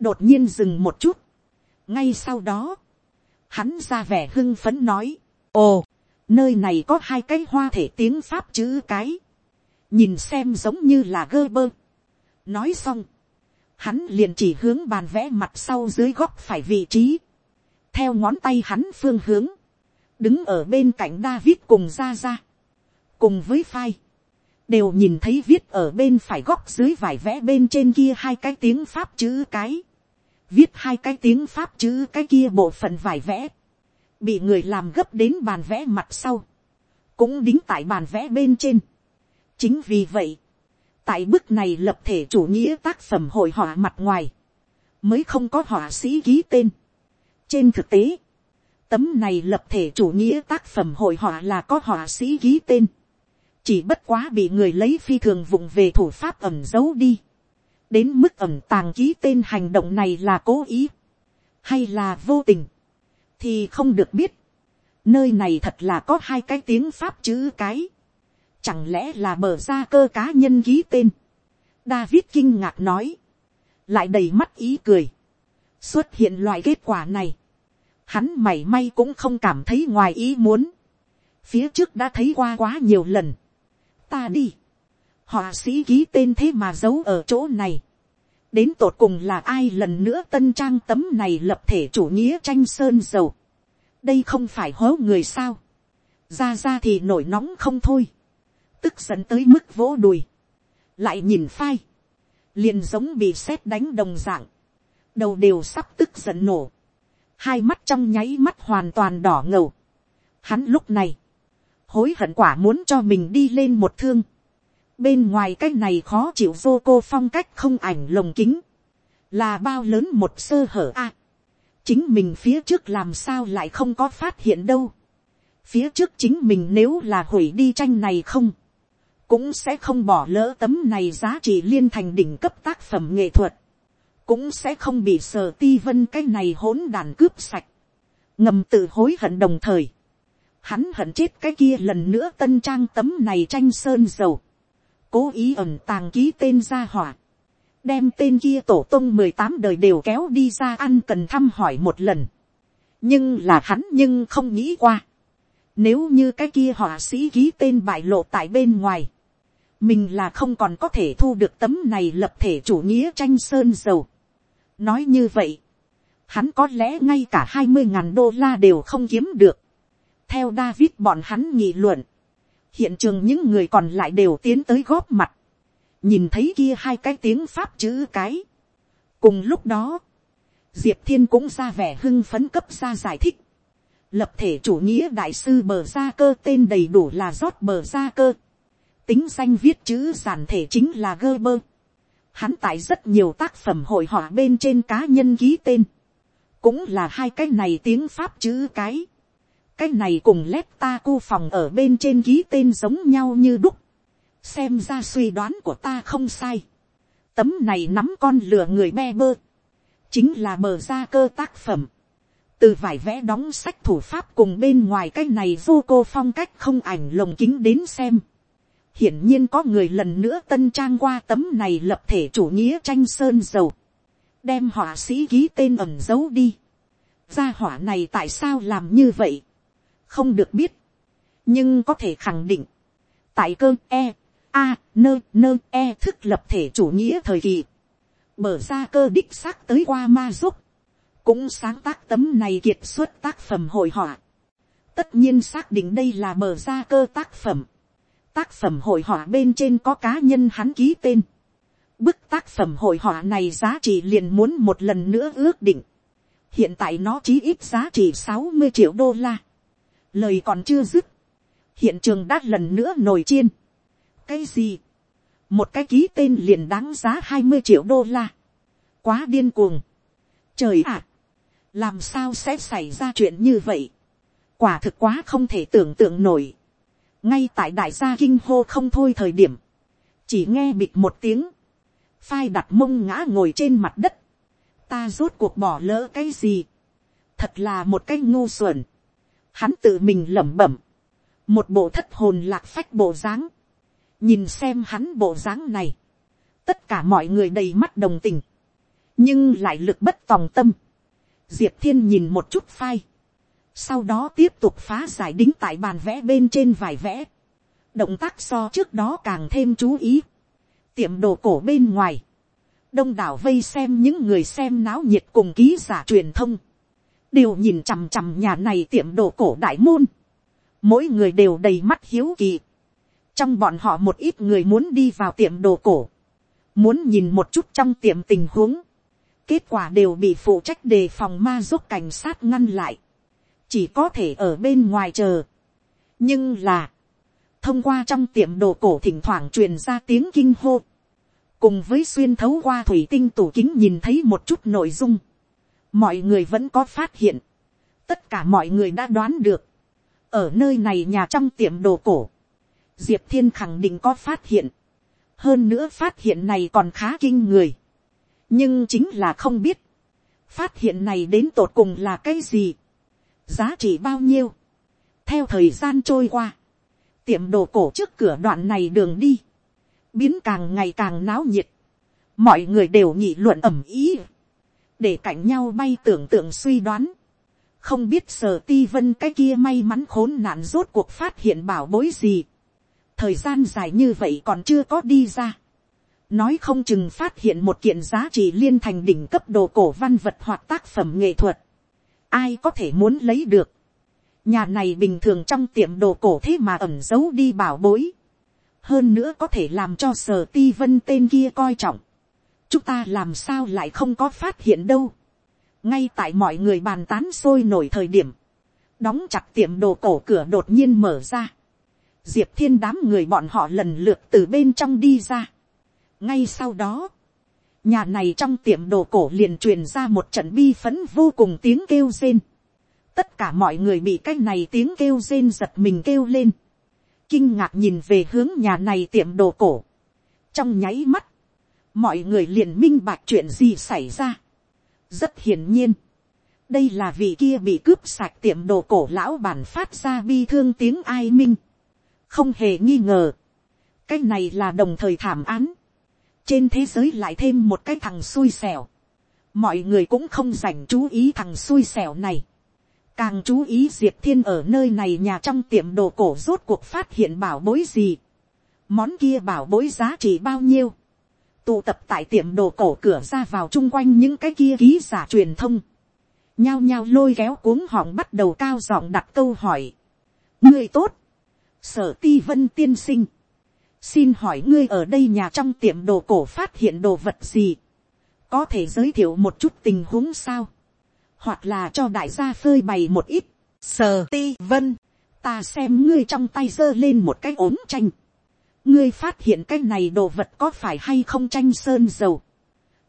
đột nhiên dừng một chút, ngay sau đó, hắn ra vẻ hưng phấn nói, ồ, nơi này có hai cái hoa thể tiếng pháp chữ cái, nhìn xem giống như là gơ bơ. nói xong, hắn liền chỉ hướng bàn vẽ mặt sau dưới góc phải vị trí, theo ngón tay hắn phương hướng, đứng ở bên cạnh David cùng ra ra, cùng với phai, đều nhìn thấy viết ở bên phải góc dưới vải vẽ bên trên kia hai cái tiếng pháp chữ cái, viết hai cái tiếng pháp chữ cái kia bộ phận vải vẽ, bị người làm gấp đến bàn vẽ mặt sau, cũng đính tại bàn vẽ bên trên. chính vì vậy, tại bức này lập thể chủ nghĩa tác phẩm hội họa mặt ngoài, mới không có họa sĩ ký tên. trên thực tế, tấm này lập thể chủ nghĩa tác phẩm hội họa là có họa sĩ ký tên. chỉ bất quá bị người lấy phi thường vụng về thủ pháp ẩm giấu đi. đến mức ẩm tàng ký tên hành động này là cố ý, hay là vô tình, thì không được biết. nơi này thật là có hai cái tiếng pháp chữ cái. chẳng lẽ là mở ra cơ cá nhân ký tên. David kinh ngạc nói, lại đầy mắt ý cười, xuất hiện loại kết quả này, hắn mảy may cũng không cảm thấy ngoài ý muốn, phía trước đã thấy qua quá nhiều lần, ta đi, họa sĩ ký tên thế mà giấu ở chỗ này, đến tột cùng là ai lần nữa tân trang tấm này lập thể chủ nghĩa tranh sơn dầu, đây không phải hố người sao, ra ra thì nổi nóng không thôi, tức giận tới mức vỗ đùi, lại nhìn phai, liền giống bị sét đánh đồng dạng, đầu đều sắp tức giận nổ, hai mắt trong nháy mắt hoàn toàn đỏ ngầu. Hắn lúc này, hối hận quả muốn cho mình đi lên một thương. Bên ngoài cái này khó chịu vô cô phong cách không ảnh lồng kính, là bao lớn một sơ hở a. chính mình phía trước làm sao lại không có phát hiện đâu. phía trước chính mình nếu là hủy đi tranh này không, cũng sẽ không bỏ lỡ tấm này giá trị liên thành đỉnh cấp tác phẩm nghệ thuật, cũng sẽ không bị sờ ti vân cái này hỗn đàn cướp sạch, ngầm tự hối hận đồng thời, hắn hận chết cái kia lần nữa tân trang tấm này tranh sơn dầu, cố ý ẩn tàng ký tên ra hỏa, đem tên kia tổ tông mười tám đời đều kéo đi ra ăn cần thăm hỏi một lần, nhưng là hắn nhưng không nghĩ qua, nếu như cái kia họa sĩ ký tên bại lộ tại bên ngoài, mình là không còn có thể thu được tấm này lập thể chủ nghĩa tranh sơn dầu. nói như vậy, hắn có lẽ ngay cả hai mươi ngàn đô la đều không kiếm được. theo david bọn hắn nghị luận, hiện trường những người còn lại đều tiến tới góp mặt, nhìn thấy kia hai cái tiếng pháp chữ cái. cùng lúc đó, diệp thiên cũng ra vẻ hưng phấn cấp ra giải thích. lập thể chủ nghĩa đại sư bờ gia cơ tên đầy đủ là rót bờ gia cơ tính danh viết chữ giản thể chính là gơ bơ. Hắn tại rất nhiều tác phẩm hội họa bên trên cá nhân ký tên. Cũng là hai cái này tiếng Pháp chữ cái. Cái này cùng lép ta cu phòng ở bên trên ký tên giống nhau như đúc. Xem ra suy đoán của ta không sai. Tấm này nắm con lửa người be bơ. Chính là mở ra cơ tác phẩm. Từ vải vẽ đóng sách thủ pháp cùng bên ngoài cái này vô cô phong cách không ảnh lồng kính đến xem hiển nhiên có người lần nữa tân trang qua tấm này lập thể chủ nghĩa tranh sơn dầu, đem họa sĩ ký tên ẩm giấu đi. gia hỏa này tại sao làm như vậy, không được biết, nhưng có thể khẳng định, tại cơ e, a, nơ nơ e thức lập thể chủ nghĩa thời kỳ, mở ra cơ đích xác tới qua ma giúp, cũng sáng tác tấm này kiệt xuất tác phẩm hội họa. tất nhiên xác định đây là mở ra cơ tác phẩm tác phẩm hội họa bên trên có cá nhân hắn ký tên. Bức tác phẩm hội họa này giá trị liền muốn một lần nữa ước định. Hiện tại nó chí ít giá trị sáu mươi triệu đô la. Lời còn chưa dứt. Hiện trường đã lần nữa nổi chiên. Cái gì? Một cái ký tên liền đáng giá hai mươi triệu đô la. Quá điên cuồng. Trời ạ! làm sao sẽ xảy ra chuyện như vậy? Quả thực quá không thể tưởng tượng nổi ngay tại đại gia kinh hô không thôi thời điểm, chỉ nghe bịt một tiếng, phai đặt mông ngã ngồi trên mặt đất, ta rốt cuộc bỏ lỡ cái gì, thật là một cái ngu xuẩn, hắn tự mình lẩm bẩm, một bộ thất hồn lạc phách bộ dáng, nhìn xem hắn bộ dáng này, tất cả mọi người đầy mắt đồng tình, nhưng lại lực bất tòng tâm, diệp thiên nhìn một chút phai, sau đó tiếp tục phá giải đính tại bàn vẽ bên trên vải vẽ, động tác so trước đó càng thêm chú ý, tiệm đồ cổ bên ngoài, đông đảo vây xem những người xem náo nhiệt cùng ký giả truyền thông, đều nhìn chằm chằm nhà này tiệm đồ cổ đại môn, mỗi người đều đầy mắt hiếu kỳ, trong bọn họ một ít người muốn đi vào tiệm đồ cổ, muốn nhìn một chút trong tiệm tình huống, kết quả đều bị phụ trách đề phòng ma giúp cảnh sát ngăn lại. Chỉ có thể ở bên ngoài chờ. nhưng là, thông qua trong tiệm đồ cổ thỉnh thoảng truyền ra tiếng kinh hô, cùng với xuyên thấu qua thủy tinh tủ kính nhìn thấy một chút nội dung, mọi người vẫn có phát hiện, tất cả mọi người đã đoán được, ở nơi này nhà trong tiệm đồ cổ, diệp thiên khẳng định có phát hiện, hơn nữa phát hiện này còn khá kinh người, nhưng chính là không biết, phát hiện này đến tột cùng là cái gì, giá trị bao nhiêu, theo thời gian trôi qua, tiệm đồ cổ trước cửa đoạn này đường đi, biến càng ngày càng náo nhiệt, mọi người đều nhị luận ẩm ý, để cạnh nhau bay tưởng tượng suy đoán, không biết sở ti vân cái kia may mắn khốn nạn rốt cuộc phát hiện bảo bối gì, thời gian dài như vậy còn chưa có đi ra, nói không chừng phát hiện một kiện giá trị liên thành đỉnh cấp đồ cổ văn vật hoặc tác phẩm nghệ thuật, ai có thể muốn lấy được, nhà này bình thường trong tiệm đồ cổ thế mà ẩn giấu đi bảo bối, hơn nữa có thể làm cho sở ti vân tên kia coi trọng, chúng ta làm sao lại không có phát hiện đâu, ngay tại mọi người bàn tán sôi nổi thời điểm, đóng chặt tiệm đồ cổ cửa đột nhiên mở ra, diệp thiên đám người bọn họ lần lượt từ bên trong đi ra. ngay sau đó, nhà này trong tiệm đồ cổ liền truyền ra một trận bi phấn vô cùng tiếng kêu rên. tất cả mọi người bị cái này tiếng kêu rên giật mình kêu lên. kinh ngạc nhìn về hướng nhà này tiệm đồ cổ. trong nháy mắt, mọi người liền minh bạch chuyện gì xảy ra. rất hiển nhiên, đây là vị kia bị cướp sạch tiệm đồ cổ lão bản phát ra bi thương tiếng ai minh. Không hề nghi ngờ, cái này là đồng thời thảm án, trên thế giới lại thêm một cái thằng xui xẻo, mọi người cũng không dành chú ý thằng xui xẻo này, càng chú ý diệp thiên ở nơi này nhà trong tiệm đồ cổ rốt cuộc phát hiện bảo bối gì, món kia bảo bối giá trị bao nhiêu, tụ tập tại tiệm đồ cổ cửa ra vào chung quanh những cái kia ký giả truyền thông, nhao nhao lôi kéo cuống họng bắt đầu cao giọng đặt câu hỏi. người tốt, sở ti vân tiên sinh, xin hỏi ngươi ở đây nhà trong tiệm đồ cổ phát hiện đồ vật gì, có thể giới thiệu một chút tình huống sao, hoặc là cho đại gia phơi bày một ít, sở ti vân, ta xem ngươi trong tay giơ lên một cái ốm tranh, ngươi phát hiện cái này đồ vật có phải hay không tranh sơn dầu,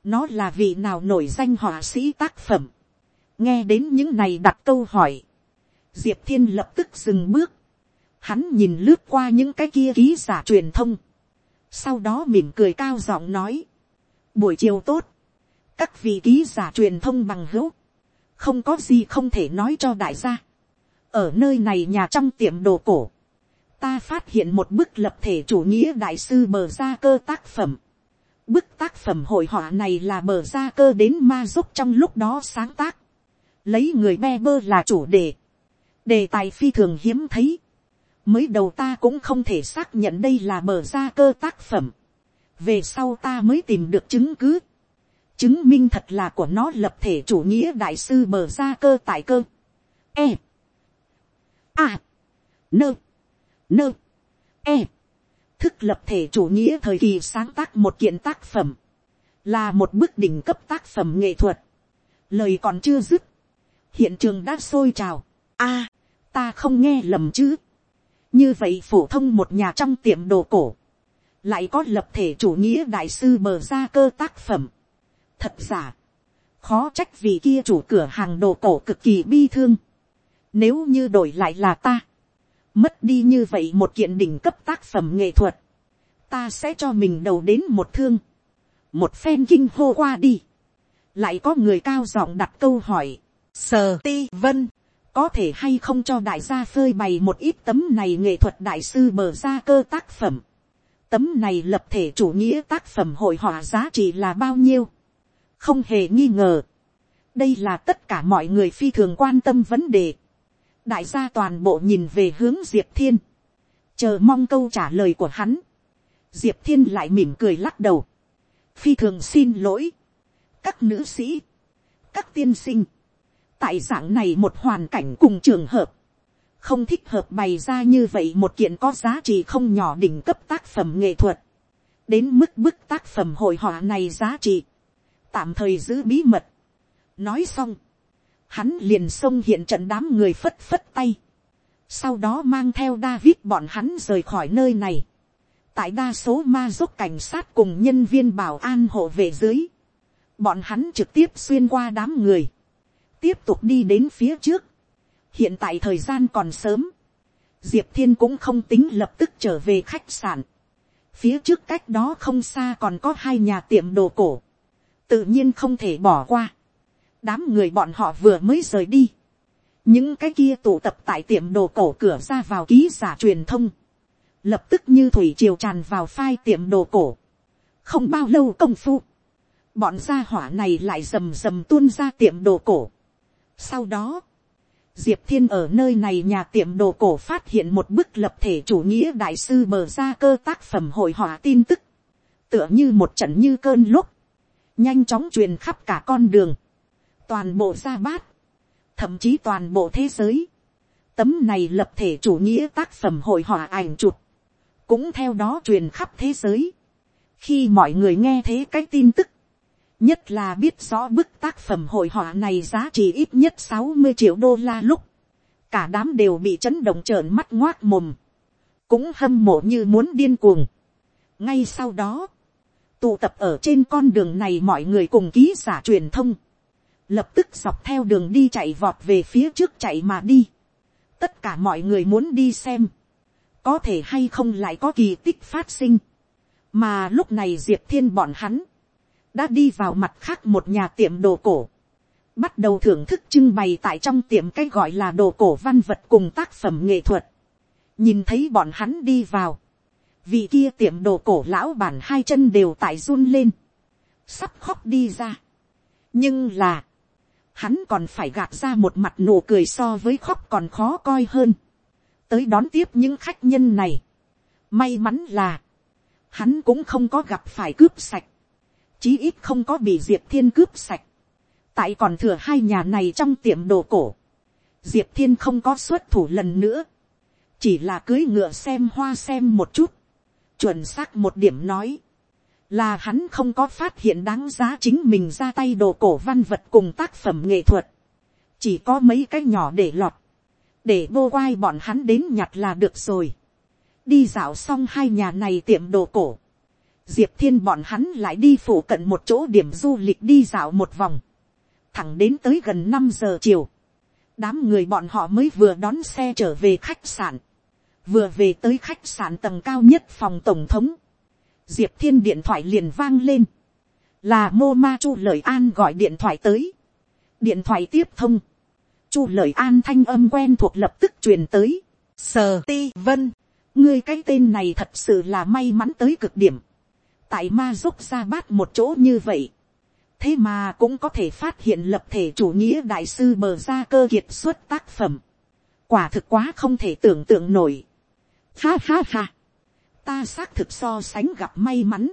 nó là vị nào nổi danh họa sĩ tác phẩm, nghe đến những này đặt câu hỏi, diệp thiên lập tức dừng bước, hắn nhìn lướt qua những cái kia ký giả truyền thông, sau đó mỉm cười cao giọng nói, buổi chiều tốt, các vị ký giả truyền thông bằng hữu, không có gì không thể nói cho đại gia, ở nơi này nhà trong tiệm đồ cổ, ta phát hiện một bức lập thể chủ nghĩa đại sư bờ gia cơ tác phẩm. Bức tác phẩm hội họa này là bờ gia cơ đến ma giúp trong lúc đó sáng tác. Lấy người be bơ là chủ đề. Đề tài phi thường hiếm thấy mới đầu ta cũng không thể xác nhận đây là bờ ra cơ tác phẩm. về sau ta mới tìm được chứng cứ. chứng minh thật là của nó lập thể chủ nghĩa đại sư bờ ra cơ tại cơ. e. a. nơ nơ. e. thức lập thể chủ nghĩa thời kỳ sáng tác một kiện tác phẩm. là một bức đỉnh cấp tác phẩm nghệ thuật. lời còn chưa dứt. hiện trường đã sôi trào. a. ta không nghe lầm chứ như vậy phổ thông một nhà trong tiệm đồ cổ, lại có lập thể chủ nghĩa đại sư bờ ra cơ tác phẩm. thật giả, khó trách vì kia chủ cửa hàng đồ cổ cực kỳ bi thương. nếu như đổi lại là ta, mất đi như vậy một kiện đỉnh cấp tác phẩm nghệ thuật, ta sẽ cho mình đầu đến một thương, một phen kinh hô qua đi. lại có người cao giọng đặt câu hỏi, sờ ti vân có thể hay không cho đại gia phơi bày một ít tấm này nghệ thuật đại sư mở ra cơ tác phẩm. Tấm này lập thể chủ nghĩa tác phẩm hội họa giá trị là bao nhiêu? Không hề nghi ngờ. Đây là tất cả mọi người phi thường quan tâm vấn đề. Đại gia toàn bộ nhìn về hướng Diệp Thiên. Chờ mong câu trả lời của hắn. Diệp Thiên lại mỉm cười lắc đầu. Phi thường xin lỗi. Các nữ sĩ. Các tiên sinh tại dạng này một hoàn cảnh cùng trường hợp, không thích hợp bày ra như vậy một kiện có giá trị không nhỏ đỉnh cấp tác phẩm nghệ thuật, đến mức bức tác phẩm hội họa này giá trị, tạm thời giữ bí mật. nói xong, hắn liền xông hiện trận đám người phất phất tay, sau đó mang theo David bọn hắn rời khỏi nơi này. tại đa số ma giúp cảnh sát cùng nhân viên bảo an hộ về dưới, bọn hắn trực tiếp xuyên qua đám người, tiếp tục đi đến phía trước. hiện tại thời gian còn sớm, diệp thiên cũng không tính lập tức trở về khách sạn. phía trước cách đó không xa còn có hai nhà tiệm đồ cổ, tự nhiên không thể bỏ qua đám người bọn họ vừa mới rời đi, những cái kia tụ tập tại tiệm đồ cổ cửa ra vào ký giả truyền thông, lập tức như thủy triều tràn vào phai tiệm đồ cổ. không bao lâu công phu, bọn gia hỏa này lại rầm rầm tuôn ra tiệm đồ cổ. sau đó, diệp thiên ở nơi này nhà tiệm đồ cổ phát hiện một bức lập thể chủ nghĩa đại sư bờ ra cơ tác phẩm hội họa tin tức, tựa như một trận như cơn lúc, nhanh chóng truyền khắp cả con đường, toàn bộ gia bát, thậm chí toàn bộ thế giới. Tấm này lập thể chủ nghĩa tác phẩm hội họa ảnh chụp, cũng theo đó truyền khắp thế giới. Khi mọi người nghe thấy cái tin tức, nhất là biết rõ bức tác phẩm hội họa này giá trị ít nhất sáu mươi triệu đô la lúc, cả đám đều bị chấn động trợn mắt ngoác mồm, cũng hâm mộ như muốn điên cuồng. ngay sau đó, tụ tập ở trên con đường này mọi người cùng ký giả truyền thông, lập tức dọc theo đường đi chạy vọt về phía trước chạy mà đi. tất cả mọi người muốn đi xem, có thể hay không lại có kỳ tích phát sinh. mà lúc này diệp thiên bọn hắn, đã đi vào mặt khác một nhà tiệm đồ cổ, bắt đầu thưởng thức trưng bày tại trong tiệm cái gọi là đồ cổ văn vật cùng tác phẩm nghệ thuật. nhìn thấy bọn hắn đi vào, vị kia tiệm đồ cổ lão bản hai chân đều tại run lên, sắp khóc đi ra. nhưng là, hắn còn phải gạt ra một mặt nụ cười so với khóc còn khó coi hơn, tới đón tiếp những khách nhân này. May mắn là, hắn cũng không có gặp phải cướp sạch, chí ít không có bị diệp thiên cướp sạch, tại còn thừa hai nhà này trong tiệm đồ cổ, diệp thiên không có xuất thủ lần nữa, chỉ là cưới ngựa xem hoa xem một chút, chuẩn xác một điểm nói, là hắn không có phát hiện đáng giá chính mình ra tay đồ cổ văn vật cùng tác phẩm nghệ thuật, chỉ có mấy cái nhỏ để lọt, để vô quai bọn hắn đến nhặt là được rồi. đi dạo xong hai nhà này tiệm đồ cổ, diệp thiên bọn hắn lại đi phủ cận một chỗ điểm du lịch đi dạo một vòng, thẳng đến tới gần năm giờ chiều, đám người bọn họ mới vừa đón xe trở về khách sạn, vừa về tới khách sạn tầng cao nhất phòng tổng thống, diệp thiên điện thoại liền vang lên, là mô ma chu lời an gọi điện thoại tới, điện thoại tiếp thông, chu lời an thanh âm quen thuộc lập tức truyền tới, sờ ti vân, ngươi cái tên này thật sự là may mắn tới cực điểm, tại ma dốc ra bát một chỗ như vậy, thế mà cũng có thể phát hiện lập thể chủ nghĩa đại sư bờ ra cơ kiệt xuất tác phẩm, quả thực quá không thể tưởng tượng nổi, ha ha ha, ta xác thực so sánh gặp may mắn,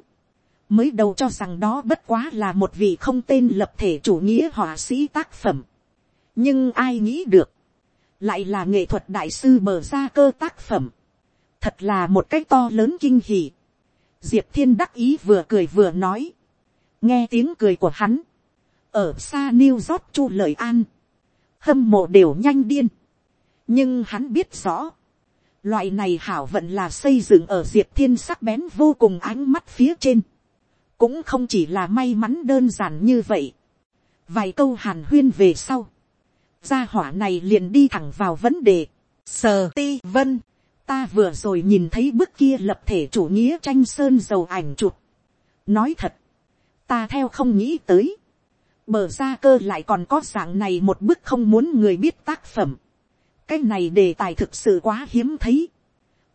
mới đầu cho rằng đó bất quá là một vị không tên lập thể chủ nghĩa họa sĩ tác phẩm. nhưng ai nghĩ được, lại là nghệ thuật đại sư mở ra cơ tác phẩm. thật là một cách to lớn kinh hỉ. diệp thiên đắc ý vừa cười vừa nói. nghe tiếng cười của hắn. ở xa new york chu lời an. hâm mộ đều nhanh điên. nhưng hắn biết rõ Loại này hảo vận là xây dựng ở diệp thiên sắc bén vô cùng ánh mắt phía trên. Cũng không chỉ là may mắn đơn giản như vậy. Vài câu hàn huyên về sau. Gia hỏa này liền đi thẳng vào vấn đề. Sờ ti vân. Ta vừa rồi nhìn thấy bức kia lập thể chủ nghĩa tranh sơn dầu ảnh chụp. Nói thật. Ta theo không nghĩ tới. Bờ ra cơ lại còn có dạng này một bức không muốn người biết tác phẩm cái này đề tài thực sự quá hiếm thấy.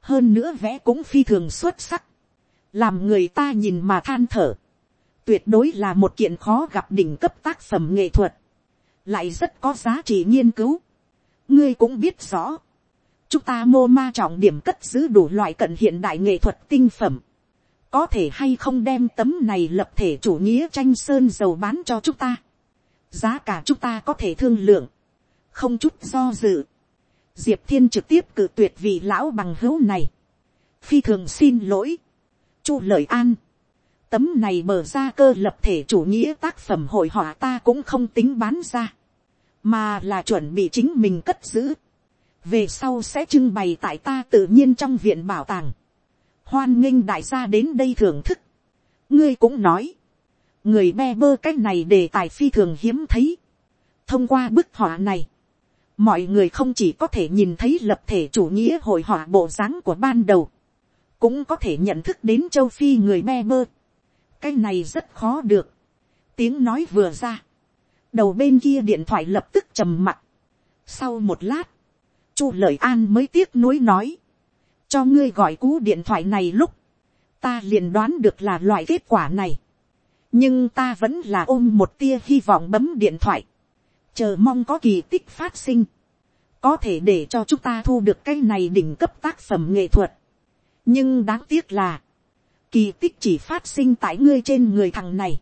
hơn nữa vẽ cũng phi thường xuất sắc. làm người ta nhìn mà than thở. tuyệt đối là một kiện khó gặp đỉnh cấp tác phẩm nghệ thuật. lại rất có giá trị nghiên cứu. ngươi cũng biết rõ. chúng ta mô ma trọng điểm cất giữ đủ loại cận hiện đại nghệ thuật tinh phẩm. có thể hay không đem tấm này lập thể chủ nghĩa tranh sơn dầu bán cho chúng ta. giá cả chúng ta có thể thương lượng. không chút do dự diệp thiên trực tiếp cự tuyệt vị lão bằng hữu này, phi thường xin lỗi, chu lợi an, tấm này mở ra cơ lập thể chủ nghĩa tác phẩm hội họa ta cũng không tính bán ra, mà là chuẩn bị chính mình cất giữ, về sau sẽ trưng bày tại ta tự nhiên trong viện bảo tàng, hoan nghênh đại gia đến đây thưởng thức. ngươi cũng nói, người be bơ cái này đề tài phi thường hiếm thấy. thông qua bức họa này, mọi người không chỉ có thể nhìn thấy lập thể chủ nghĩa hội họa bộ dáng của ban đầu, cũng có thể nhận thức đến châu phi người me bơ. cái này rất khó được. tiếng nói vừa ra, đầu bên kia điện thoại lập tức trầm mặt. sau một lát, chu lợi an mới tiếc nuối nói, cho ngươi gọi cú điện thoại này lúc, ta liền đoán được là loại kết quả này. nhưng ta vẫn là ôm một tia hy vọng bấm điện thoại, chờ mong có kỳ tích phát sinh, có thể để cho chúng ta thu được cái này đỉnh cấp tác phẩm nghệ thuật. nhưng đáng tiếc là, kỳ tích chỉ phát sinh tại ngươi trên người thằng này,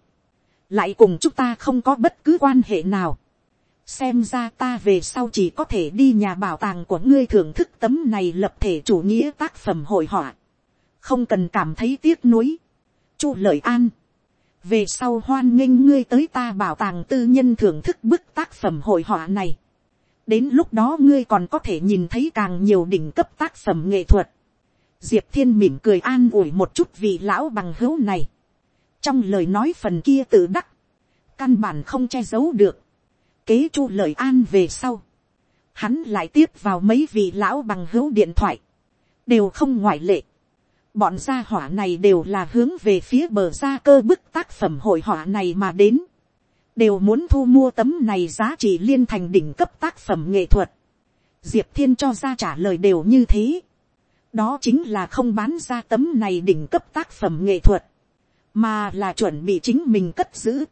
lại cùng chúng ta không có bất cứ quan hệ nào. Xem ra ta về sau chỉ có thể đi nhà bảo tàng của ngươi thưởng thức tấm này lập thể chủ nghĩa tác phẩm hội họa, không cần cảm thấy tiếc nuối. chu lợi an, về sau hoan nghênh ngươi tới ta bảo tàng tư nhân thưởng thức bức tác phẩm hội họa này. đến lúc đó ngươi còn có thể nhìn thấy càng nhiều đỉnh cấp tác phẩm nghệ thuật. diệp thiên mỉm cười an ủi một chút vì lão bằng hữu này. trong lời nói phần kia tự đắc, căn bản không che giấu được kế chu lời an về sau, hắn lại tiếp vào mấy vị lão bằng hữu điện thoại, đều không ngoại lệ. Bọn gia hỏa này đều là hướng về phía bờ gia cơ bức tác phẩm hội họa này mà đến. Đều muốn thu mua tấm này giá trị liên thành đỉnh cấp tác phẩm nghệ thuật. Diệp Thiên cho ra trả lời đều như thế. Đó chính là không bán ra tấm này đỉnh cấp tác phẩm nghệ thuật. Mà là chuẩn bị chính mình cất giữ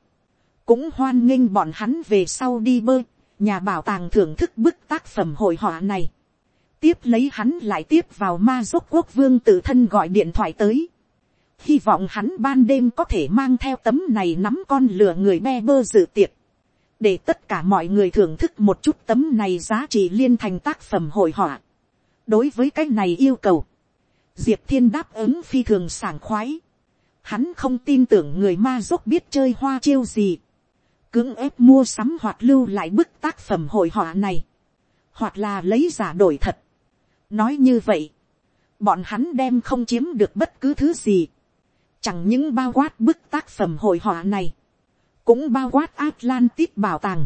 cũng hoan nghênh bọn hắn về sau đi bơi, nhà bảo tàng thưởng thức bức tác phẩm hội họa này tiếp lấy hắn lại tiếp vào ma giúp quốc vương tự thân gọi điện thoại tới. hy vọng hắn ban đêm có thể mang theo tấm này nắm con lửa người be bơ dự tiệc. để tất cả mọi người thưởng thức một chút tấm này giá trị liên thành tác phẩm hội họa. đối với cái này yêu cầu, diệp thiên đáp ứng phi thường sảng khoái. Hắn không tin tưởng người ma giúp biết chơi hoa chiêu gì cưỡng ép mua sắm hoặc lưu lại bức tác phẩm hội họa này, hoặc là lấy giả đổi thật nói như vậy, bọn hắn đem không chiếm được bất cứ thứ gì, chẳng những bao quát bức tác phẩm hội họa này, cũng bao quát Atlantis bảo tàng,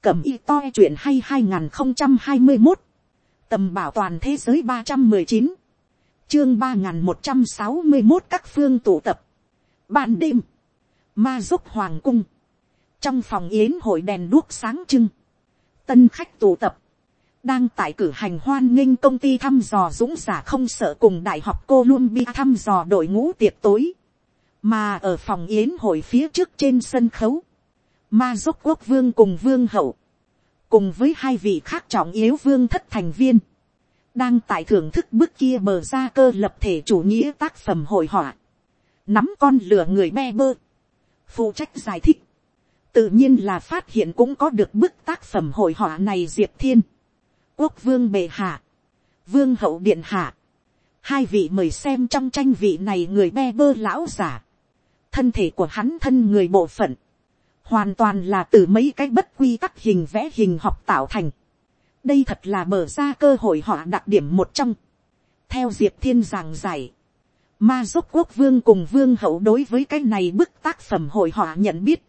cẩm y to chuyện hay hai nghìn không trăm hai mươi một, tầm bảo toàn thế giới ba trăm mười chín, chương ba nghìn một trăm sáu mươi một các phương tụ tập, ban đêm, ma giúp hoàng cung, trong phòng yến hội đèn đuốc sáng trưng, tân khách tụ tập, đang tại cử hành hoan nghênh công ty thăm dò dũng giả không sợ cùng đại học Columbia thăm dò đội ngũ tiệc tối, mà ở phòng yến hội phía trước trên sân khấu, ma dốc quốc vương cùng vương hậu, cùng với hai vị khác trọng yếu vương thất thành viên, đang tại thưởng thức bức kia bờ ra cơ lập thể chủ nghĩa tác phẩm hội họa, nắm con lửa người me bơ, phụ trách giải thích, tự nhiên là phát hiện cũng có được bức tác phẩm hội họa này diệp thiên, quốc vương bệ hạ, vương hậu điện hạ, hai vị mời xem trong tranh vị này người be bơ lão giả, thân thể của hắn thân người bộ phận, hoàn toàn là từ mấy cái bất quy tắc hình vẽ hình học tạo thành. đây thật là mở ra cơ hội họ đặc điểm một trong. theo diệp thiên giảng giải, ma giúp quốc vương cùng vương hậu đối với cái này bức tác phẩm hội họ nhận biết,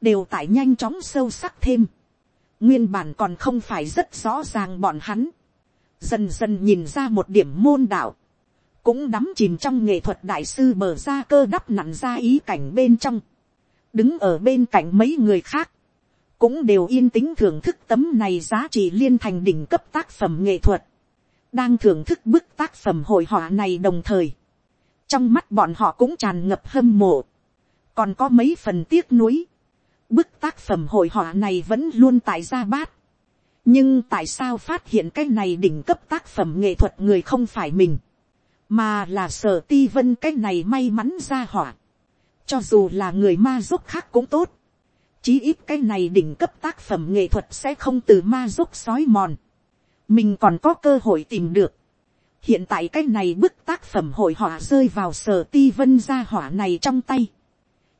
đều tại nhanh chóng sâu sắc thêm nguyên bản còn không phải rất rõ ràng bọn hắn. dần dần nhìn ra một điểm môn đạo. cũng đắm chìm trong nghệ thuật đại sư bờ ra cơ đắp nặn ra ý cảnh bên trong. đứng ở bên cạnh mấy người khác. cũng đều yên tĩnh thưởng thức tấm này giá trị liên thành đỉnh cấp tác phẩm nghệ thuật. đang thưởng thức bức tác phẩm hội họa này đồng thời. trong mắt bọn họ cũng tràn ngập hâm mộ. còn có mấy phần tiếc nuối bức tác phẩm hội họa này vẫn luôn tại gia bát. nhưng tại sao phát hiện cái này đỉnh cấp tác phẩm nghệ thuật người không phải mình, mà là sở ti vân cái này may mắn ra họa. cho dù là người ma giúp khác cũng tốt, chí ít cái này đỉnh cấp tác phẩm nghệ thuật sẽ không từ ma giúp sói mòn. mình còn có cơ hội tìm được. hiện tại cái này bức tác phẩm hội họa rơi vào sở ti vân ra họa này trong tay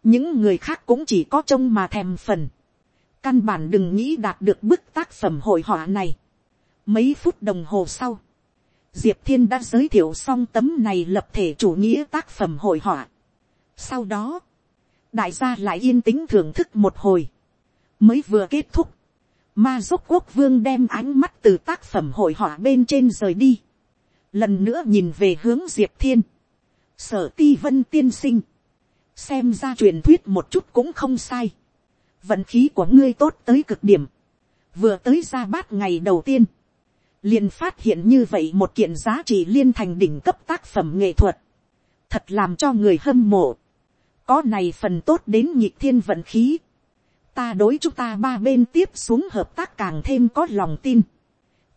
những người khác cũng chỉ có trông mà thèm phần, căn bản đừng nghĩ đạt được bức tác phẩm hội họa này. mấy phút đồng hồ sau, diệp thiên đã giới thiệu xong tấm này lập thể chủ nghĩa tác phẩm hội họa. sau đó, đại gia lại yên tĩnh thưởng thức một hồi, mới vừa kết thúc, ma giúp quốc vương đem ánh mắt từ tác phẩm hội họa bên trên rời đi, lần nữa nhìn về hướng diệp thiên, sở ti vân tiên sinh, xem ra truyền thuyết một chút cũng không sai, vận khí của ngươi tốt tới cực điểm, vừa tới ra bát ngày đầu tiên, liền phát hiện như vậy một kiện giá trị liên thành đỉnh cấp tác phẩm nghệ thuật, thật làm cho người hâm mộ, có này phần tốt đến nhịp thiên vận khí, ta đối chúng ta ba bên tiếp xuống hợp tác càng thêm có lòng tin,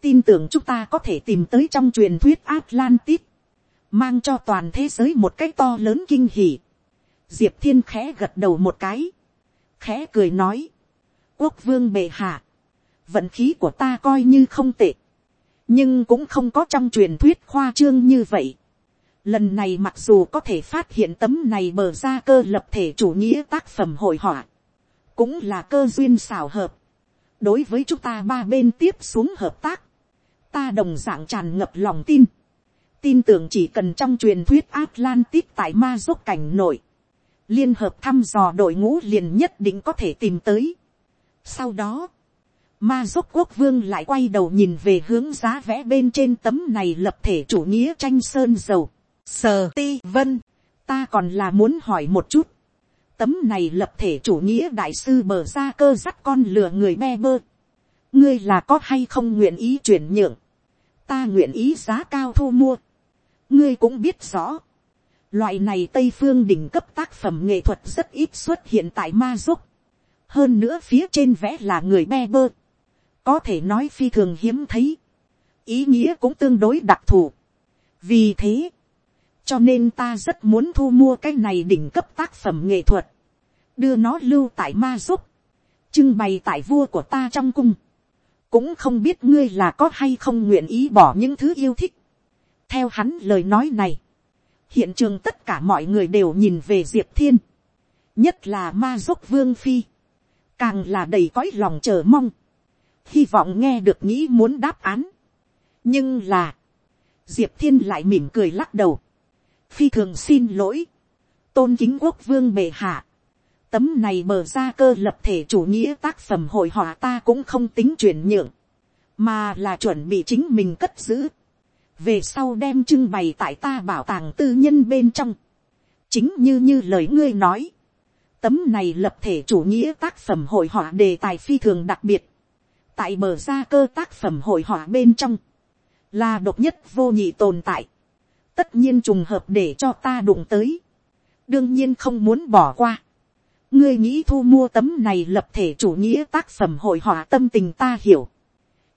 tin tưởng chúng ta có thể tìm tới trong truyền thuyết Atlantis, mang cho toàn thế giới một cái to lớn kinh hỉ. Diệp thiên khẽ gật đầu một cái, khẽ cười nói, quốc vương bệ hạ, vận khí của ta coi như không tệ, nhưng cũng không có trong truyền thuyết khoa trương như vậy. Lần này mặc dù có thể phát hiện tấm này bờ ra cơ lập thể chủ nghĩa tác phẩm hội họa, cũng là cơ duyên xảo hợp. đối với chúng ta ba bên tiếp xuống hợp tác, ta đồng d ạ n g tràn ngập lòng tin, tin tưởng chỉ cần trong truyền thuyết Atlantis tại ma dốc cảnh nội, liên hợp thăm dò đội ngũ liền nhất định có thể tìm tới. Sau đó, ma giúp quốc vương lại quay đầu nhìn về hướng giá vẽ bên trên tấm này lập thể chủ nghĩa tranh sơn dầu. Sờ ti vân, ta còn là muốn hỏi một chút, tấm này lập thể chủ nghĩa đại sư mở ra cơ dắt con lừa người me bơ. ngươi là có hay không nguyện ý chuyển nhượng. ta nguyện ý giá cao thu mua. ngươi cũng biết rõ loại này tây phương đỉnh cấp tác phẩm nghệ thuật rất ít xuất hiện tại ma giúp. hơn nữa phía trên vẽ là người be bơ. có thể nói phi thường hiếm thấy. ý nghĩa cũng tương đối đặc thù. vì thế, cho nên ta rất muốn thu mua cái này đỉnh cấp tác phẩm nghệ thuật, đưa nó lưu tại ma giúp, trưng bày tại vua của ta trong cung, cũng không biết ngươi là có hay không nguyện ý bỏ những thứ yêu thích. theo hắn lời nói này, hiện trường tất cả mọi người đều nhìn về diệp thiên, nhất là ma dốc vương phi, càng là đầy cõi lòng chờ mong, hy vọng nghe được nghĩ muốn đáp án. nhưng là, diệp thiên lại mỉm cười lắc đầu, phi thường xin lỗi, tôn kính quốc vương bệ hạ, tấm này mở ra cơ lập thể chủ nghĩa tác phẩm hội họa ta cũng không tính chuyển nhượng, mà là chuẩn bị chính mình cất giữ, về sau đem trưng bày tại ta bảo tàng tư nhân bên trong, chính như như lời ngươi nói, tấm này lập thể chủ nghĩa tác phẩm hội họa đề tài phi thường đặc biệt, tại mở ra cơ tác phẩm hội họa bên trong, là độc nhất vô nhị tồn tại, tất nhiên trùng hợp để cho ta đụng tới, đương nhiên không muốn bỏ qua. ngươi nghĩ thu mua tấm này lập thể chủ nghĩa tác phẩm hội họa tâm tình ta hiểu,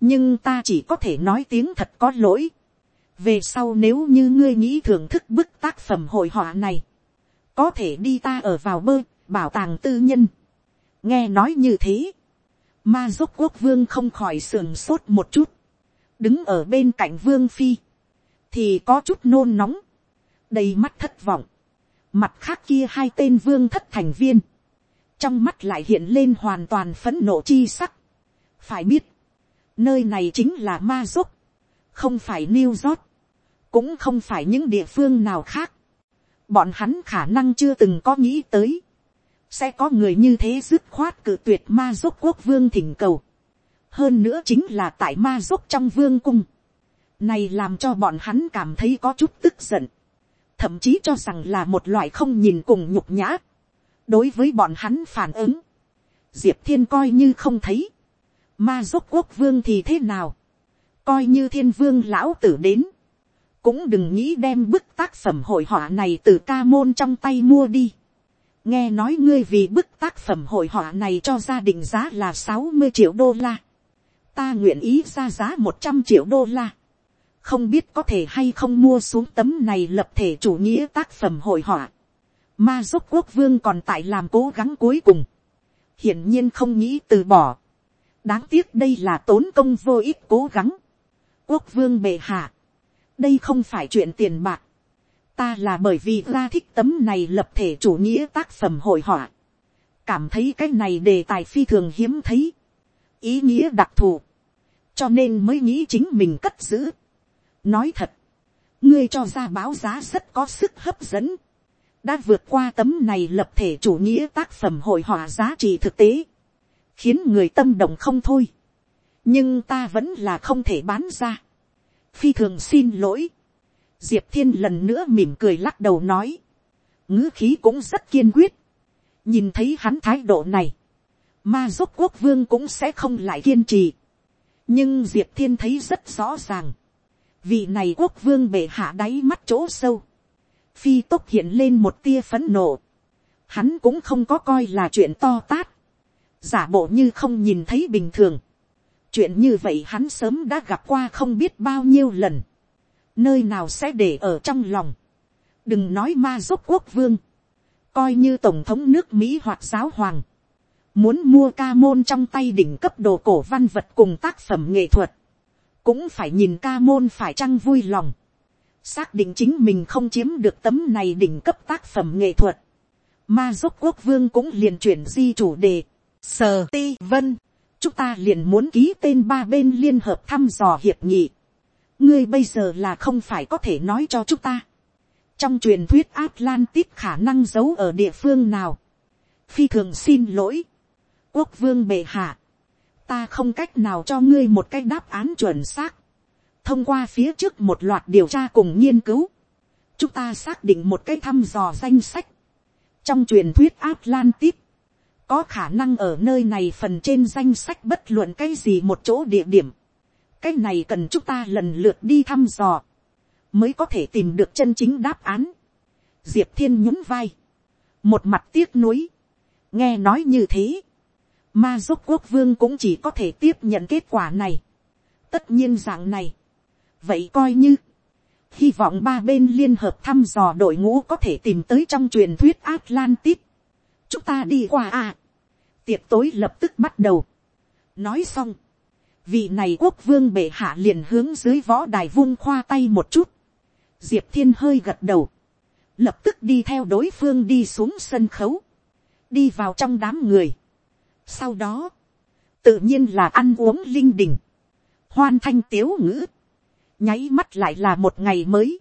nhưng ta chỉ có thể nói tiếng thật có lỗi về sau nếu như ngươi nghĩ thưởng thức bức tác phẩm hội họa này, có thể đi ta ở vào bơ, bảo tàng tư nhân. nghe nói như thế, ma giúp quốc vương không khỏi sườn sốt một chút, đứng ở bên cạnh vương phi, thì có chút nôn nóng, đầy mắt thất vọng, mặt khác kia hai tên vương thất thành viên, trong mắt lại hiện lên hoàn toàn phấn nộ chi sắc. phải biết, nơi này chính là ma giúp, không phải new york, cũng không phải những địa phương nào khác. bọn hắn khả năng chưa từng có nghĩ tới, sẽ có người như thế dứt khoát cự tuyệt ma dốc quốc vương thỉnh cầu. hơn nữa chính là tại ma dốc trong vương cung này làm cho bọn hắn cảm thấy có chút tức giận. Thậm chí cho rằng là một loại không nhìn cùng nhục nhã. Đối với bọn hắn phản ứng. Diệp Thiên coi như không thấy. Ma dốc quốc vương thì thế nào? Coi như thiên vương lão tử đến. Cũng đừng nghĩ đem bức tác phẩm hội họa này từ ca môn trong tay mua đi. Nghe nói ngươi vì bức tác phẩm hội họa này cho gia đình giá là sáu mươi triệu đô la. Ta nguyện ý ra giá một trăm triệu đô la không biết có thể hay không mua xuống tấm này lập thể chủ nghĩa tác phẩm hội họa. Ma giúp quốc vương còn tại làm cố gắng cuối cùng. hiển nhiên không nghĩ từ bỏ. đáng tiếc đây là tốn công vô ích cố gắng. quốc vương bệ hạ đây không phải chuyện tiền bạc. ta là bởi vì ra thích tấm này lập thể chủ nghĩa tác phẩm hội họa. cảm thấy cái này đề tài phi thường hiếm thấy. ý nghĩa đặc thù. cho nên mới nghĩ chính mình cất giữ nói thật, ngươi cho ra báo giá rất có sức hấp dẫn, đã vượt qua tấm này lập thể chủ nghĩa tác phẩm hội họa giá trị thực tế, khiến người tâm động không thôi, nhưng ta vẫn là không thể bán ra, phi thường xin lỗi, diệp thiên lần nữa mỉm cười lắc đầu nói, ngữ khí cũng rất kiên quyết, nhìn thấy hắn thái độ này, ma giúp quốc vương cũng sẽ không lại kiên trì, nhưng diệp thiên thấy rất rõ ràng, vị này quốc vương bể hạ đáy mắt chỗ sâu, phi tốc hiện lên một tia phấn nộ, hắn cũng không có coi là chuyện to tát, giả bộ như không nhìn thấy bình thường, chuyện như vậy hắn sớm đã gặp qua không biết bao nhiêu lần, nơi nào sẽ để ở trong lòng, đừng nói ma giúp quốc vương, coi như tổng thống nước mỹ hoặc giáo hoàng, muốn mua ca môn trong tay đỉnh cấp đồ cổ văn vật cùng tác phẩm nghệ thuật, cũng phải nhìn ca môn phải chăng vui lòng, xác định chính mình không chiếm được tấm này đỉnh cấp tác phẩm nghệ thuật, ma giúp quốc vương cũng liền chuyển di chủ đề, sờ ti vân, chúng ta liền muốn ký tên ba bên liên hợp thăm dò hiệp nghị, ngươi bây giờ là không phải có thể nói cho chúng ta, trong truyền thuyết Atlantis khả năng giấu ở địa phương nào, phi thường xin lỗi, quốc vương bệ hạ, ta không cách nào cho ngươi một cái đáp án chuẩn xác. thông qua phía trước một loạt điều tra cùng nghiên cứu, chúng ta xác định một cái thăm dò danh sách. trong truyền thuyết Atlantis, có khả năng ở nơi này phần trên danh sách bất luận cái gì một chỗ địa điểm. cái này cần chúng ta lần lượt đi thăm dò, mới có thể tìm được chân chính đáp án. diệp thiên nhún vai, một mặt tiếc nuối, nghe nói như thế, ma giúp quốc vương cũng chỉ có thể tiếp nhận kết quả này. tất nhiên dạng này, vậy coi như, hy vọng ba bên liên hợp thăm dò đội ngũ có thể tìm tới trong truyền thuyết Atlantis chúng ta đi qua à. tiệc tối lập tức bắt đầu. nói xong, vị này quốc vương bệ hạ liền hướng dưới võ đài vung khoa tay một chút. diệp thiên hơi gật đầu, lập tức đi theo đối phương đi xuống sân khấu, đi vào trong đám người. Sau đó, tự nhiên là ăn uống linh đình, hoan thanh tiếu ngữ, nháy mắt lại là một ngày mới,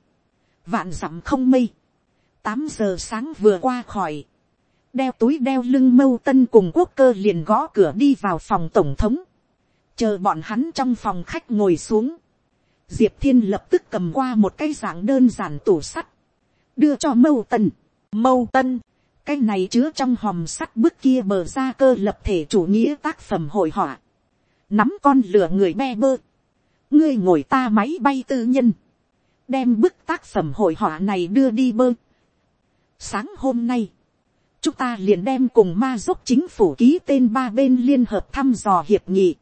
vạn dặm không mây, tám giờ sáng vừa qua khỏi, đeo túi đeo lưng mâu tân cùng quốc cơ liền gõ cửa đi vào phòng tổng thống, chờ bọn hắn trong phòng khách ngồi xuống, diệp thiên lập tức cầm qua một cái dạng đơn giản tủ sắt, đưa cho mâu tân, mâu tân, cái này chứa trong hòm sắt bước kia bờ ra cơ lập thể chủ nghĩa tác phẩm hội họa, nắm con lửa người be bơ, ngươi ngồi ta máy bay tư nhân, đem bức tác phẩm hội họa này đưa đi bơ. Sáng hôm nay, chúng ta liền đem cùng ma giúp chính phủ ký tên ba bên liên hợp thăm dò hiệp nghị,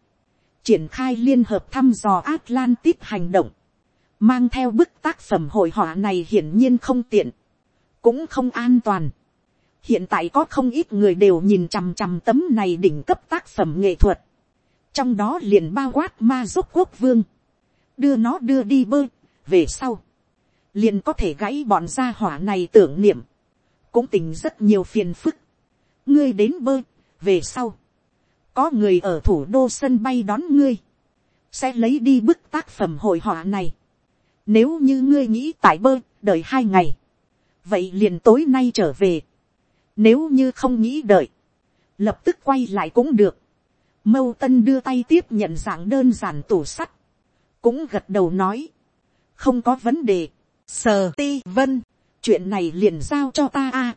triển khai liên hợp thăm dò Atlantis hành động, mang theo bức tác phẩm hội họa này hiển nhiên không tiện, cũng không an toàn. Hiện tại có không ít người đều nhìn chằm chằm tấm này đỉnh cấp tác phẩm nghệ thuật, trong đó liền bao quát ma giúp quốc vương, đưa nó đưa đi bơi, về sau, liền có thể gãy bọn gia hỏa này tưởng niệm, cũng tình rất nhiều phiền phức, ngươi đến bơi, về sau, có người ở thủ đô sân bay đón ngươi, sẽ lấy đi bức tác phẩm hội họa này. Nếu như ngươi nghĩ tại bơi, đợi hai ngày, vậy liền tối nay trở về, nếu như không nghĩ đợi, lập tức quay lại cũng được. Mâu tân đưa tay tiếp nhận dạng đơn giản tủ sắt. Cũng gật đầu nói. Không có vấn đề. Sờ ti vân. Chuyện này liền giao cho ta a.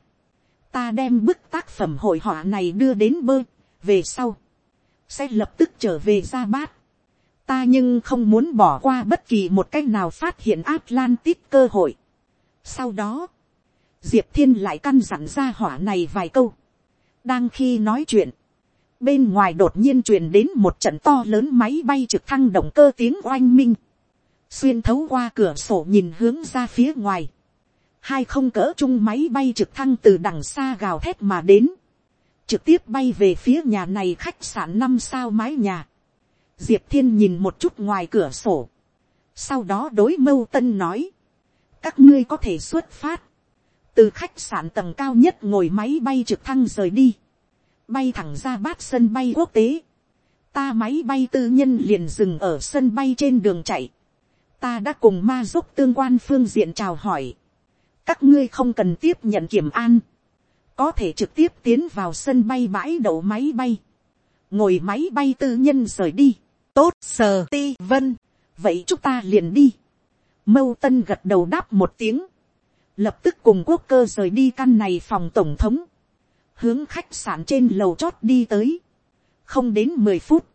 Ta đem bức tác phẩm hội họa này đưa đến bơ. Về sau. Sẽ lập tức trở về ra bát. Ta nhưng không muốn bỏ qua bất kỳ một cách nào phát hiện Atlantis cơ hội. Sau đó diệp thiên lại căn dặn ra hỏa này vài câu. đang khi nói chuyện, bên ngoài đột nhiên truyền đến một trận to lớn máy bay trực thăng động cơ tiếng oanh minh, xuyên thấu qua cửa sổ nhìn hướng ra phía ngoài, hai không cỡ chung máy bay trực thăng từ đằng xa gào thét mà đến, trực tiếp bay về phía nhà này khách sạn năm sao mái nhà. Diệp thiên nhìn một chút ngoài cửa sổ, sau đó đối mâu tân nói, các ngươi có thể xuất phát, từ khách sạn tầng cao nhất ngồi máy bay trực thăng rời đi, bay thẳng ra bát sân bay quốc tế, ta máy bay tư nhân liền dừng ở sân bay trên đường chạy, ta đã cùng ma giúp tương quan phương diện chào hỏi, các ngươi không cần tiếp nhận kiểm an, có thể trực tiếp tiến vào sân bay bãi đậu máy bay, ngồi máy bay tư nhân rời đi, tốt sờ ti vân, vậy chúng ta liền đi, mâu tân gật đầu đáp một tiếng, lập tức cùng quốc cơ rời đi căn này phòng tổng thống, hướng khách sạn trên lầu chót đi tới, không đến mười phút,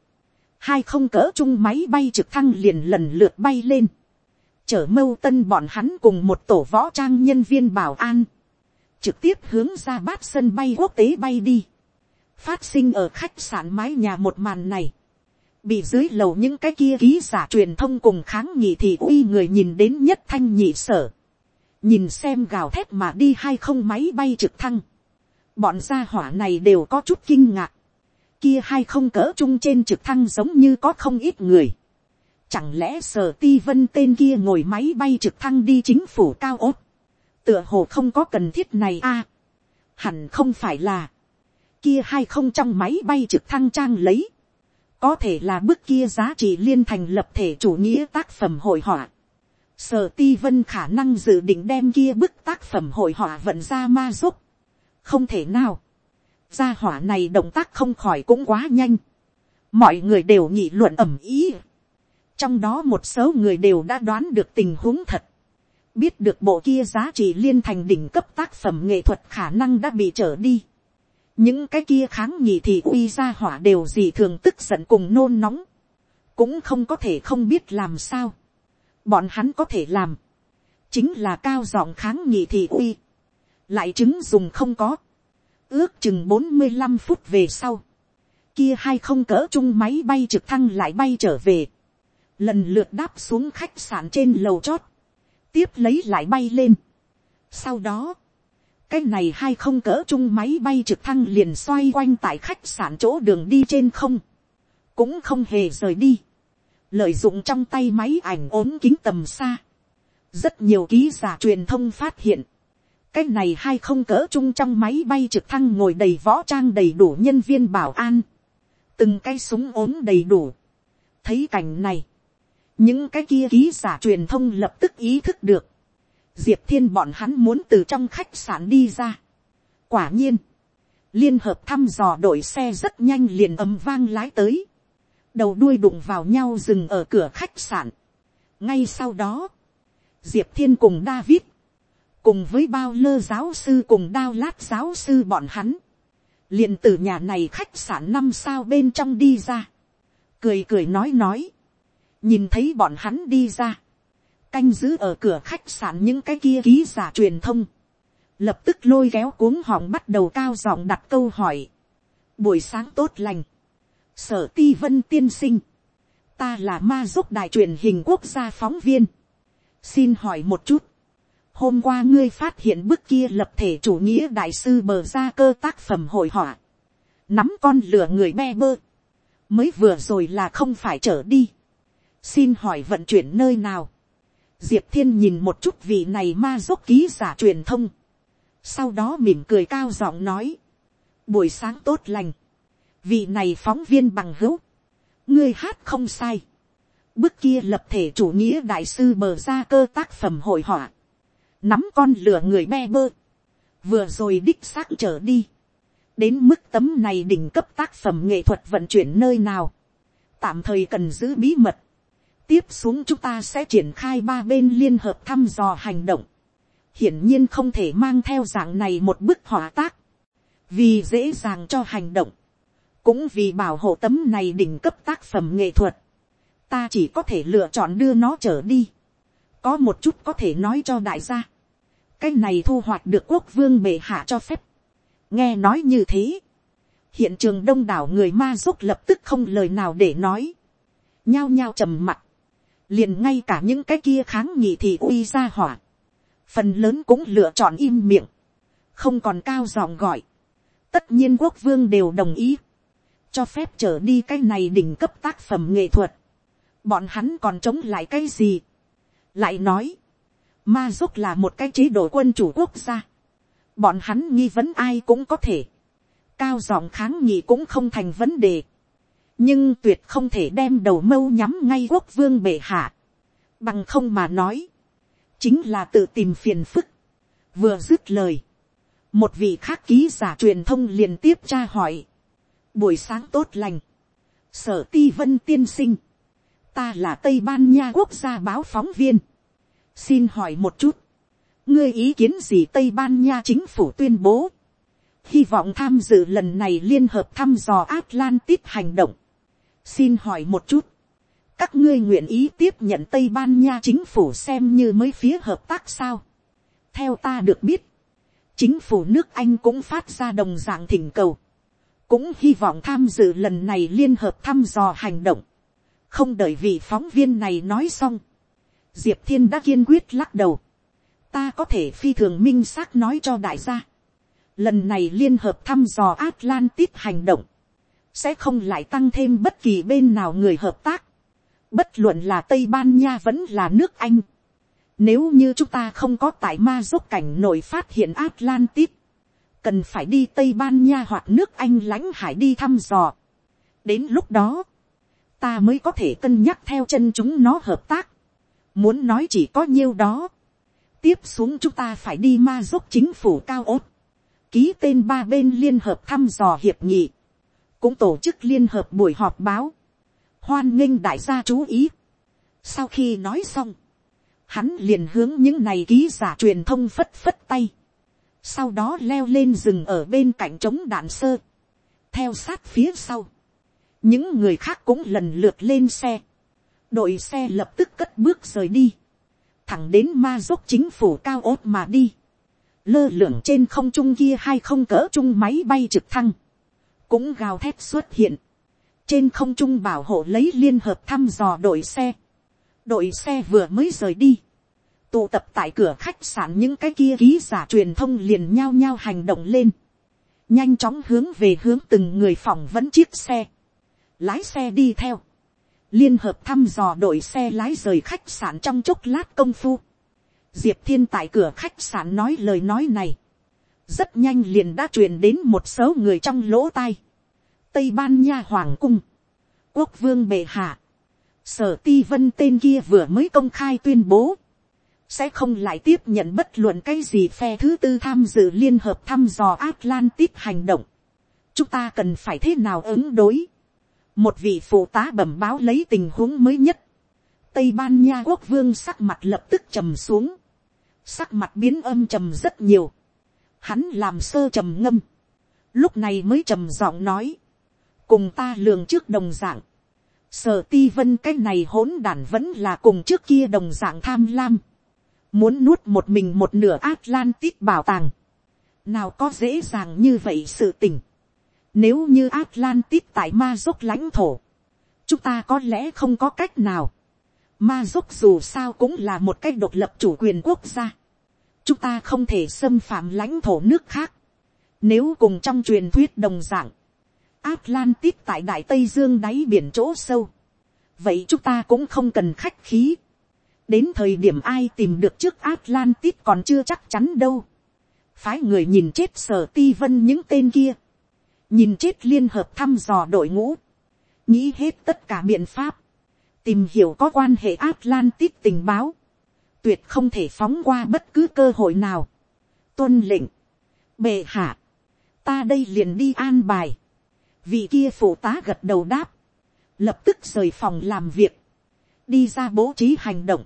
hai không cỡ chung máy bay trực thăng liền lần lượt bay lên, chở mâu tân bọn hắn cùng một tổ võ trang nhân viên bảo an, trực tiếp hướng ra bát sân bay quốc tế bay đi, phát sinh ở khách sạn mái nhà một màn này, bị dưới lầu những cái kia ký giả truyền thông cùng kháng nghị thì uy người nhìn đến nhất thanh nhị sở, nhìn xem gào thét mà đi hay không máy bay trực thăng, bọn gia hỏa này đều có chút kinh ngạc, kia hay không cỡ chung trên trực thăng giống như có không ít người, chẳng lẽ sở ti vân tên kia ngồi máy bay trực thăng đi chính phủ cao ốt, tựa hồ không có cần thiết này a, hẳn không phải là, kia hay không trong máy bay trực thăng trang lấy, có thể là bức kia giá trị liên thành lập thể chủ nghĩa tác phẩm hội họa. Sở ti vân khả năng dự định đem kia bức tác phẩm hội họa vận ra ma giúp. Không thể nào. Gia hỏa này động tác không khỏi cũng quá nhanh. Mọi người đều nghị luận ẩm ý. Trong đó một số người đều đã đoán được tình huống thật. Biết được bộ kia giá trị liên thành đỉnh cấp tác phẩm nghệ thuật khả năng đã bị trở đi. Những cái kia kháng nghị thì uy ra hỏa đều gì thường tức giận cùng nôn nóng, cũng không có thể không biết làm sao, bọn hắn có thể làm, chính là cao giọng kháng nghị thì uy, lại chứng dùng không có, ước chừng bốn mươi năm phút về sau, kia hai không cỡ chung máy bay trực thăng lại bay trở về, lần lượt đáp xuống khách sạn trên lầu chót, tiếp lấy lại bay lên. Sau đó, cái này hai không cỡ chung máy bay trực thăng liền xoay quanh tại khách sạn chỗ đường đi trên không, cũng không hề rời đi, lợi dụng trong tay máy ảnh ốm kính tầm xa, rất nhiều ký giả truyền thông phát hiện, cái này hai không cỡ chung trong máy bay trực thăng ngồi đầy võ trang đầy đủ nhân viên bảo an, từng cái súng ốm đầy đủ, thấy cảnh này, những cái kia ký giả truyền thông lập tức ý thức được, diệp thiên bọn hắn muốn từ trong khách sạn đi ra. quả nhiên, liên hợp thăm dò đội xe rất nhanh liền ấm vang lái tới, đầu đuôi đụng vào nhau dừng ở cửa khách sạn. ngay sau đó, diệp thiên cùng david, cùng với bao lơ giáo sư cùng đao lát giáo sư bọn hắn, liền từ nhà này khách sạn năm sao bên trong đi ra, cười cười nói nói, nhìn thấy bọn hắn đi ra, canh giữ ở cửa khách sạn những cái kia ký giả truyền thông, lập tức lôi kéo cuống họng bắt đầu cao giọng đặt câu hỏi. buổi sáng tốt lành, sở ti vân tiên sinh, ta là ma giúp đài truyền hình quốc gia phóng viên, xin hỏi một chút, hôm qua ngươi phát hiện bức kia lập thể chủ nghĩa đại sư bờ ra cơ tác phẩm hội họa, nắm con lửa người be bơ, mới vừa rồi là không phải trở đi, xin hỏi vận chuyển nơi nào, diệp thiên nhìn một chút vị này ma dốc ký giả truyền thông, sau đó mỉm cười cao giọng nói, buổi sáng tốt lành, vị này phóng viên bằng hữu, ngươi hát không sai, bức kia lập thể chủ nghĩa đại sư bờ ra cơ tác phẩm hội họa, nắm con lửa người me bơ, vừa rồi đích xác trở đi, đến mức tấm này đỉnh cấp tác phẩm nghệ thuật vận chuyển nơi nào, tạm thời cần giữ bí mật, tiếp xuống chúng ta sẽ triển khai ba bên liên hợp thăm dò hành động. hiển nhiên không thể mang theo dạng này một bức hỏa tác, vì dễ dàng cho hành động, cũng vì bảo hộ tấm này đỉnh cấp tác phẩm nghệ thuật, ta chỉ có thể lựa chọn đưa nó trở đi. có một chút có thể nói cho đại gia, cái này thu hoạch được quốc vương bệ hạ cho phép. nghe nói như thế, hiện trường đông đảo người ma giúp lập tức không lời nào để nói, nhao nhao trầm mặt, liền ngay cả những cái kia kháng nghị thì uy ra hỏa, phần lớn cũng lựa chọn im miệng, không còn cao giọng gọi, tất nhiên quốc vương đều đồng ý, cho phép trở đi cái này đỉnh cấp tác phẩm nghệ thuật, bọn hắn còn chống lại cái gì, lại nói, ma giúp là một cái chế độ quân chủ quốc gia, bọn hắn nghi vấn ai cũng có thể, cao giọng kháng nghị cũng không thành vấn đề, nhưng tuyệt không thể đem đầu mâu nhắm ngay quốc vương bệ hạ. Bằng không mà nói. Chính là tự tìm phiền phức. Vừa dứt lời. Một vị khác ký giả truyền thông liền tiếp tra hỏi. Buổi sáng tốt lành. Sở ti vân tiên sinh. Ta là Tây Ban Nha quốc gia báo phóng viên. Xin hỏi một chút. Ngươi ý kiến gì Tây Ban Nha chính phủ tuyên bố. Hy vọng tham dự lần này liên hợp thăm dò Atlantis hành động. Xin hỏi một chút. Các ngươi nguyện ý tiếp nhận Tây Ban Nha chính phủ xem như mới phía hợp tác sao. Theo ta được biết. Chính phủ nước Anh cũng phát ra đồng dạng thỉnh cầu. Cũng hy vọng tham dự lần này liên hợp thăm dò hành động. Không đợi vị phóng viên này nói xong. Diệp Thiên đã kiên quyết lắc đầu. Ta có thể phi thường minh xác nói cho đại gia. Lần này liên hợp thăm dò Atlantis hành động. Sẽ không lại tăng thêm bất kỳ bên nào người hợp tác. Bất luận là Tây Ban Nha vẫn là nước Anh. Nếu như chúng ta không có tại ma giúp cảnh nổi phát hiện Atlantis. Cần phải đi Tây Ban Nha hoặc nước Anh lãnh hải đi thăm dò. Đến lúc đó. Ta mới có thể cân nhắc theo chân chúng nó hợp tác. Muốn nói chỉ có nhiêu đó. Tiếp xuống chúng ta phải đi ma giúp chính phủ cao ốt. Ký tên ba bên liên hợp thăm dò hiệp nghị. Cũng tổ chức liên hợp buổi họp báo. Hoan nghênh đại gia chú ý. Sau khi nói xong. Hắn liền hướng những này ký giả truyền thông phất phất tay. Sau đó leo lên rừng ở bên cạnh trống đạn sơ. Theo sát phía sau. Những người khác cũng lần lượt lên xe. Đội xe lập tức cất bước rời đi. Thẳng đến ma dốc chính phủ cao ốt mà đi. Lơ lửng trên không trung kia hay không cỡ trung máy bay trực thăng. Cũng gào thét xuất hiện. Trên không trung bảo hộ lấy liên hợp thăm dò đội xe. Đội xe vừa mới rời đi. Tụ tập tại cửa khách sạn những cái kia ký giả truyền thông liền nhao nhao hành động lên. Nhanh chóng hướng về hướng từng người phỏng vấn chiếc xe. Lái xe đi theo liên hợp thăm dò đội xe lái rời khách sạn trong chốc lát công phu. Diệp thiên tại cửa khách sạn nói lời nói này rất nhanh liền đã truyền đến một số người trong lỗ tai. tây ban nha hoàng cung. quốc vương bệ hạ. sở ti vân tên kia vừa mới công khai tuyên bố. sẽ không lại tiếp nhận bất luận cái gì phe thứ tư tham dự liên hợp thăm dò atlantis hành động. chúng ta cần phải thế nào ứng đối một vị phụ tá bẩm báo lấy tình huống mới nhất, tây ban nha quốc vương sắc mặt lập tức trầm xuống, sắc mặt biến âm trầm rất nhiều, hắn làm sơ trầm ngâm, lúc này mới trầm giọng nói, cùng ta lường trước đồng d ạ n g sở ti vân cái này hỗn đản vẫn là cùng trước kia đồng d ạ n g tham lam, muốn nuốt một mình một nửa Atlantis bảo tàng, nào có dễ dàng như vậy sự tình, nếu như Atlantis tại ma dốc lãnh thổ, chúng ta có lẽ không có cách nào. Ma dốc dù sao cũng là một cách độc lập chủ quyền quốc gia. Chúng ta không thể xâm phạm lãnh thổ nước khác. Nếu cùng trong truyền thuyết đồng dạng, Atlantis tại Đại Tây Dương đáy biển chỗ sâu. Vậy chúng ta cũng không cần khách khí. Đến thời điểm ai tìm được trước Atlantis còn chưa chắc chắn đâu. Phái người nhìn chết sở ti vân những tên kia nhìn chết liên hợp thăm dò đội ngũ, nghĩ hết tất cả biện pháp, tìm hiểu có quan hệ Atlantis tình báo, tuyệt không thể phóng qua bất cứ cơ hội nào. tuân lệnh, bệ hạ, ta đây liền đi an bài, vị kia phụ tá gật đầu đáp, lập tức rời phòng làm việc, đi ra bố trí hành động,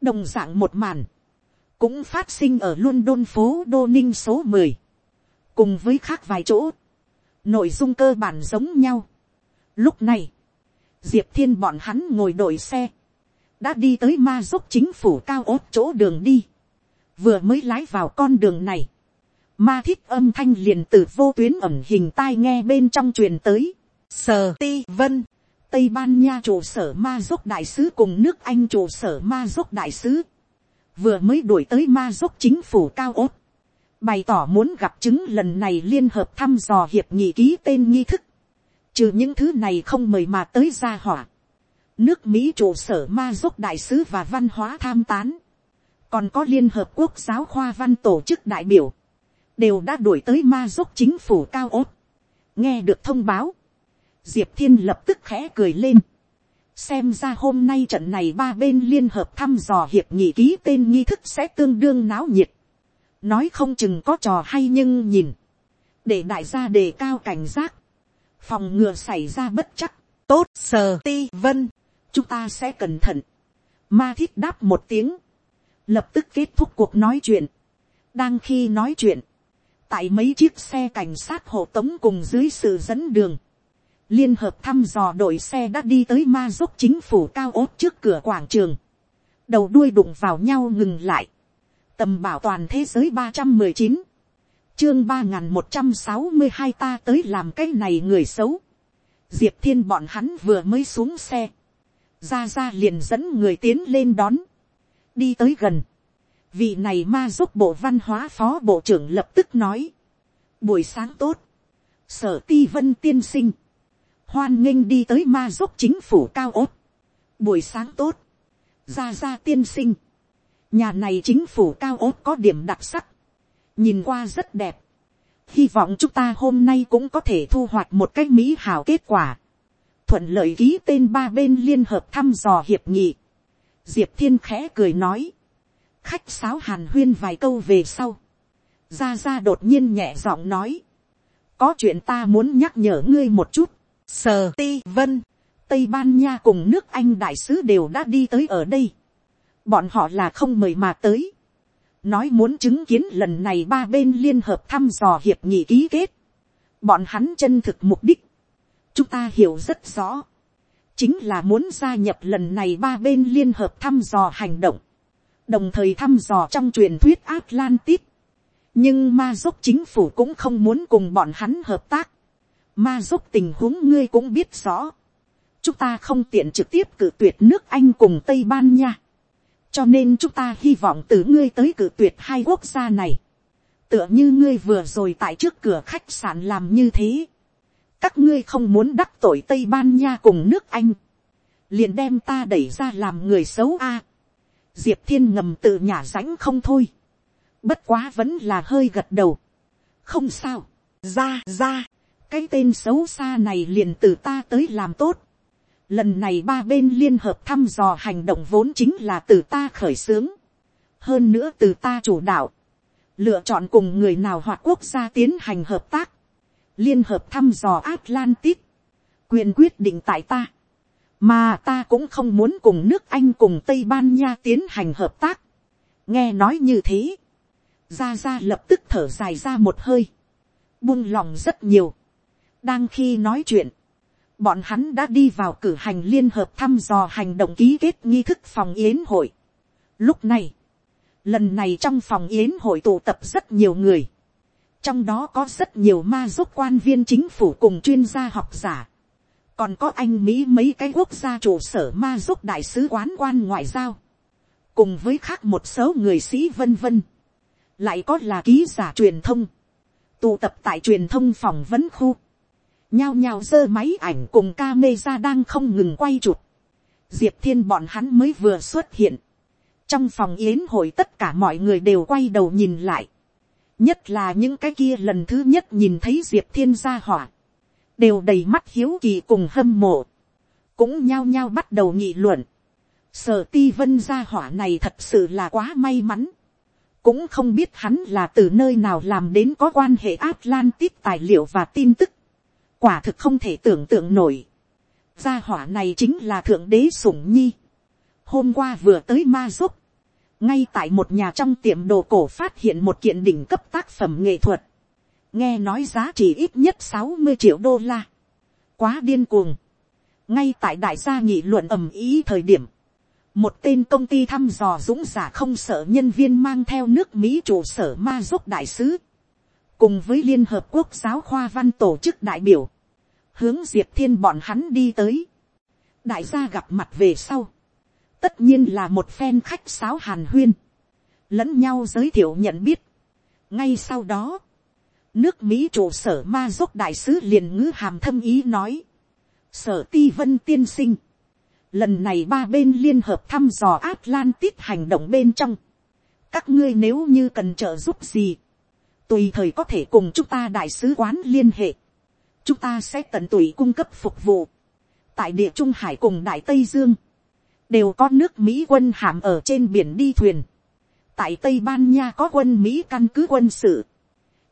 đồng d ạ n g một màn, cũng phát sinh ở London phố Đô Ninh số mười. Cùng với khác vài chỗ, nội dung cơ bản giống nhau. Lúc này, diệp thiên bọn hắn ngồi đổi xe, đã đi tới ma dốc chính phủ cao ốt chỗ đường đi, vừa mới lái vào con đường này, ma thích âm thanh liền từ vô tuyến ẩm hình tai nghe bên trong truyền tới, sờ ti vân, tây ban nha trụ sở ma dốc đại sứ cùng nước anh trụ sở ma dốc đại sứ, vừa mới đuổi tới ma dốc chính phủ cao ốt, bày tỏ muốn gặp chứng lần này liên hợp thăm dò hiệp nghị ký tên nghi thức, trừ những thứ này không mời mà tới gia hỏa, nước mỹ trụ sở ma dốc đại sứ và văn hóa tham tán, còn có liên hợp quốc giáo khoa văn tổ chức đại biểu, đều đã đuổi tới ma dốc chính phủ cao ốt, nghe được thông báo, diệp thiên lập tức khẽ cười lên, xem ra hôm nay trận này ba bên liên hợp thăm dò hiệp nghị ký tên nghi thức sẽ tương đương náo nhiệt. nói không chừng có trò hay nhưng nhìn, để đại gia đề cao cảnh giác, phòng ngừa xảy ra bất chắc, tốt sờ ti vân, chúng ta sẽ cẩn thận, ma thiết đáp một tiếng, lập tức kết thúc cuộc nói chuyện, đang khi nói chuyện, tại mấy chiếc xe cảnh sát hộ tống cùng dưới sự dẫn đường, liên hợp thăm dò đội xe đã đi tới ma dốc chính phủ cao ốt trước cửa quảng trường, đầu đuôi đụng vào nhau ngừng lại, tầm bảo toàn thế giới ba trăm mười chín, chương ba n g h n một trăm sáu mươi hai ta tới làm cái này người xấu, diệp thiên bọn hắn vừa mới xuống xe, ra ra liền dẫn người tiến lên đón, đi tới gần, vị này ma giúp bộ văn hóa phó bộ trưởng lập tức nói, buổi sáng tốt, sở ti vân tiên sinh, hoan nghênh đi tới ma giúp chính phủ cao ốt. buổi sáng tốt, ra ra tiên sinh, nhà này chính phủ cao ốt có điểm đặc sắc, nhìn qua rất đẹp, hy vọng chúng ta hôm nay cũng có thể thu hoạch một cách mỹ hảo kết quả, thuận lợi ký tên ba bên liên hợp thăm dò hiệp nghị, diệp thiên khẽ cười nói, khách sáo hàn huyên vài câu về sau, ra ra đột nhiên nhẹ giọng nói, có chuyện ta muốn nhắc nhở ngươi một chút, Sờ ti vân, Tây Ban Nha cùng nước Anh đại sứ đều đã đi tới ở đây. Bọn họ là không mời mà tới. Nói muốn chứng kiến lần này ba bên liên hợp thăm dò hiệp nghị ký kết. Bọn hắn chân thực mục đích. Chúng ta hiểu rất rõ. Chính là muốn gia nhập lần này ba bên liên hợp thăm dò hành động. Đồng thời thăm dò trong truyền thuyết Atlantis. Nhưng ma dốc chính phủ cũng không muốn cùng bọn hắn hợp tác ma giúp tình huống ngươi cũng biết rõ. chúng ta không tiện trực tiếp cử tuyệt nước anh cùng tây ban nha. cho nên chúng ta hy vọng từ ngươi tới cử tuyệt hai quốc gia này. tựa như ngươi vừa rồi tại trước cửa khách sạn làm như thế các ngươi không muốn đắc tội tây ban nha cùng nước anh. liền đem ta đẩy ra làm người xấu a. diệp thiên ngầm tự nhả rãnh không thôi. bất quá vẫn là hơi gật đầu. không sao. ra ra cái tên xấu xa này liền từ ta tới làm tốt. Lần này ba bên liên hợp thăm dò hành động vốn chính là từ ta khởi xướng. Hơn nữa từ ta chủ đạo. Lựa chọn cùng người nào hoặc quốc gia tiến hành hợp tác. Liên hợp thăm dò Atlantis. Quyền quyết định tại ta. Mà ta cũng không muốn cùng nước Anh cùng Tây Ban Nha tiến hành hợp tác. Nghe nói như thế. Ra ra lập tức thở dài ra một hơi. Buông lòng rất nhiều đang khi nói chuyện, bọn hắn đã đi vào cử hành liên hợp thăm dò hành động ký kết nghi thức phòng yến hội. Lúc này, lần này trong phòng yến hội tụ tập rất nhiều người. Trong đó có rất nhiều ma giúp quan viên chính phủ cùng chuyên gia học giả. Còn có anh Mỹ mấy cái quốc gia trụ sở ma giúp đại sứ quán quan ngoại giao. Cùng với khác một số người sĩ vân vân. Lại có là ký giả truyền thông. Tụ tập tại truyền thông phòng vấn khu nhao nhao giơ máy ảnh cùng ca mê ra đang không ngừng quay chụp. diệp thiên bọn hắn mới vừa xuất hiện. trong phòng yến hội tất cả mọi người đều quay đầu nhìn lại nhất là những cái kia lần thứ nhất nhìn thấy diệp thiên gia hỏa. đều đầy mắt hiếu kỳ cùng hâm mộ. cũng nhao nhao bắt đầu nghị luận. sở ti vân gia hỏa này thật sự là quá may mắn. cũng không biết hắn là từ nơi nào làm đến có quan hệ Atlantis tài liệu và tin tức quả thực không thể tưởng tượng nổi. gia hỏa này chính là thượng đế sủng nhi. hôm qua vừa tới ma giúp, ngay tại một nhà trong tiệm đồ cổ phát hiện một kiện đỉnh cấp tác phẩm nghệ thuật. nghe nói giá trị ít nhất sáu mươi triệu đô la. quá điên cuồng. ngay tại đại gia nghị luận ầm ý thời điểm, một tên công ty thăm dò dũng giả không sợ nhân viên mang theo nước mỹ trụ sở ma giúp đại sứ cùng với liên hợp quốc giáo khoa văn tổ chức đại biểu, hướng diệp thiên bọn hắn đi tới, đại gia gặp mặt về sau, tất nhiên là một phen khách sáo hàn huyên, lẫn nhau giới thiệu nhận biết. ngay sau đó, nước mỹ trụ sở ma dốc đại sứ liền ngữ hàm thâm ý nói, sở ti vân tiên sinh, lần này ba bên liên hợp thăm dò Atlantis hành động bên trong, các ngươi nếu như cần trợ giúp gì, tùy thời có thể cùng chúng ta đại sứ quán liên hệ, chúng ta sẽ tận tụy cung cấp phục vụ, tại địa trung hải cùng đại tây dương, đều có nước mỹ quân hàm ở trên biển đi thuyền, tại tây ban nha có quân mỹ căn cứ quân sự,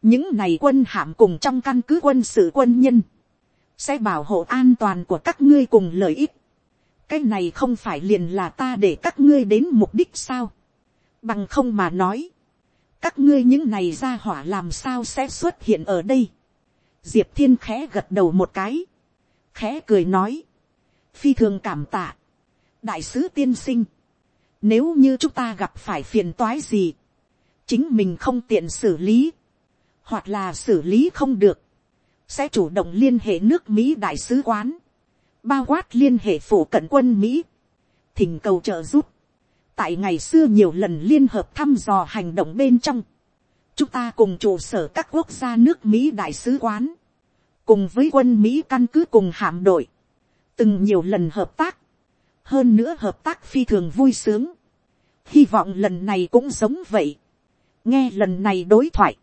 những này quân hàm cùng trong căn cứ quân sự quân nhân, sẽ bảo hộ an toàn của các ngươi cùng lợi ích. cái này không phải liền là ta để các ngươi đến mục đích sao. bằng không mà nói, các ngươi những này ra hỏa làm sao sẽ xuất hiện ở đây. diệp thiên khẽ gật đầu một cái, khẽ cười nói, phi thường cảm tạ, đại sứ tiên sinh, nếu như chúng ta gặp phải phiền toái gì, chính mình không tiện xử lý, hoặc là xử lý không được, sẽ chủ động liên hệ nước mỹ đại sứ quán, bao quát liên hệ phủ cận quân mỹ, thỉnh cầu trợ giúp. tại ngày xưa nhiều lần liên hợp thăm dò hành động bên trong, chúng ta cùng trụ sở các quốc gia nước mỹ đại sứ quán, cùng với quân mỹ căn cứ cùng hạm đội, từng nhiều lần hợp tác, hơn nữa hợp tác phi thường vui sướng, hy vọng lần này cũng giống vậy, nghe lần này đối thoại,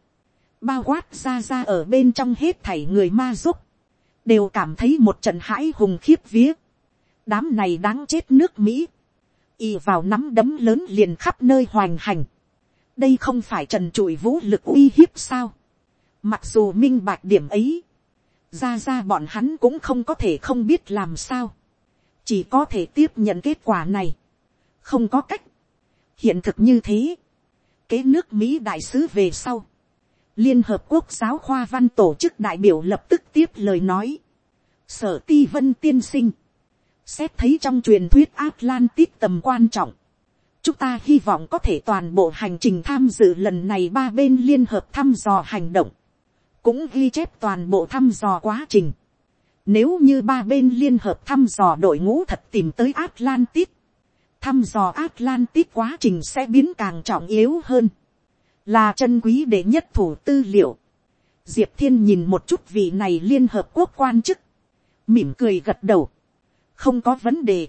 bao quát ra ra ở bên trong hết thảy người ma giúp, đều cảm thấy một trận hãi hùng khiếp vía. đám này đáng chết nước mỹ, y vào nắm đấm lớn liền khắp nơi hoành hành. đây không phải trần trụi vũ lực uy hiếp sao. mặc dù minh bạch điểm ấy, ra ra bọn hắn cũng không có thể không biết làm sao, chỉ có thể tiếp nhận kết quả này, không có cách, hiện thực như thế, kế nước mỹ đại sứ về sau, liên hợp quốc giáo khoa văn tổ chức đại biểu lập tức tiếp lời nói, sở ti vân tiên sinh, xét thấy trong truyền thuyết Atlantis tầm quan trọng, chúng ta hy vọng có thể toàn bộ hành trình tham dự lần này ba bên liên hợp thăm dò hành động, cũng ghi chép toàn bộ thăm dò quá trình. Nếu như ba bên liên hợp thăm dò đội ngũ thật tìm tới Atlantis, thăm dò Atlantis quá trình sẽ biến càng trọng yếu hơn là chân quý để nhất thủ tư liệu. Diệp thiên nhìn một chút vị này liên hợp quốc quan chức, mỉm cười gật đầu, không có vấn đề.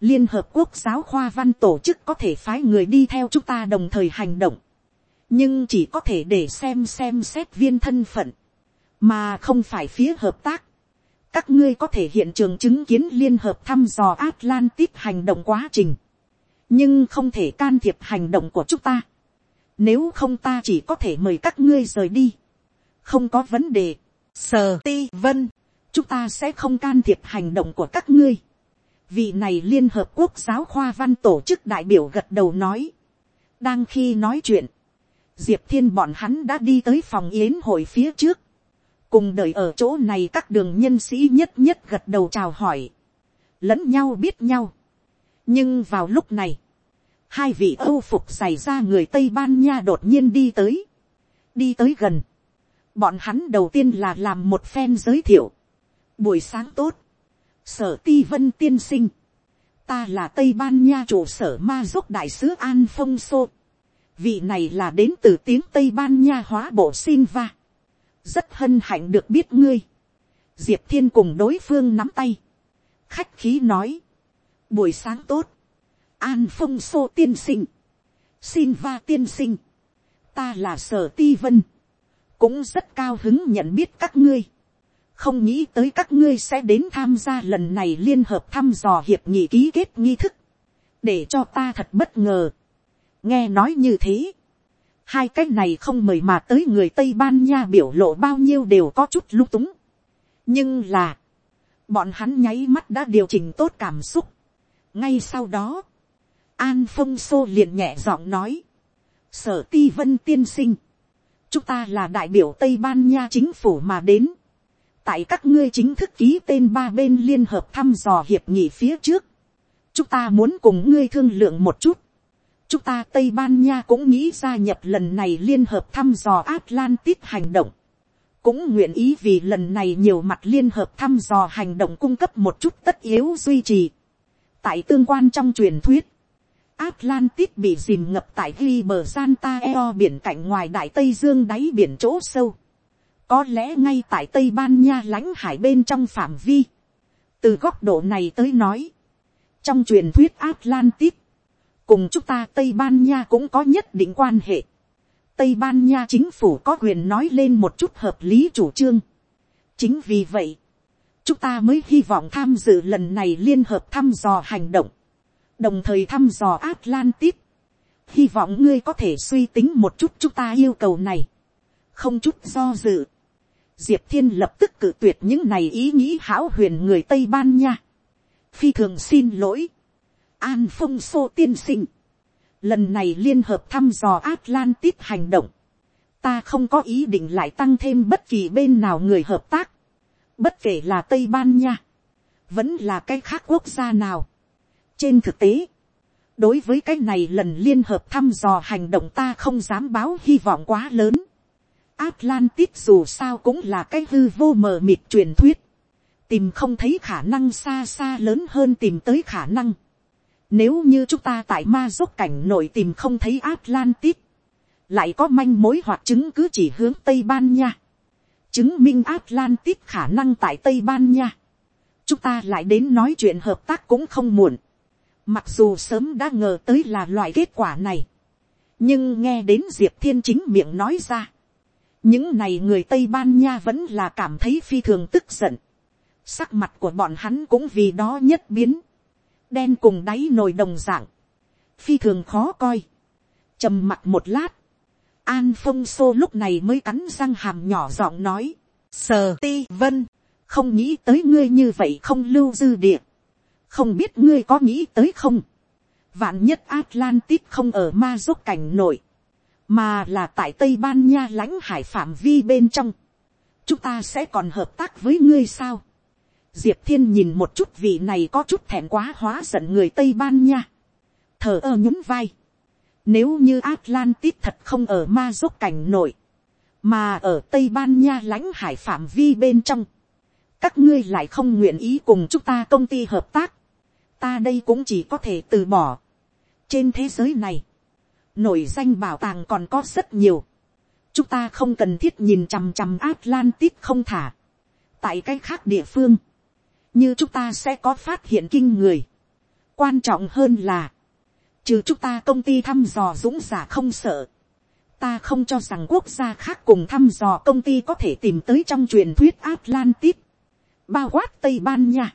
liên hợp quốc giáo khoa văn tổ chức có thể phái người đi theo chúng ta đồng thời hành động, nhưng chỉ có thể để xem xem xét viên thân phận, mà không phải phía hợp tác các ngươi có thể hiện trường chứng kiến liên hợp thăm dò Atlantis hành động quá trình, nhưng không thể can thiệp hành động của chúng ta nếu không ta chỉ có thể mời các ngươi rời đi. Không có vấn đề. Sờ ti vân. Chúng ta sẽ không can thiệp hành động của các ngươi. Vị này Liên Hợp Quốc giáo khoa văn tổ chức đại biểu gật đầu nói. Đang khi nói chuyện. Diệp Thiên bọn hắn đã đi tới phòng yến hội phía trước. Cùng đợi ở chỗ này các đường nhân sĩ nhất nhất gật đầu chào hỏi. Lẫn nhau biết nhau. Nhưng vào lúc này hai vị âu phục xảy ra người tây ban nha đột nhiên đi tới, đi tới gần, bọn hắn đầu tiên là làm một phen giới thiệu, buổi sáng tốt, sở ti vân tiên sinh, ta là tây ban nha trụ sở ma giúp đại sứ an phong sô, vị này là đến từ tiếng tây ban nha hóa bộ xin va, rất hân hạnh được biết ngươi, diệp thiên cùng đối phương nắm tay, khách khí nói, buổi sáng tốt, an phong sô tiên sinh, xin va tiên sinh, ta là sở ti vân, cũng rất cao hứng nhận biết các ngươi, không nghĩ tới các ngươi sẽ đến tham gia lần này liên hợp thăm dò hiệp nghị ký kết nghi thức, để cho ta thật bất ngờ. nghe nói như thế, hai cái này không mời mà tới người tây ban nha biểu lộ bao nhiêu đều có chút lung túng. nhưng là, bọn hắn nháy mắt đã điều chỉnh tốt cảm xúc. ngay sau đó, An phong sô liền nhẹ giọng nói. Sở ti vân tiên sinh. Chúng ta là đại biểu Tây Ban Nha chính phủ mà đến. Tại các ngươi chính thức ký tên ba bên liên hợp thăm dò hiệp nghị phía trước. Chúng ta muốn cùng ngươi thương lượng một chút. Chúng ta Tây Ban Nha cũng nghĩ gia nhập lần này liên hợp thăm dò Atlantis hành động. Cũng nguyện ý vì lần này nhiều mặt liên hợp thăm dò hành động cung cấp một chút tất yếu duy trì. Tại tương quan trong truyền thuyết, Atlantis bị dìm ngập tại ghi bờ Santa Eo biển cạnh ngoài đại Tây Dương đáy biển chỗ sâu. Có lẽ ngay tại Tây Ban Nha lãnh hải bên trong phạm vi. Từ góc độ này tới nói. Trong truyền thuyết Atlantis. Cùng chúng ta Tây Ban Nha cũng có nhất định quan hệ. Tây Ban Nha chính phủ có quyền nói lên một chút hợp lý chủ trương. Chính vì vậy. chúng ta mới hy vọng tham dự lần này liên hợp thăm dò hành động, đồng thời thăm dò Atlantis. hy vọng ngươi có thể suy tính một chút chúng ta yêu cầu này, không chút do dự. Diệp thiên lập tức cự tuyệt những này ý nghĩ hão huyền người tây ban nha. phi thường xin lỗi an phong sô tiên sinh. lần này liên hợp thăm dò Atlantis hành động. ta không có ý định lại tăng thêm bất kỳ bên nào người hợp tác bất kể là tây ban nha, vẫn là cái khác quốc gia nào. trên thực tế, đối với cái này lần liên hợp thăm dò hành động ta không dám báo hy vọng quá lớn. Atlantis dù sao cũng là cái hư vô mờ mịt truyền thuyết. Tìm không thấy khả năng xa xa lớn hơn tìm tới khả năng. Nếu như chúng ta tại ma giúp cảnh nội tìm không thấy Atlantis. Lại có manh mối hoặc chứng cứ chỉ hướng Tây Ban Nha chứng minh Atlantis khả năng tại Tây Ban Nha. Chúng ta lại đến nói chuyện hợp tác cũng không muộn. Mặc dù sớm đã ngờ tới là loại kết quả này. Nhưng nghe đến Diệp Thiên chính miệng nói ra. Những này người Tây Ban Nha vẫn là cảm thấy phi thường tức giận. Sắc mặt của bọn hắn cũng vì đó nhất biến. Đen cùng đáy nồi đồng dạng. Phi thường khó coi. trầm mặt một lát An phong sô lúc này mới cắn răng hàm nhỏ giọng nói. Sờ ti vân. Không nghĩ tới ngươi như vậy không lưu dư địa. Không biết ngươi có nghĩ tới không. Vạn nhất Atlantis không ở ma dốc cảnh nổi. Mà là tại Tây Ban Nha lãnh hải phạm vi bên trong. Chúng ta sẽ còn hợp tác với ngươi sao? Diệp Thiên nhìn một chút vị này có chút thẹn quá hóa giận người Tây Ban Nha. Thở ơ nhún vai nếu như Atlantis thật không ở ma dốc cảnh nổi. Mà ở Tây Ban Nha lãnh hải phạm vi bên trong. Các ngươi lại không nguyện ý cùng chúng ta công ty hợp tác. Ta đây cũng chỉ có thể từ bỏ. Trên thế giới này. Nổi danh bảo tàng còn có rất nhiều. Chúng ta không cần thiết nhìn chằm chằm Atlantis không thả. Tại cái khác địa phương. Như chúng ta sẽ có phát hiện kinh người. Quan trọng hơn là trừ chúng ta công ty thăm dò dũng giả không sợ, ta không cho rằng quốc gia khác cùng thăm dò công ty có thể tìm tới trong truyền thuyết Atlantis, bao quát Tây Ban Nha.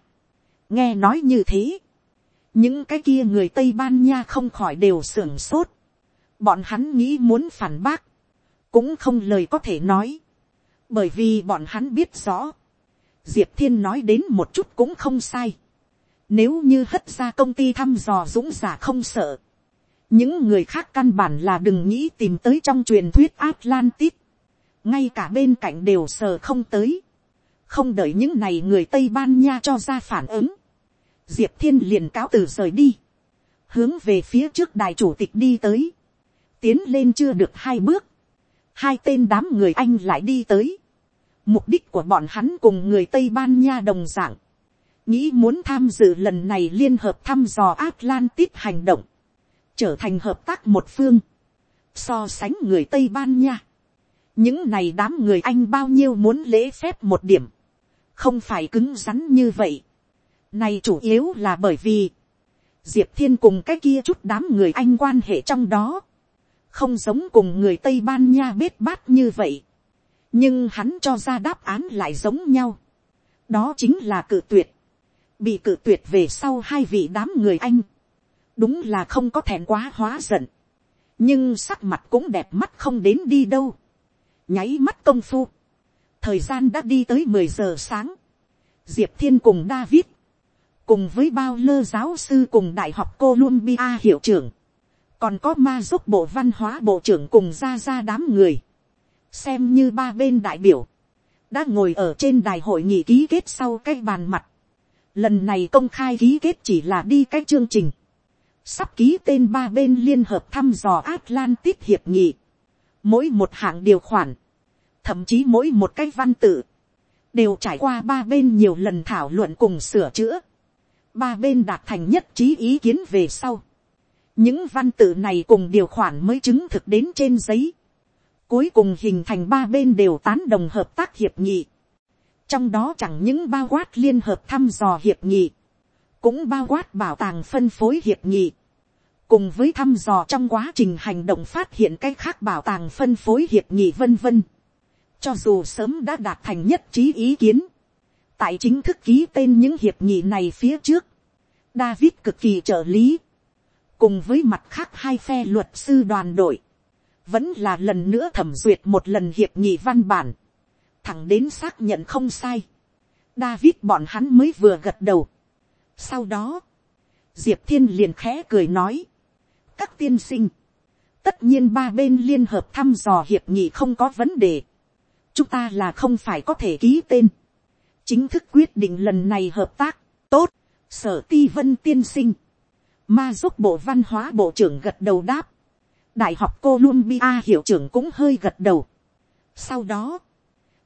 nghe nói như thế, những cái kia người Tây Ban Nha không khỏi đều sưởng sốt, bọn hắn nghĩ muốn phản bác, cũng không lời có thể nói, bởi vì bọn hắn biết rõ, diệp thiên nói đến một chút cũng không sai, nếu như hất ra công ty thăm dò dũng giả không sợ. Những người khác căn bản là đừng nghĩ tìm tới trong truyền thuyết Atlantis. Ngay cả bên cạnh đều sờ không tới. Không đợi những này người Tây Ban Nha cho ra phản ứng. Diệp Thiên liền cáo từ rời đi. Hướng về phía trước đài chủ tịch đi tới. Tiến lên chưa được hai bước. Hai tên đám người Anh lại đi tới. Mục đích của bọn hắn cùng người Tây Ban Nha đồng dạng nghĩ muốn tham dự lần này liên hợp thăm dò Atlantis hành động, trở thành hợp tác một phương, so sánh người Tây Ban Nha. Những này đám người Anh bao nhiêu muốn lễ phép một điểm, không phải cứng rắn như vậy. Này chủ yếu là bởi vì, Diệp Thiên cùng cái kia chút đám người Anh quan hệ trong đó, không giống cùng người Tây Ban Nha bết bát như vậy. Nhưng hắn cho ra đáp án lại giống nhau. Đó chính là cự tuyệt. bị cự tuyệt về sau hai vị đám người anh, đúng là không có thèn quá hóa giận, nhưng sắc mặt cũng đẹp mắt không đến đi đâu, nháy mắt công phu, thời gian đã đi tới mười giờ sáng, diệp thiên cùng david, cùng với bao lơ giáo sư cùng đại học Columbia hiệu trưởng, còn có ma giúp bộ văn hóa bộ trưởng cùng ra ra đám người, xem như ba bên đại biểu, đã ngồi ở trên đài hội nghị ký kết sau cái bàn mặt, Lần này công khai ký kết chỉ là đi cái chương trình. Sắp ký tên ba bên liên hợp thăm dò Atlantis hiệp nghị. Mỗi một hạng điều khoản. Thậm chí mỗi một cái văn tự. Đều trải qua ba bên nhiều lần thảo luận cùng sửa chữa. Ba bên đạt thành nhất trí ý kiến về sau. Những văn tự này cùng điều khoản mới chứng thực đến trên giấy. Cuối cùng hình thành ba bên đều tán đồng hợp tác hiệp nghị. Trong đó chẳng những bao quát liên hợp thăm dò hiệp nghị, cũng bao quát bảo tàng phân phối hiệp nghị, cùng với thăm dò trong quá trình hành động phát hiện cái khác bảo tàng phân phối hiệp nghị vân vân. cho dù sớm đã đạt thành nhất trí ý kiến, tại chính thức ký tên những hiệp nghị này phía trước, David cực kỳ trợ lý, cùng với mặt khác hai phe luật sư đoàn đội, vẫn là lần nữa thẩm duyệt một lần hiệp nghị văn bản, thẳng đến xác nhận không sai, David bọn hắn mới vừa gật đầu. Sau đó, Diệp Thiên liền khẽ cười nói, các tiên sinh, tất nhiên ba bên liên hợp thăm dò hiệp nghị không có vấn đề, chúng ta là không phải có thể ký tên, chính thức quyết định lần này hợp tác, tốt, sở ti vân tiên sinh, ma giúp bộ văn hóa bộ trưởng gật đầu đáp, đại học Columbia hiệu trưởng cũng hơi gật đầu. Sau đó,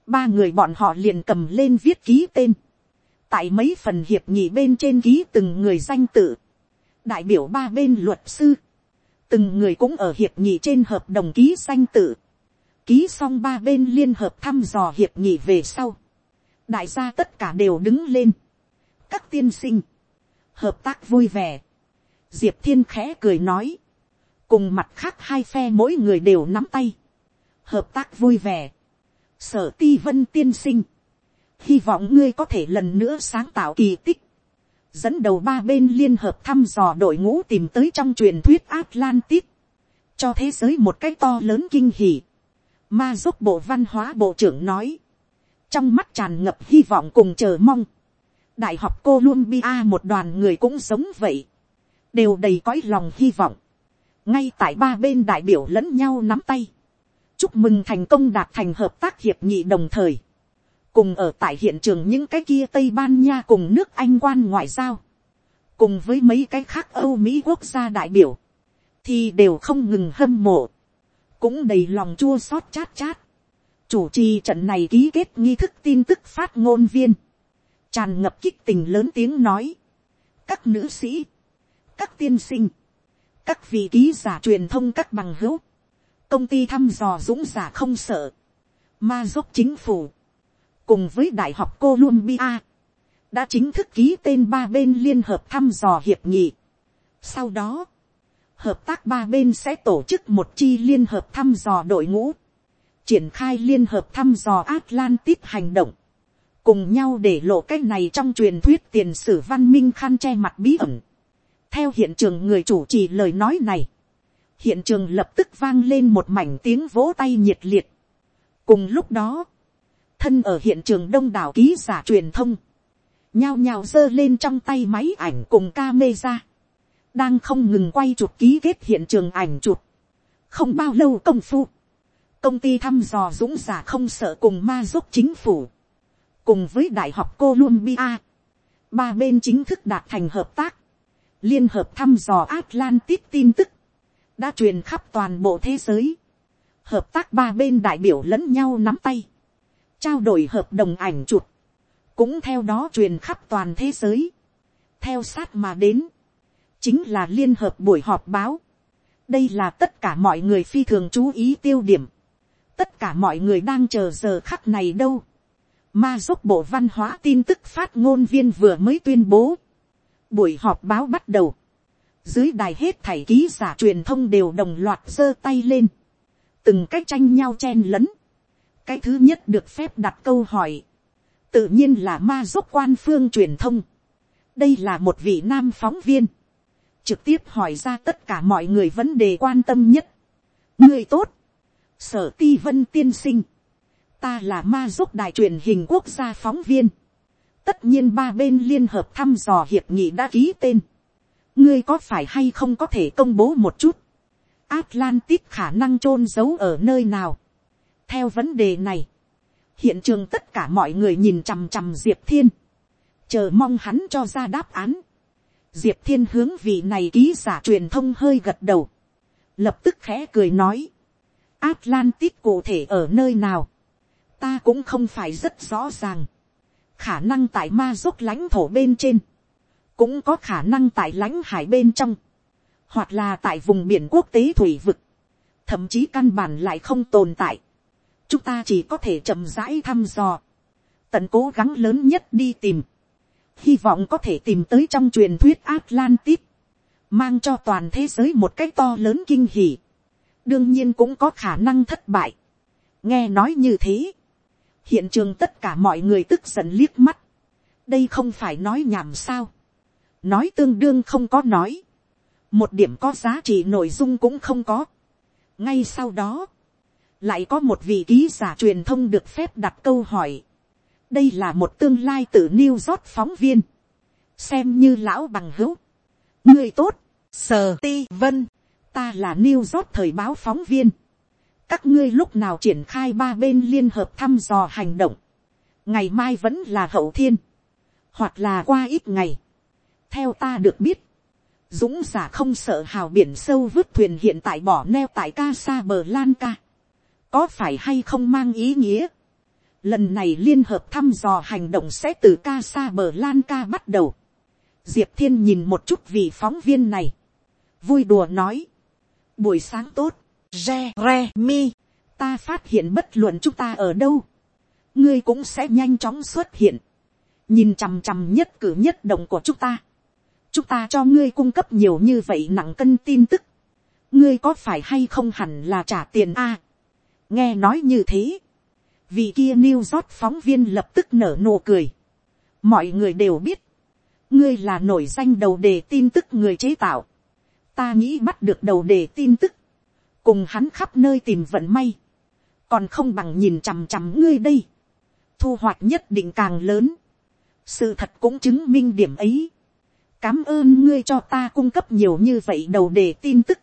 ba người bọn họ liền cầm lên viết ký tên, tại mấy phần hiệp nghị bên trên ký từng người danh tự, đại biểu ba bên luật sư, từng người cũng ở hiệp nghị trên hợp đồng ký danh tự, ký xong ba bên liên hợp thăm dò hiệp nghị về sau, đại gia tất cả đều đứng lên, các tiên sinh, hợp tác vui vẻ, diệp thiên khẽ cười nói, cùng mặt khác hai phe mỗi người đều nắm tay, hợp tác vui vẻ, sở ti vân tiên sinh, hy vọng ngươi có thể lần nữa sáng tạo kỳ tích, dẫn đầu ba bên liên hợp thăm dò đội ngũ tìm tới trong truyền thuyết Atlantis, cho thế giới một cái to lớn kinh hỉ. Ma giúp bộ văn hóa bộ trưởng nói, trong mắt tràn ngập hy vọng cùng chờ mong. đại học Columbia một đoàn người cũng giống vậy, đều đầy cõi lòng hy vọng ngay tại ba bên đại biểu lẫn nhau nắm tay, chúc mừng thành công đạt thành hợp tác hiệp nghị đồng thời, cùng ở tại hiện trường những cái kia tây ban nha cùng nước anh quan ngoại giao, cùng với mấy cái khác âu mỹ quốc gia đại biểu, thì đều không ngừng hâm mộ, cũng đầy lòng chua xót chát chát. chủ trì trận này ký kết nghi thức tin tức phát ngôn viên, tràn ngập kích tình lớn tiếng nói, các nữ sĩ, các tiên sinh, các vị ký giả truyền thông các bằng hữu, công ty thăm dò dũng giả không sợ, ma dốc chính phủ, cùng với đại học Columbia, đã chính thức ký tên ba bên liên hợp thăm dò hiệp nghị. Sau đó, hợp tác ba bên sẽ tổ chức một chi liên hợp thăm dò đội ngũ, triển khai liên hợp thăm dò Atlantis hành động, cùng nhau để lộ cái này trong truyền thuyết tiền sử văn minh khăn che mặt bí ẩn. Theo hiện trường người chủ trì lời nói này, hiện trường lập tức vang lên một mảnh tiếng vỗ tay nhiệt liệt. cùng lúc đó, thân ở hiện trường đông đảo ký giả truyền thông, nhao nhao giơ lên trong tay máy ảnh cùng ca mê ra, đang không ngừng quay chụp ký kết hiện trường ảnh chụp. không bao lâu công phu, công ty thăm dò dũng giả không sợ cùng ma giúp chính phủ, cùng với đại học Columbia, ba bên chính thức đạt thành hợp tác, liên hợp thăm dò Atlantis tin tức, đã truyền khắp toàn bộ thế giới. Hợp tác ba bên đại biểu lẫn nhau nắm tay, trao đổi hợp đồng ảnh chụp, cũng theo đó truyền khắp toàn thế giới. Theo sát mà đến, chính là liên hợp buổi họp báo. Đây là tất cả mọi người phi thường chú ý tiêu điểm. Tất cả mọi người đang chờ giờ khắc này đâu. Ma giúp bộ văn hóa tin tức phát ngôn viên vừa mới tuyên bố. Buổi họp báo bắt đầu. Dưới đài hết thảy ký giả truyền thông đều đồng loạt giơ tay lên, từng cách tranh nhau chen lấn. Cái thứ nhất được phép đặt câu hỏi, tự nhiên là ma giúp quan phương truyền thông, đây là một vị nam phóng viên, trực tiếp hỏi ra tất cả mọi người vấn đề quan tâm nhất. người tốt, sở ti vân tiên sinh, ta là ma giúp đài truyền hình quốc gia phóng viên, tất nhiên ba bên liên hợp thăm dò hiệp nghị đã ký tên, ngươi có phải hay không có thể công bố một chút, atlantic khả năng chôn giấu ở nơi nào. theo vấn đề này, hiện trường tất cả mọi người nhìn chằm chằm diệp thiên, chờ mong hắn cho ra đáp án. diệp thiên hướng vị này ký giả truyền thông hơi gật đầu, lập tức khẽ cười nói, atlantic cụ thể ở nơi nào, ta cũng không phải rất rõ ràng, khả năng tại ma giúp lãnh thổ bên trên, cũng có khả năng tại lãnh hải bên trong, hoặc là tại vùng biển quốc tế thủy vực, thậm chí căn bản lại không tồn tại. chúng ta chỉ có thể chậm rãi thăm dò, tận cố gắng lớn nhất đi tìm, hy vọng có thể tìm tới trong truyền thuyết Atlantis, mang cho toàn thế giới một cái to lớn kinh hỉ, đương nhiên cũng có khả năng thất bại. nghe nói như thế, hiện trường tất cả mọi người tức giận liếc mắt, đây không phải nói nhảm sao, nói tương đương không có nói, một điểm có giá trị nội dung cũng không có. ngay sau đó, lại có một vị ký giả truyền thông được phép đặt câu hỏi. đây là một tương lai từ New York phóng viên, xem như lão bằng hữu, người tốt, sờ ti vân, ta là New York thời báo phóng viên, các ngươi lúc nào triển khai ba bên liên hợp thăm dò hành động, ngày mai vẫn là hậu thiên, hoặc là qua ít ngày. theo ta được biết, dũng giả không sợ hào biển sâu vứt thuyền hiện tại bỏ neo tại ca sa bờ lan ca, có phải hay không mang ý nghĩa. lần này liên hợp thăm dò hành động sẽ từ ca sa bờ lan ca bắt đầu. diệp thiên nhìn một chút vị phóng viên này, vui đùa nói, buổi sáng tốt, re re mi, ta phát hiện bất luận chúng ta ở đâu, ngươi cũng sẽ nhanh chóng xuất hiện, nhìn chằm chằm nhất cử nhất động của chúng ta, chúng ta cho ngươi cung cấp nhiều như vậy nặng cân tin tức, ngươi có phải hay không hẳn là trả tiền a. nghe nói như thế, vì kia New York phóng viên lập tức nở nụ cười. mọi người đều biết, ngươi là nổi danh đầu đề tin tức người chế tạo. ta nghĩ bắt được đầu đề tin tức, cùng hắn khắp nơi tìm vận may, còn không bằng nhìn chằm chằm ngươi đây, thu hoạch nhất định càng lớn, sự thật cũng chứng minh điểm ấy, cám ơn ngươi cho ta cung cấp nhiều như vậy đầu đề tin tức,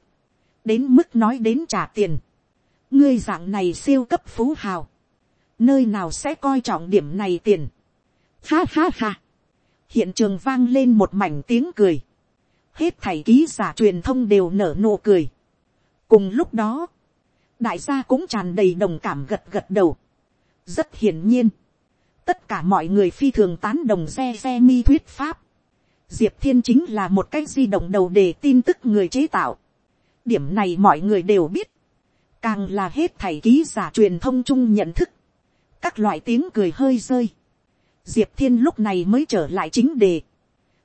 đến mức nói đến trả tiền, ngươi dạng này siêu cấp phú hào, nơi nào sẽ coi trọng điểm này tiền, ha ha ha, hiện trường vang lên một mảnh tiếng cười, hết thầy ký giả truyền thông đều nở nụ cười, cùng lúc đó, đại gia cũng tràn đầy đồng cảm gật gật đầu, rất hiển nhiên, tất cả mọi người phi thường tán đồng xe xe mi thuyết pháp, diệp thiên chính là một cái di động đầu đề tin tức người chế tạo. điểm này mọi người đều biết. càng là hết thầy ký giả truyền thông chung nhận thức. các loại tiếng cười hơi rơi. diệp thiên lúc này mới trở lại chính đề.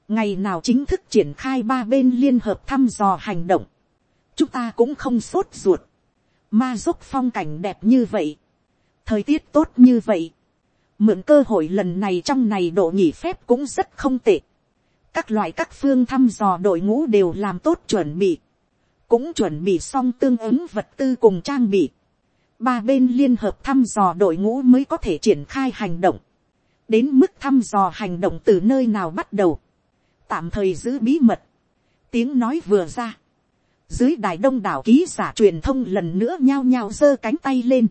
ngày nào chính thức triển khai ba bên liên hợp thăm dò hành động chúng ta cũng không sốt ruột. ma dốc phong cảnh đẹp như vậy. thời tiết tốt như vậy. mượn cơ hội lần này trong này độ nghỉ phép cũng rất không tệ các loại các phương thăm dò đội ngũ đều làm tốt chuẩn bị, cũng chuẩn bị xong tương ứng vật tư cùng trang bị. Ba bên liên hợp thăm dò đội ngũ mới có thể triển khai hành động. Đến mức thăm dò hành động từ nơi nào bắt đầu. Tạm thời giữ bí mật. Tiếng nói vừa ra. Dưới đài đông đảo ký giả truyền thông lần nữa nhao nhao giơ cánh tay lên.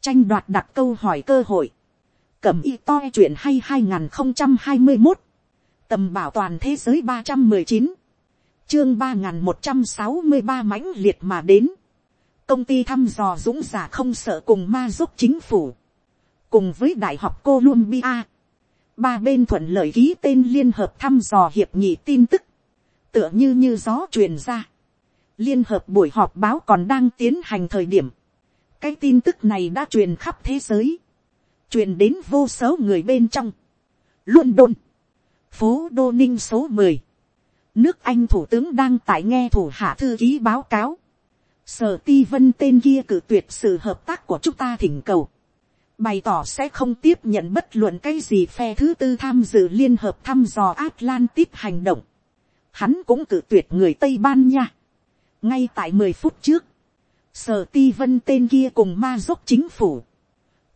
Tranh đoạt đặt câu hỏi cơ hội. Cẩm y toi e chuyện hay 2021 tầm bảo toàn thế giới ba trăm mười chín, chương ba nghìn một trăm sáu mươi ba mãnh liệt mà đến, công ty thăm dò dũng giả không sợ cùng ma giúp chính phủ, cùng với đại học Columbia, ba bên thuận lợi ký tên liên hợp thăm dò hiệp nghị tin tức, tựa như như gió truyền ra, liên hợp buổi họp báo còn đang tiến hành thời điểm, cái tin tức này đã truyền khắp thế giới, truyền đến vô số người bên trong, luân đôn, phố đô ninh số mười, nước anh thủ tướng đang tại nghe thủ hạ thư ký báo cáo, sở ti vân tên kia cử tuyệt sự hợp tác của chúng ta thỉnh cầu, bày tỏ sẽ không tiếp nhận bất luận cái gì phe thứ tư tham dự liên hợp thăm dò Atlantis hành động. Hắn cũng cử tuyệt người Tây Ban Nha. Ngay tại mười phút trước, sở ti vân tên kia cùng ma dốc chính phủ,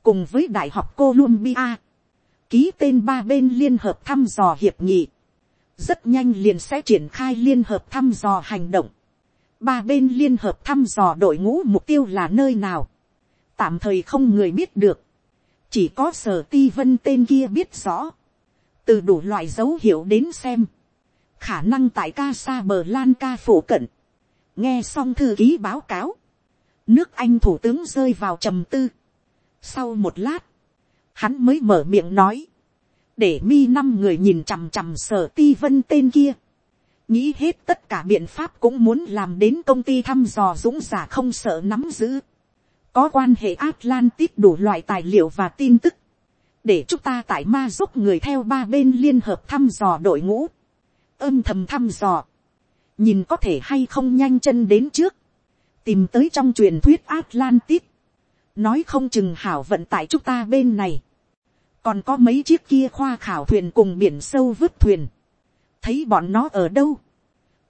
cùng với đại học Columbia, ký tên ba bên liên hợp thăm dò hiệp nghị, rất nhanh liền sẽ triển khai liên hợp thăm dò hành động. Ba bên liên hợp thăm dò đội ngũ mục tiêu là nơi nào, tạm thời không người biết được, chỉ có sở ti vân tên kia biết rõ, từ đủ loại dấu hiệu đến xem, khả năng tại ca sa bờ lan ca phổ cận, nghe xong thư ký báo cáo, nước anh thủ tướng rơi vào trầm tư. sau một lát, hắn mới mở miệng nói, để mi năm người nhìn chằm chằm sở ti vân tên kia, nghĩ hết tất cả biện pháp cũng muốn làm đến công ty thăm dò dũng giả không sợ nắm giữ, có quan hệ Atlantis đủ loại tài liệu và tin tức, để chúng ta tại ma giúp người theo ba bên liên hợp thăm dò đội ngũ, âm thầm thăm dò, nhìn có thể hay không nhanh chân đến trước, tìm tới trong truyền thuyết Atlantis, nói không chừng hảo vận tại chúng ta bên này, còn có mấy chiếc kia khoa khảo thuyền cùng biển sâu vứt thuyền, thấy bọn nó ở đâu,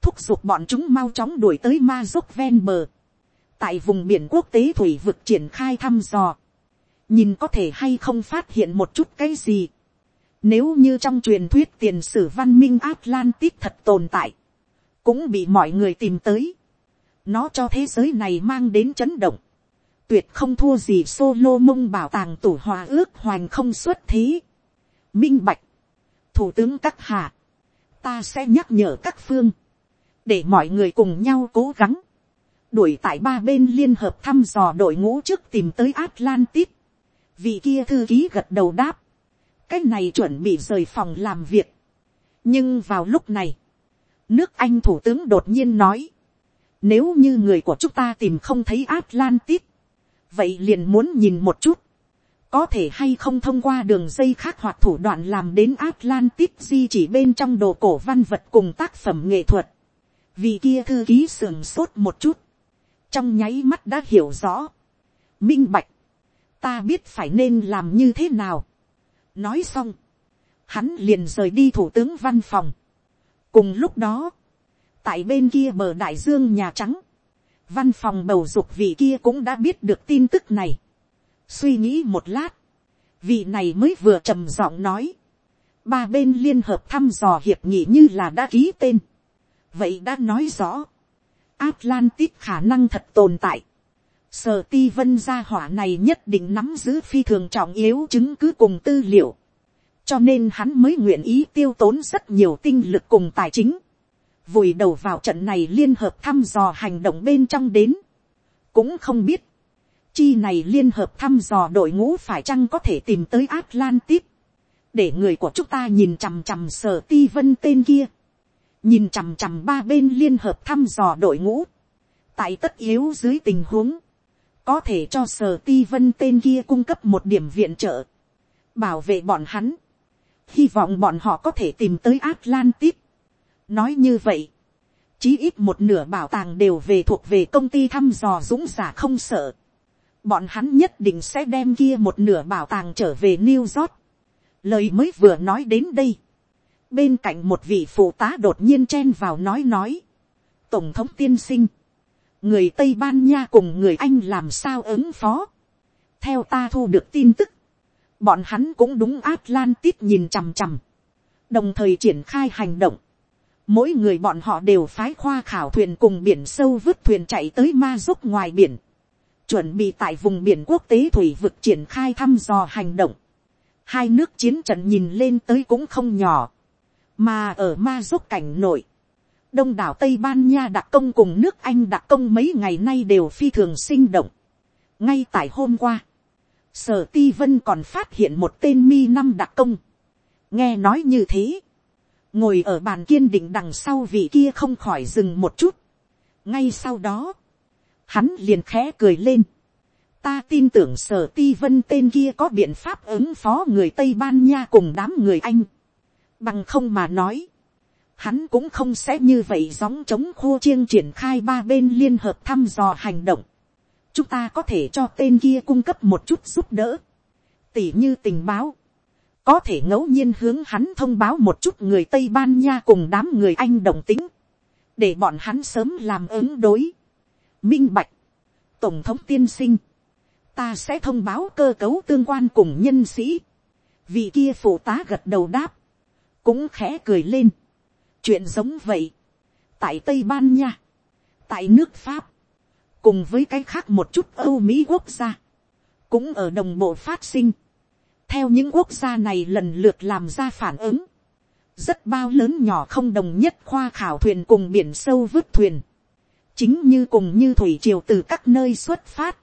thúc giục bọn chúng mau chóng đuổi tới ma dốc ven bờ, tại vùng biển quốc tế thủy vực triển khai thăm dò, nhìn có thể hay không phát hiện một chút cái gì, nếu như trong truyền thuyết tiền sử văn minh Atlantis thật tồn tại, cũng bị mọi người tìm tới, nó cho thế giới này mang đến chấn động, tuyệt không thua gì solo mông bảo tàng tủ hòa ước hoành không xuất thế. Minh bạch, thủ tướng các hạ, ta sẽ nhắc nhở các phương, để mọi người cùng nhau cố gắng, đuổi tại ba bên liên hợp thăm dò đội ngũ trước tìm tới Atlantis. Vị kia thư ký gật đầu đáp, cái này chuẩn bị rời phòng làm việc. nhưng vào lúc này, nước anh thủ tướng đột nhiên nói, nếu như người của chúng ta tìm không thấy Atlantis, vậy liền muốn nhìn một chút, có thể hay không thông qua đường dây khác hoặc thủ đoạn làm đến Atlantis di chỉ bên trong đồ cổ văn vật cùng tác phẩm nghệ thuật. Vì kia thư ký sườn sốt một chút, trong nháy mắt đã hiểu rõ. Minh bạch, ta biết phải nên làm như thế nào. Nói xong, hắn liền rời đi thủ tướng văn phòng. Cùng lúc đó, tại bên kia bờ đại dương nhà trắng, văn phòng bầu dục vị kia cũng đã biết được tin tức này. suy nghĩ một lát, vị này mới vừa trầm giọng nói, ba bên liên hợp thăm dò hiệp nghị như là đã ký tên. vậy đã nói rõ, Atlantis khả năng thật tồn tại. Sở ti vân gia hỏa này nhất định nắm giữ phi thường trọng yếu chứng cứ cùng tư liệu. Cho nên hắn mới nguyện ý tiêu tốn rất nhiều tinh lực cùng tài chính. Vùi đầu vào trận này liên hợp thăm dò hành động bên trong đến, cũng không biết, chi này liên hợp thăm dò đội ngũ phải chăng có thể tìm tới Atlantis, để người của chúng ta nhìn chằm chằm sở ti vân tên kia, nhìn chằm chằm ba bên liên hợp thăm dò đội ngũ, tại tất yếu dưới tình huống, có thể cho sở ti vân tên kia cung cấp một điểm viện trợ, bảo vệ bọn hắn, hy vọng bọn họ có thể tìm tới Atlantis, nói như vậy, chí ít một nửa bảo tàng đều về thuộc về công ty thăm dò dũng giả không sợ. bọn hắn nhất định sẽ đem kia một nửa bảo tàng trở về new york. lời mới vừa nói đến đây. bên cạnh một vị phụ tá đột nhiên chen vào nói nói. tổng thống tiên sinh. người tây ban nha cùng người anh làm sao ứng phó. theo ta thu được tin tức bọn hắn cũng đúng atlantis nhìn chằm chằm. đồng thời triển khai hành động Mỗi người bọn họ đều phái khoa khảo thuyền cùng biển sâu vứt thuyền chạy tới ma giúp ngoài biển. Chuẩn bị tại vùng biển quốc tế thủy vực triển khai thăm dò hành động. Hai nước chiến trận nhìn lên tới cũng không nhỏ. Mà ở ma giúp cảnh nội. Đông đảo Tây Ban Nha đặc công cùng nước Anh đặc công mấy ngày nay đều phi thường sinh động. Ngay tại hôm qua. Sở Ti Vân còn phát hiện một tên mi năm đặc công. Nghe nói như thế ngồi ở bàn kiên định đằng sau vị kia không khỏi dừng một chút. ngay sau đó, hắn liền khẽ cười lên. ta tin tưởng sở ti vân tên kia có biện pháp ứng phó người tây ban nha cùng đám người anh. bằng không mà nói, hắn cũng không sẽ như vậy gióng chống khô chiêng triển khai ba bên liên hợp thăm dò hành động chúng ta có thể cho tên kia cung cấp một chút giúp đỡ, tỉ như tình báo, có thể ngẫu nhiên hướng hắn thông báo một chút người tây ban nha cùng đám người anh đồng tính, để bọn hắn sớm làm ứng đối. minh bạch, tổng thống tiên sinh, ta sẽ thông báo cơ cấu tương quan cùng nhân sĩ, Vì kia phụ tá gật đầu đáp, cũng khẽ cười lên, chuyện giống vậy, tại tây ban nha, tại nước pháp, cùng với cái khác một chút âu mỹ quốc gia, cũng ở đồng bộ phát sinh, theo những quốc gia này lần lượt làm ra phản ứng, rất bao lớn nhỏ không đồng nhất khoa khảo thuyền cùng biển sâu vứt thuyền, chính như cùng như thủy triều từ các nơi xuất phát,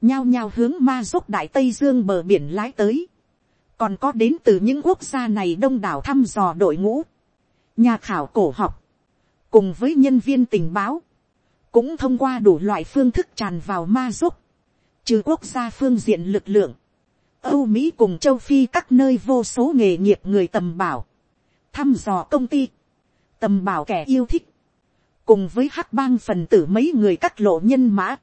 nhao nhao hướng ma dốc đại tây dương bờ biển lái tới, còn có đến từ những quốc gia này đông đảo thăm dò đội ngũ, nhà khảo cổ học, cùng với nhân viên tình báo, cũng thông qua đủ loại phương thức tràn vào ma giúp, trừ quốc gia phương diện lực lượng, Âu Mỹ cùng châu Phi các nơi vô số nghề nghiệp người tầm bảo. Thăm dò công ty. Tầm bảo kẻ yêu thích. Cùng với hắc bang phần tử mấy người cắt lộ nhân mã.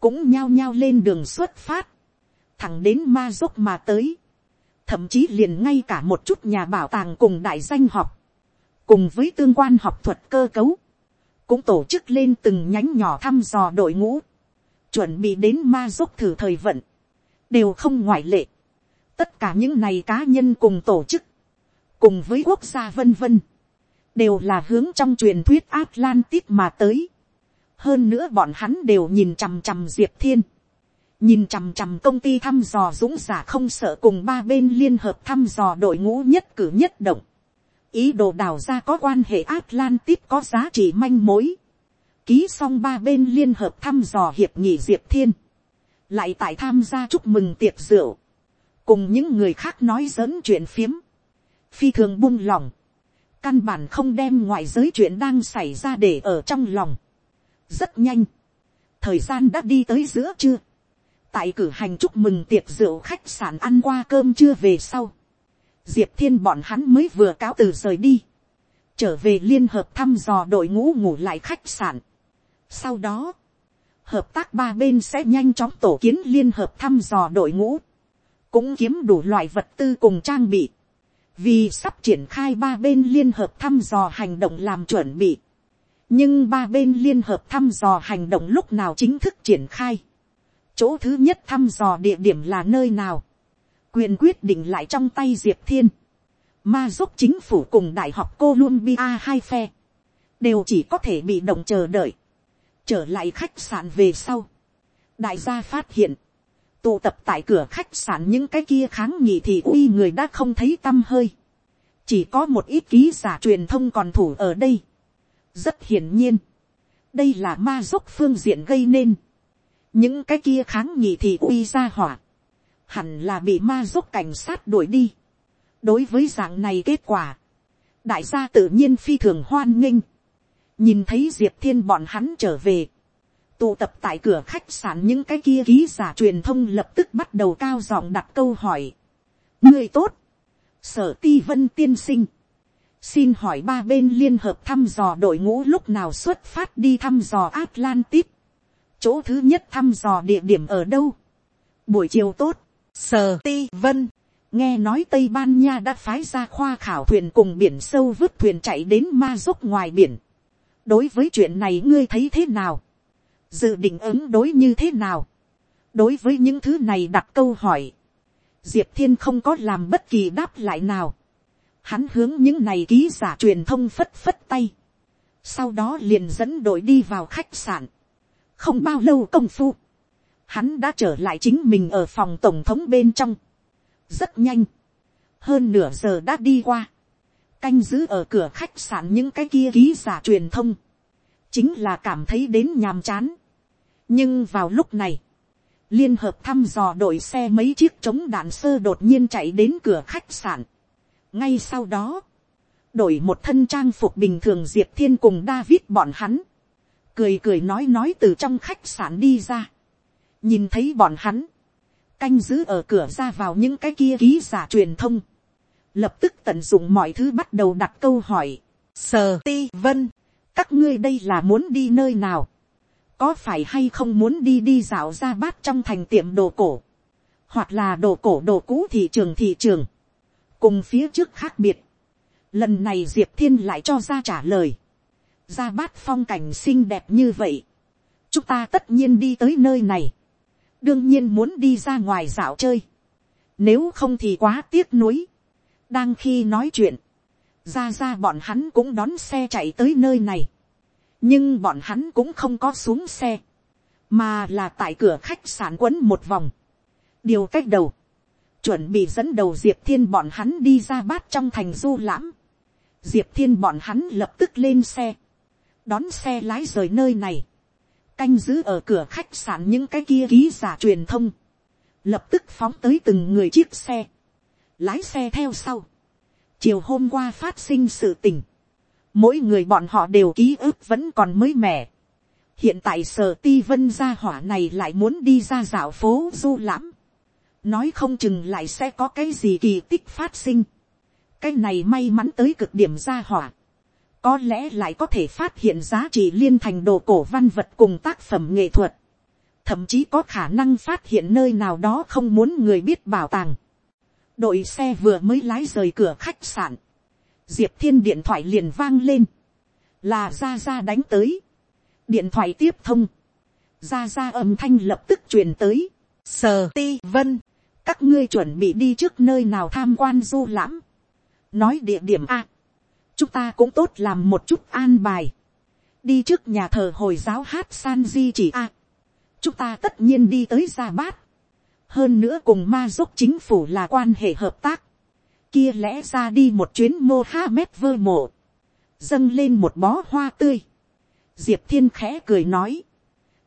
Cũng nhao nhao lên đường xuất phát. Thẳng đến ma dốc mà tới. thậm chí liền ngay cả một chút nhà bảo tàng cùng đại danh học, cùng với tương quan học thuật cơ cấu, cũng tổ chức lên từng nhánh nhỏ thăm dò đội ngũ, chuẩn bị đến ma giúp thử thời vận, đều không ngoại lệ. Tất cả những này cá nhân cùng tổ chức, cùng với quốc gia vân vân, đều là hướng trong truyền thuyết Atlantis mà tới. Hơn nữa bọn hắn đều nhìn chằm chằm Diệp Thiên. Nhìn chằm chằm công ty thăm dò dũng giả không sợ cùng ba bên liên hợp thăm dò đội ngũ nhất cử nhất động. Ý đồ đào ra có quan hệ Atlantis có giá trị manh mối. Ký xong ba bên liên hợp thăm dò hiệp nghị Diệp Thiên. Lại tại tham gia chúc mừng tiệc rượu. Cùng những người khác nói dẫn chuyện phiếm. Phi thường buông lòng căn bản không đem ngoại giới chuyện đang xảy ra để ở trong lòng. rất nhanh, thời gian đã đi tới giữa trưa, tại cử hành chúc mừng tiệc rượu khách sạn ăn qua cơm trưa về sau, diệp thiên bọn hắn mới vừa cáo từ rời đi, trở về liên hợp thăm dò đội ngũ ngủ lại khách sạn. sau đó, hợp tác ba bên sẽ nhanh chóng tổ kiến liên hợp thăm dò đội ngũ, cũng kiếm đủ loại vật tư cùng trang bị, vì sắp triển khai ba bên liên hợp thăm dò hành động làm chuẩn bị. nhưng ba bên liên hợp thăm dò hành động lúc nào chính thức triển khai. chỗ thứ nhất thăm dò địa điểm là nơi nào quyền quyết định lại trong tay diệp thiên. ma giúp chính phủ cùng đại học columbia hai phe. đều chỉ có thể bị động chờ đợi. trở lại khách sạn về sau. đại gia phát hiện tụ tập tại cửa khách sạn những cái kia kháng nghị thì uy người đã không thấy tâm hơi. chỉ có một ít ký giả truyền thông còn thủ ở đây. rất hiển nhiên, đây là ma giúp phương diện gây nên. những cái kia kháng nghị thì uy ra hỏa, hẳn là bị ma giúp cảnh sát đuổi đi. đối với dạng này kết quả, đại gia tự nhiên phi thường hoan nghênh. nhìn thấy diệp thiên bọn hắn trở về, tụ tập tại cửa khách sạn những cái kia ký giả truyền thông lập tức bắt đầu cao giọng đặt câu hỏi. người tốt, sở ti vân tiên sinh, xin hỏi ba bên liên hợp thăm dò đội ngũ lúc nào xuất phát đi thăm dò Atlantis. chỗ thứ nhất thăm dò địa điểm ở đâu. buổi chiều tốt, sở ti vân, nghe nói tây ban nha đã phái ra khoa khảo thuyền cùng biển sâu vứt thuyền chạy đến ma dốc ngoài biển. đối với chuyện này ngươi thấy thế nào dự định ứng đối như thế nào. đối với những thứ này đặt câu hỏi, diệp thiên không có làm bất kỳ đáp lại nào. hắn hướng những này ký giả truyền thông phất phất tay. sau đó liền dẫn đội đi vào khách sạn. không bao lâu công phu, hắn đã trở lại chính mình ở phòng tổng thống bên trong. rất nhanh, hơn nửa giờ đã đi qua, canh giữ ở cửa khách sạn những cái kia ký giả truyền thông, chính là cảm thấy đến nhàm chán. Nhưng vào lúc này, liên hợp thăm dò đội xe mấy chiếc chống đạn sơ đột nhiên chạy đến cửa khách sạn. ngay sau đó, đổi một thân trang phục bình thường diệp thiên cùng david bọn hắn, cười cười nói nói từ trong khách sạn đi ra, nhìn thấy bọn hắn, canh giữ ở cửa ra vào những cái kia ký giả truyền thông, lập tức tận dụng mọi thứ bắt đầu đặt câu hỏi, sờ ti vân, các ngươi đây là muốn đi nơi nào, có phải hay không muốn đi đi dạo ra bát trong thành tiệm đồ cổ, hoặc là đồ cổ đồ cũ thị trường thị trường, cùng phía trước khác biệt. Lần này diệp thiên lại cho ra trả lời, ra bát phong cảnh xinh đẹp như vậy, chúng ta tất nhiên đi tới nơi này, đương nhiên muốn đi ra ngoài dạo chơi, nếu không thì quá tiếc nuối. đang khi nói chuyện, ra ra bọn hắn cũng đón xe chạy tới nơi này nhưng bọn hắn cũng không có xuống xe, mà là tại cửa khách sạn quấn một vòng. điều cách đầu, chuẩn bị dẫn đầu diệp thiên bọn hắn đi ra bát trong thành du lãm. diệp thiên bọn hắn lập tức lên xe, đón xe lái rời nơi này, canh giữ ở cửa khách sạn những cái kia ký giả truyền thông, lập tức phóng tới từng người chiếc xe, lái xe theo sau. chiều hôm qua phát sinh sự tình, mỗi người bọn họ đều ký ức vẫn còn mới mẻ. hiện tại sở ti vân gia hỏa này lại muốn đi ra dạo phố du lãm. nói không chừng lại sẽ có cái gì kỳ tích phát sinh. cái này may mắn tới cực điểm gia hỏa có lẽ lại có thể phát hiện giá trị liên thành đồ cổ văn vật cùng tác phẩm nghệ thuật. thậm chí có khả năng phát hiện nơi nào đó không muốn người biết bảo tàng. đội xe vừa mới lái rời cửa khách sạn, diệp thiên điện thoại liền vang lên, là ra ra đánh tới, điện thoại tiếp thông, ra ra âm thanh lập tức truyền tới, sờ ti vân, các ngươi chuẩn bị đi trước nơi nào tham quan du lãm, nói địa điểm a, chúng ta cũng tốt làm một chút an bài, đi trước nhà thờ hồi giáo hát san di chỉ a, chúng ta tất nhiên đi tới gia bát, hơn nữa cùng ma giúp chính phủ là quan hệ hợp tác, kia lẽ ra đi một chuyến mô ha mét vơ mộ, dâng lên một bó hoa tươi, diệp thiên khẽ cười nói,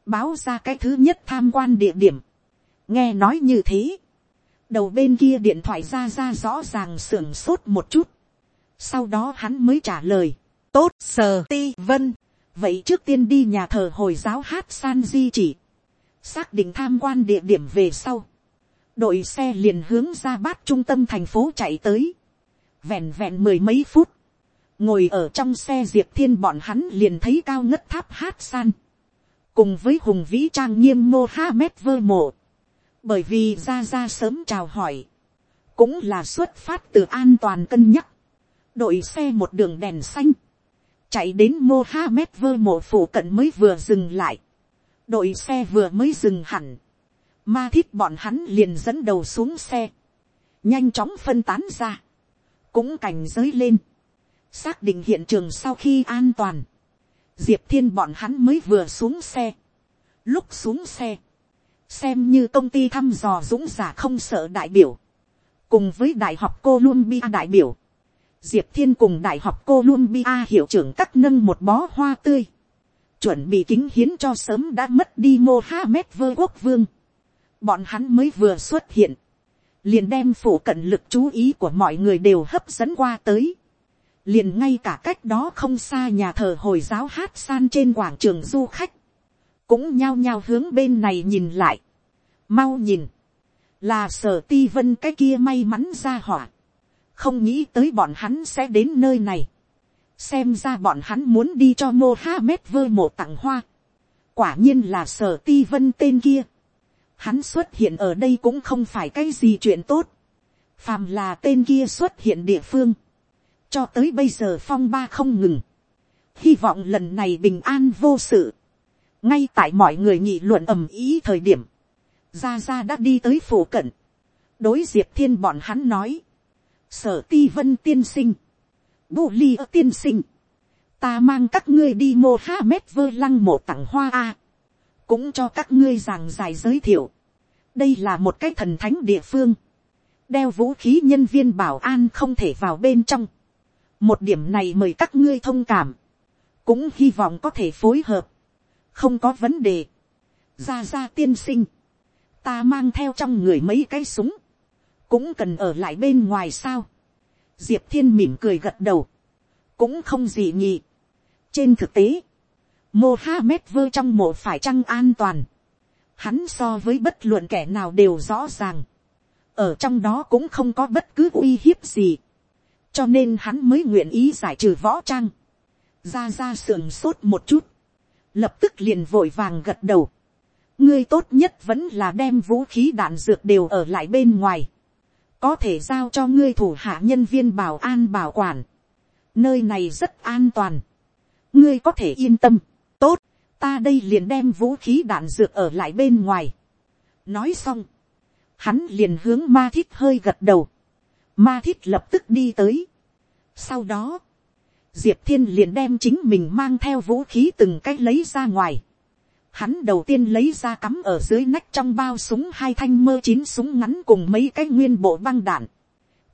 báo ra cái thứ nhất tham quan địa điểm, nghe nói như thế, đầu bên kia điện thoại ra ra rõ ràng sưởng sốt một chút, sau đó hắn mới trả lời, tốt sờ ti vân, vậy trước tiên đi nhà thờ hồi giáo hát san di chỉ, xác định tham quan địa điểm về sau, đội xe liền hướng ra bát trung tâm thành phố chạy tới, vẹn vẹn mười mấy phút, ngồi ở trong xe diệp thiên bọn hắn liền thấy cao ngất tháp hát san, cùng với hùng vĩ trang nghiêm mô ha mét vơ mộ, bởi vì ra ra sớm chào hỏi, cũng là xuất phát từ an toàn cân nhắc, đội xe một đường đèn xanh, chạy đến mô vơ mộ phủ cận mới vừa dừng lại, đội xe vừa mới dừng hẳn, ma thiết bọn hắn liền dẫn đầu xuống xe, nhanh chóng phân tán ra, cũng cảnh giới lên, xác định hiện trường sau khi an toàn, diệp thiên bọn hắn mới vừa xuống xe, lúc xuống xe, xem như công ty thăm dò dũng giả không sợ đại biểu, cùng với đại học Columbia đại biểu, diệp thiên cùng đại học Columbia hiệu trưởng cắt nâng một bó hoa tươi, chuẩn bị kính hiến cho sớm đã mất đi Mohammed vơ quốc vương. Bọn hắn mới vừa xuất hiện, liền đem phủ cận lực chú ý của mọi người đều hấp dẫn qua tới. Liền ngay cả cách đó không xa nhà thờ hồi giáo hát san trên quảng trường du khách, cũng nhao nhao hướng bên này nhìn lại. Mau nhìn, là sở ti vân cái kia may mắn ra hỏa. Không nghĩ tới bọn hắn sẽ đến nơi này xem ra bọn hắn muốn đi cho Mohammed vơ mộ tặng hoa. quả nhiên là sở ti vân tên kia. hắn xuất hiện ở đây cũng không phải cái gì chuyện tốt. phàm là tên kia xuất hiện địa phương. cho tới bây giờ phong ba không ngừng. hy vọng lần này bình an vô sự. ngay tại mọi người nghị luận ầm ý thời điểm. Ra Ra đã đi tới phổ cận. đối diệp thiên bọn hắn nói sở ti vân tiên sinh. Bù li ơ tiên sinh, ta mang các ngươi đi mô ha mét vơ lăng mộ tặng hoa a, cũng cho các ngươi giảng giải giới thiệu, đây là một cái thần thánh địa phương, đeo vũ khí nhân viên bảo an không thể vào bên trong, một điểm này mời các ngươi thông cảm, cũng hy vọng có thể phối hợp, không có vấn đề, ra ra tiên sinh, ta mang theo trong người mấy cái súng, cũng cần ở lại bên ngoài sao, diệp thiên mỉm cười gật đầu, cũng không gì nhị. trên thực tế, Mohammed vơ trong mộ phải chăng an toàn, hắn so với bất luận kẻ nào đều rõ ràng, ở trong đó cũng không có bất cứ uy hiếp gì, cho nên hắn mới nguyện ý giải trừ võ trang, ra ra sườn sốt một chút, lập tức liền vội vàng gật đầu, ngươi tốt nhất vẫn là đem vũ khí đạn dược đều ở lại bên ngoài, có thể giao cho ngươi thủ hạ nhân viên bảo an bảo quản. nơi này rất an toàn. ngươi có thể yên tâm. tốt, ta đây liền đem vũ khí đạn dược ở lại bên ngoài. nói xong, hắn liền hướng ma thít hơi gật đầu. ma thít lập tức đi tới. sau đó, diệp thiên liền đem chính mình mang theo vũ khí từng cách lấy ra ngoài Hắn đầu tiên lấy ra cắm ở dưới nách trong bao súng hai thanh mơ chín súng ngắn cùng mấy cái nguyên bộ băng đạn.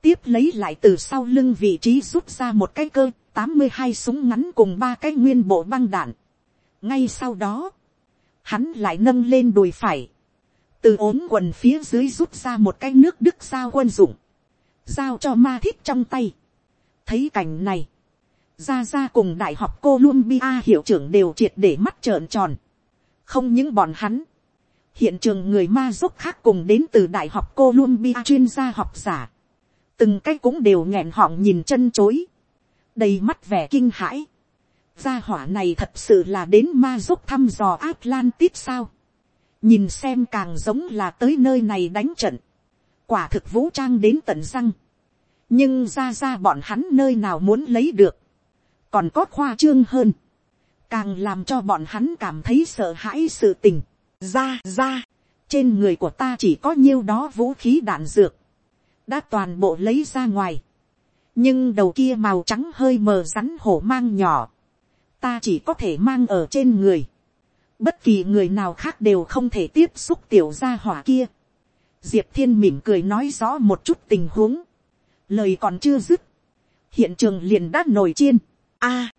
Tiếp lấy lại từ sau lưng vị trí rút ra một cái cơ, tám mươi hai súng ngắn cùng ba cái nguyên bộ băng đạn. Ngay sau đó, hắn lại nâng lên đùi phải. Từ ốm quần phía dưới rút ra một cái nước đức sao quân dụng. Giao cho ma thích trong tay. Thấy cảnh này. Ra ra cùng đại học Columbia hiệu trưởng đều triệt để mắt trợn tròn không những bọn hắn, hiện trường người ma giúp khác cùng đến từ đại học Columbia chuyên gia học giả, từng cái cũng đều nghẹn họng nhìn chân chối, đầy mắt vẻ kinh hãi. Gia hỏa này thật sự là đến ma giúp thăm dò Atlantis sao. nhìn xem càng giống là tới nơi này đánh trận, quả thực vũ trang đến tận răng, nhưng ra ra bọn hắn nơi nào muốn lấy được, còn có khoa trương hơn, càng làm cho bọn hắn cảm thấy sợ hãi sự tình, ra ra, trên người của ta chỉ có nhiêu đó vũ khí đạn dược, đã toàn bộ lấy ra ngoài, nhưng đầu kia màu trắng hơi mờ rắn hổ mang nhỏ, ta chỉ có thể mang ở trên người, bất kỳ người nào khác đều không thể tiếp xúc tiểu gia hỏa kia. diệp thiên mỉm cười nói rõ một chút tình huống, lời còn chưa dứt, hiện trường liền đã nổi chiên, a,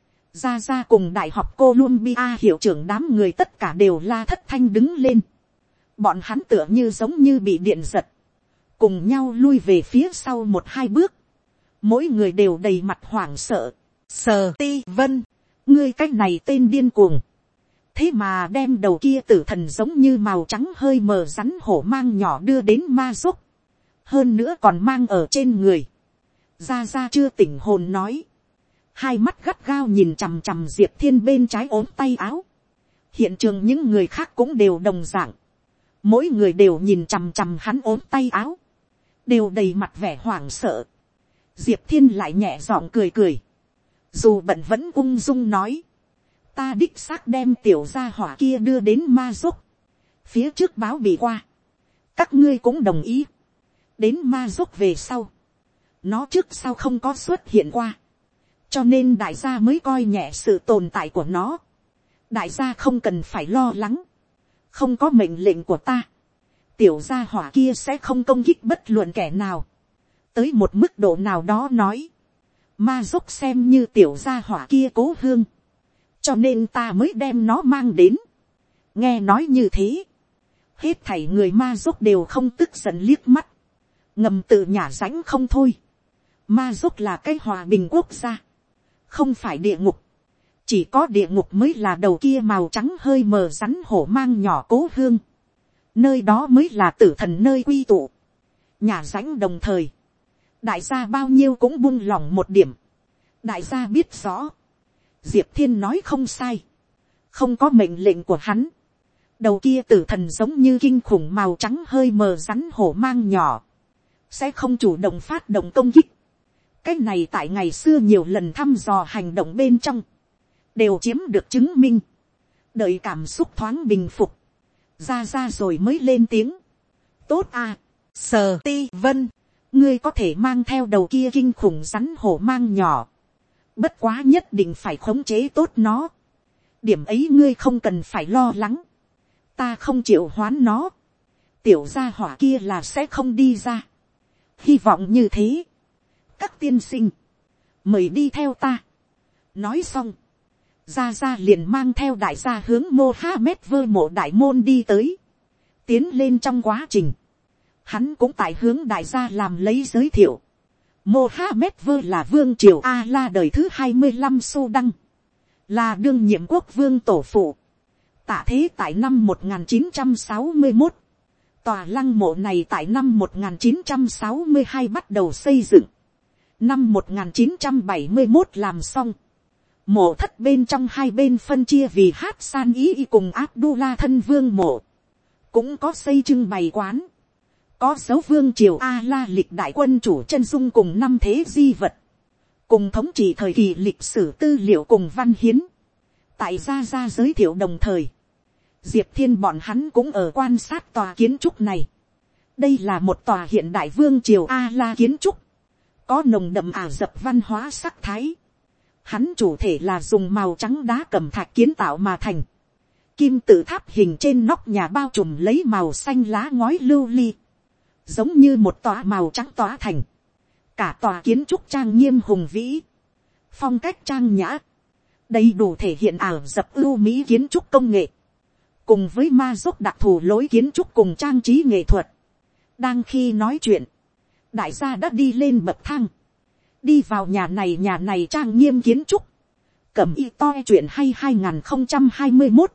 ra ra cùng đại học Columbia hiệu trưởng đám người tất cả đều la thất thanh đứng lên, bọn hắn tựa như giống như bị điện giật, cùng nhau lui về phía sau một hai bước, mỗi người đều đầy mặt hoảng sợ, sờ ti vân, ngươi cách này tên điên cuồng, thế mà đem đầu kia tử thần giống như màu trắng hơi mờ rắn hổ mang nhỏ đưa đến ma rúc. hơn nữa còn mang ở trên người, ra ra chưa tỉnh hồn nói, hai mắt gắt gao nhìn chằm chằm diệp thiên bên trái ốm tay áo, hiện trường những người khác cũng đều đồng d ạ n g mỗi người đều nhìn chằm chằm hắn ốm tay áo, đều đầy mặt vẻ hoảng sợ, diệp thiên lại nhẹ giọng cười cười, dù bận vẫn ung dung nói, ta đích xác đem tiểu gia hỏa kia đưa đến ma giúp, phía trước báo bị qua, các ngươi cũng đồng ý, đến ma giúp về sau, nó trước sau không có xuất hiện qua, cho nên đại gia mới coi nhẹ sự tồn tại của nó, đại gia không cần phải lo lắng, không có mệnh lệnh của ta, tiểu gia hỏa kia sẽ không công kích bất luận kẻ nào, tới một mức độ nào đó nói, ma dốc xem như tiểu gia hỏa kia cố hương, cho nên ta mới đem nó mang đến. nghe nói như thế, hết thảy người ma dốc đều không tức giận liếc mắt, ngầm tự nhả rãnh không thôi. ma dốc là cái hòa bình quốc gia, không phải địa ngục, chỉ có địa ngục mới là đầu kia màu trắng hơi mờ rắn hổ mang nhỏ cố hương, nơi đó mới là tử thần nơi quy tụ, nhà rãnh đồng thời, đại gia bao nhiêu cũng buông lòng một điểm. đại gia biết rõ, diệp thiên nói không sai, không có mệnh lệnh của hắn. đầu kia tử thần giống như kinh khủng màu trắng hơi mờ rắn hổ mang nhỏ, sẽ không chủ động phát động công kích cái này tại ngày xưa nhiều lần thăm dò hành động bên trong, đều chiếm được chứng minh. đợi cảm xúc thoáng bình phục, ra ra rồi mới lên tiếng. tốt à, sờ ti vân ngươi có thể mang theo đầu kia kinh khủng rắn hổ mang nhỏ, bất quá nhất định phải khống chế tốt nó, điểm ấy ngươi không cần phải lo lắng, ta không chịu hoán nó, tiểu gia hỏa kia là sẽ không đi ra, hy vọng như thế, các tiên sinh, mời đi theo ta, nói xong, gia gia liền mang theo đại gia hướng mô ha mét vơ mộ đại môn đi tới, tiến lên trong quá trình, hắn cũng tại hướng đại gia làm lấy giới thiệu. Mohammed vơ là vương triều A la đời thứ hai mươi năm su đăng, là đương nhiệm quốc vương tổ phụ. Tạ thế tại năm một nghìn chín trăm sáu mươi một, tòa lăng mộ này tại năm một nghìn chín trăm sáu mươi hai bắt đầu xây dựng. Năm một nghìn chín trăm bảy mươi một làm xong. Mộ thất bên trong hai bên phân chia vì hát san ý cùng Abdullah thân vương mộ. Cũng có xây trưng bày quán có dấu vương triều a la lịch đại quân chủ chân dung cùng năm thế di vật, cùng thống trị thời kỳ lịch sử tư liệu cùng văn hiến, tại gia gia giới thiệu đồng thời, diệp thiên bọn hắn cũng ở quan sát tòa kiến trúc này. đây là một tòa hiện đại vương triều a la kiến trúc, có nồng đậm ả dập văn hóa sắc thái. hắn chủ thể là dùng màu trắng đá cầm thạch kiến tạo mà thành. kim tự tháp hình trên nóc nhà bao trùm lấy màu xanh lá ngói lưu ly giống như một tòa màu trắng tòa thành, cả tòa kiến trúc trang nghiêm hùng vĩ, phong cách trang nhã, đầy đủ thể hiện ảo dập ưu mỹ kiến trúc công nghệ, cùng với ma dốc đặc thù lối kiến trúc cùng trang trí nghệ thuật. đang khi nói chuyện, đại gia đã đi lên bậc thang, đi vào nhà này nhà này trang nghiêm kiến trúc, cẩm y to chuyện hay hai nghìn không trăm hai mươi một,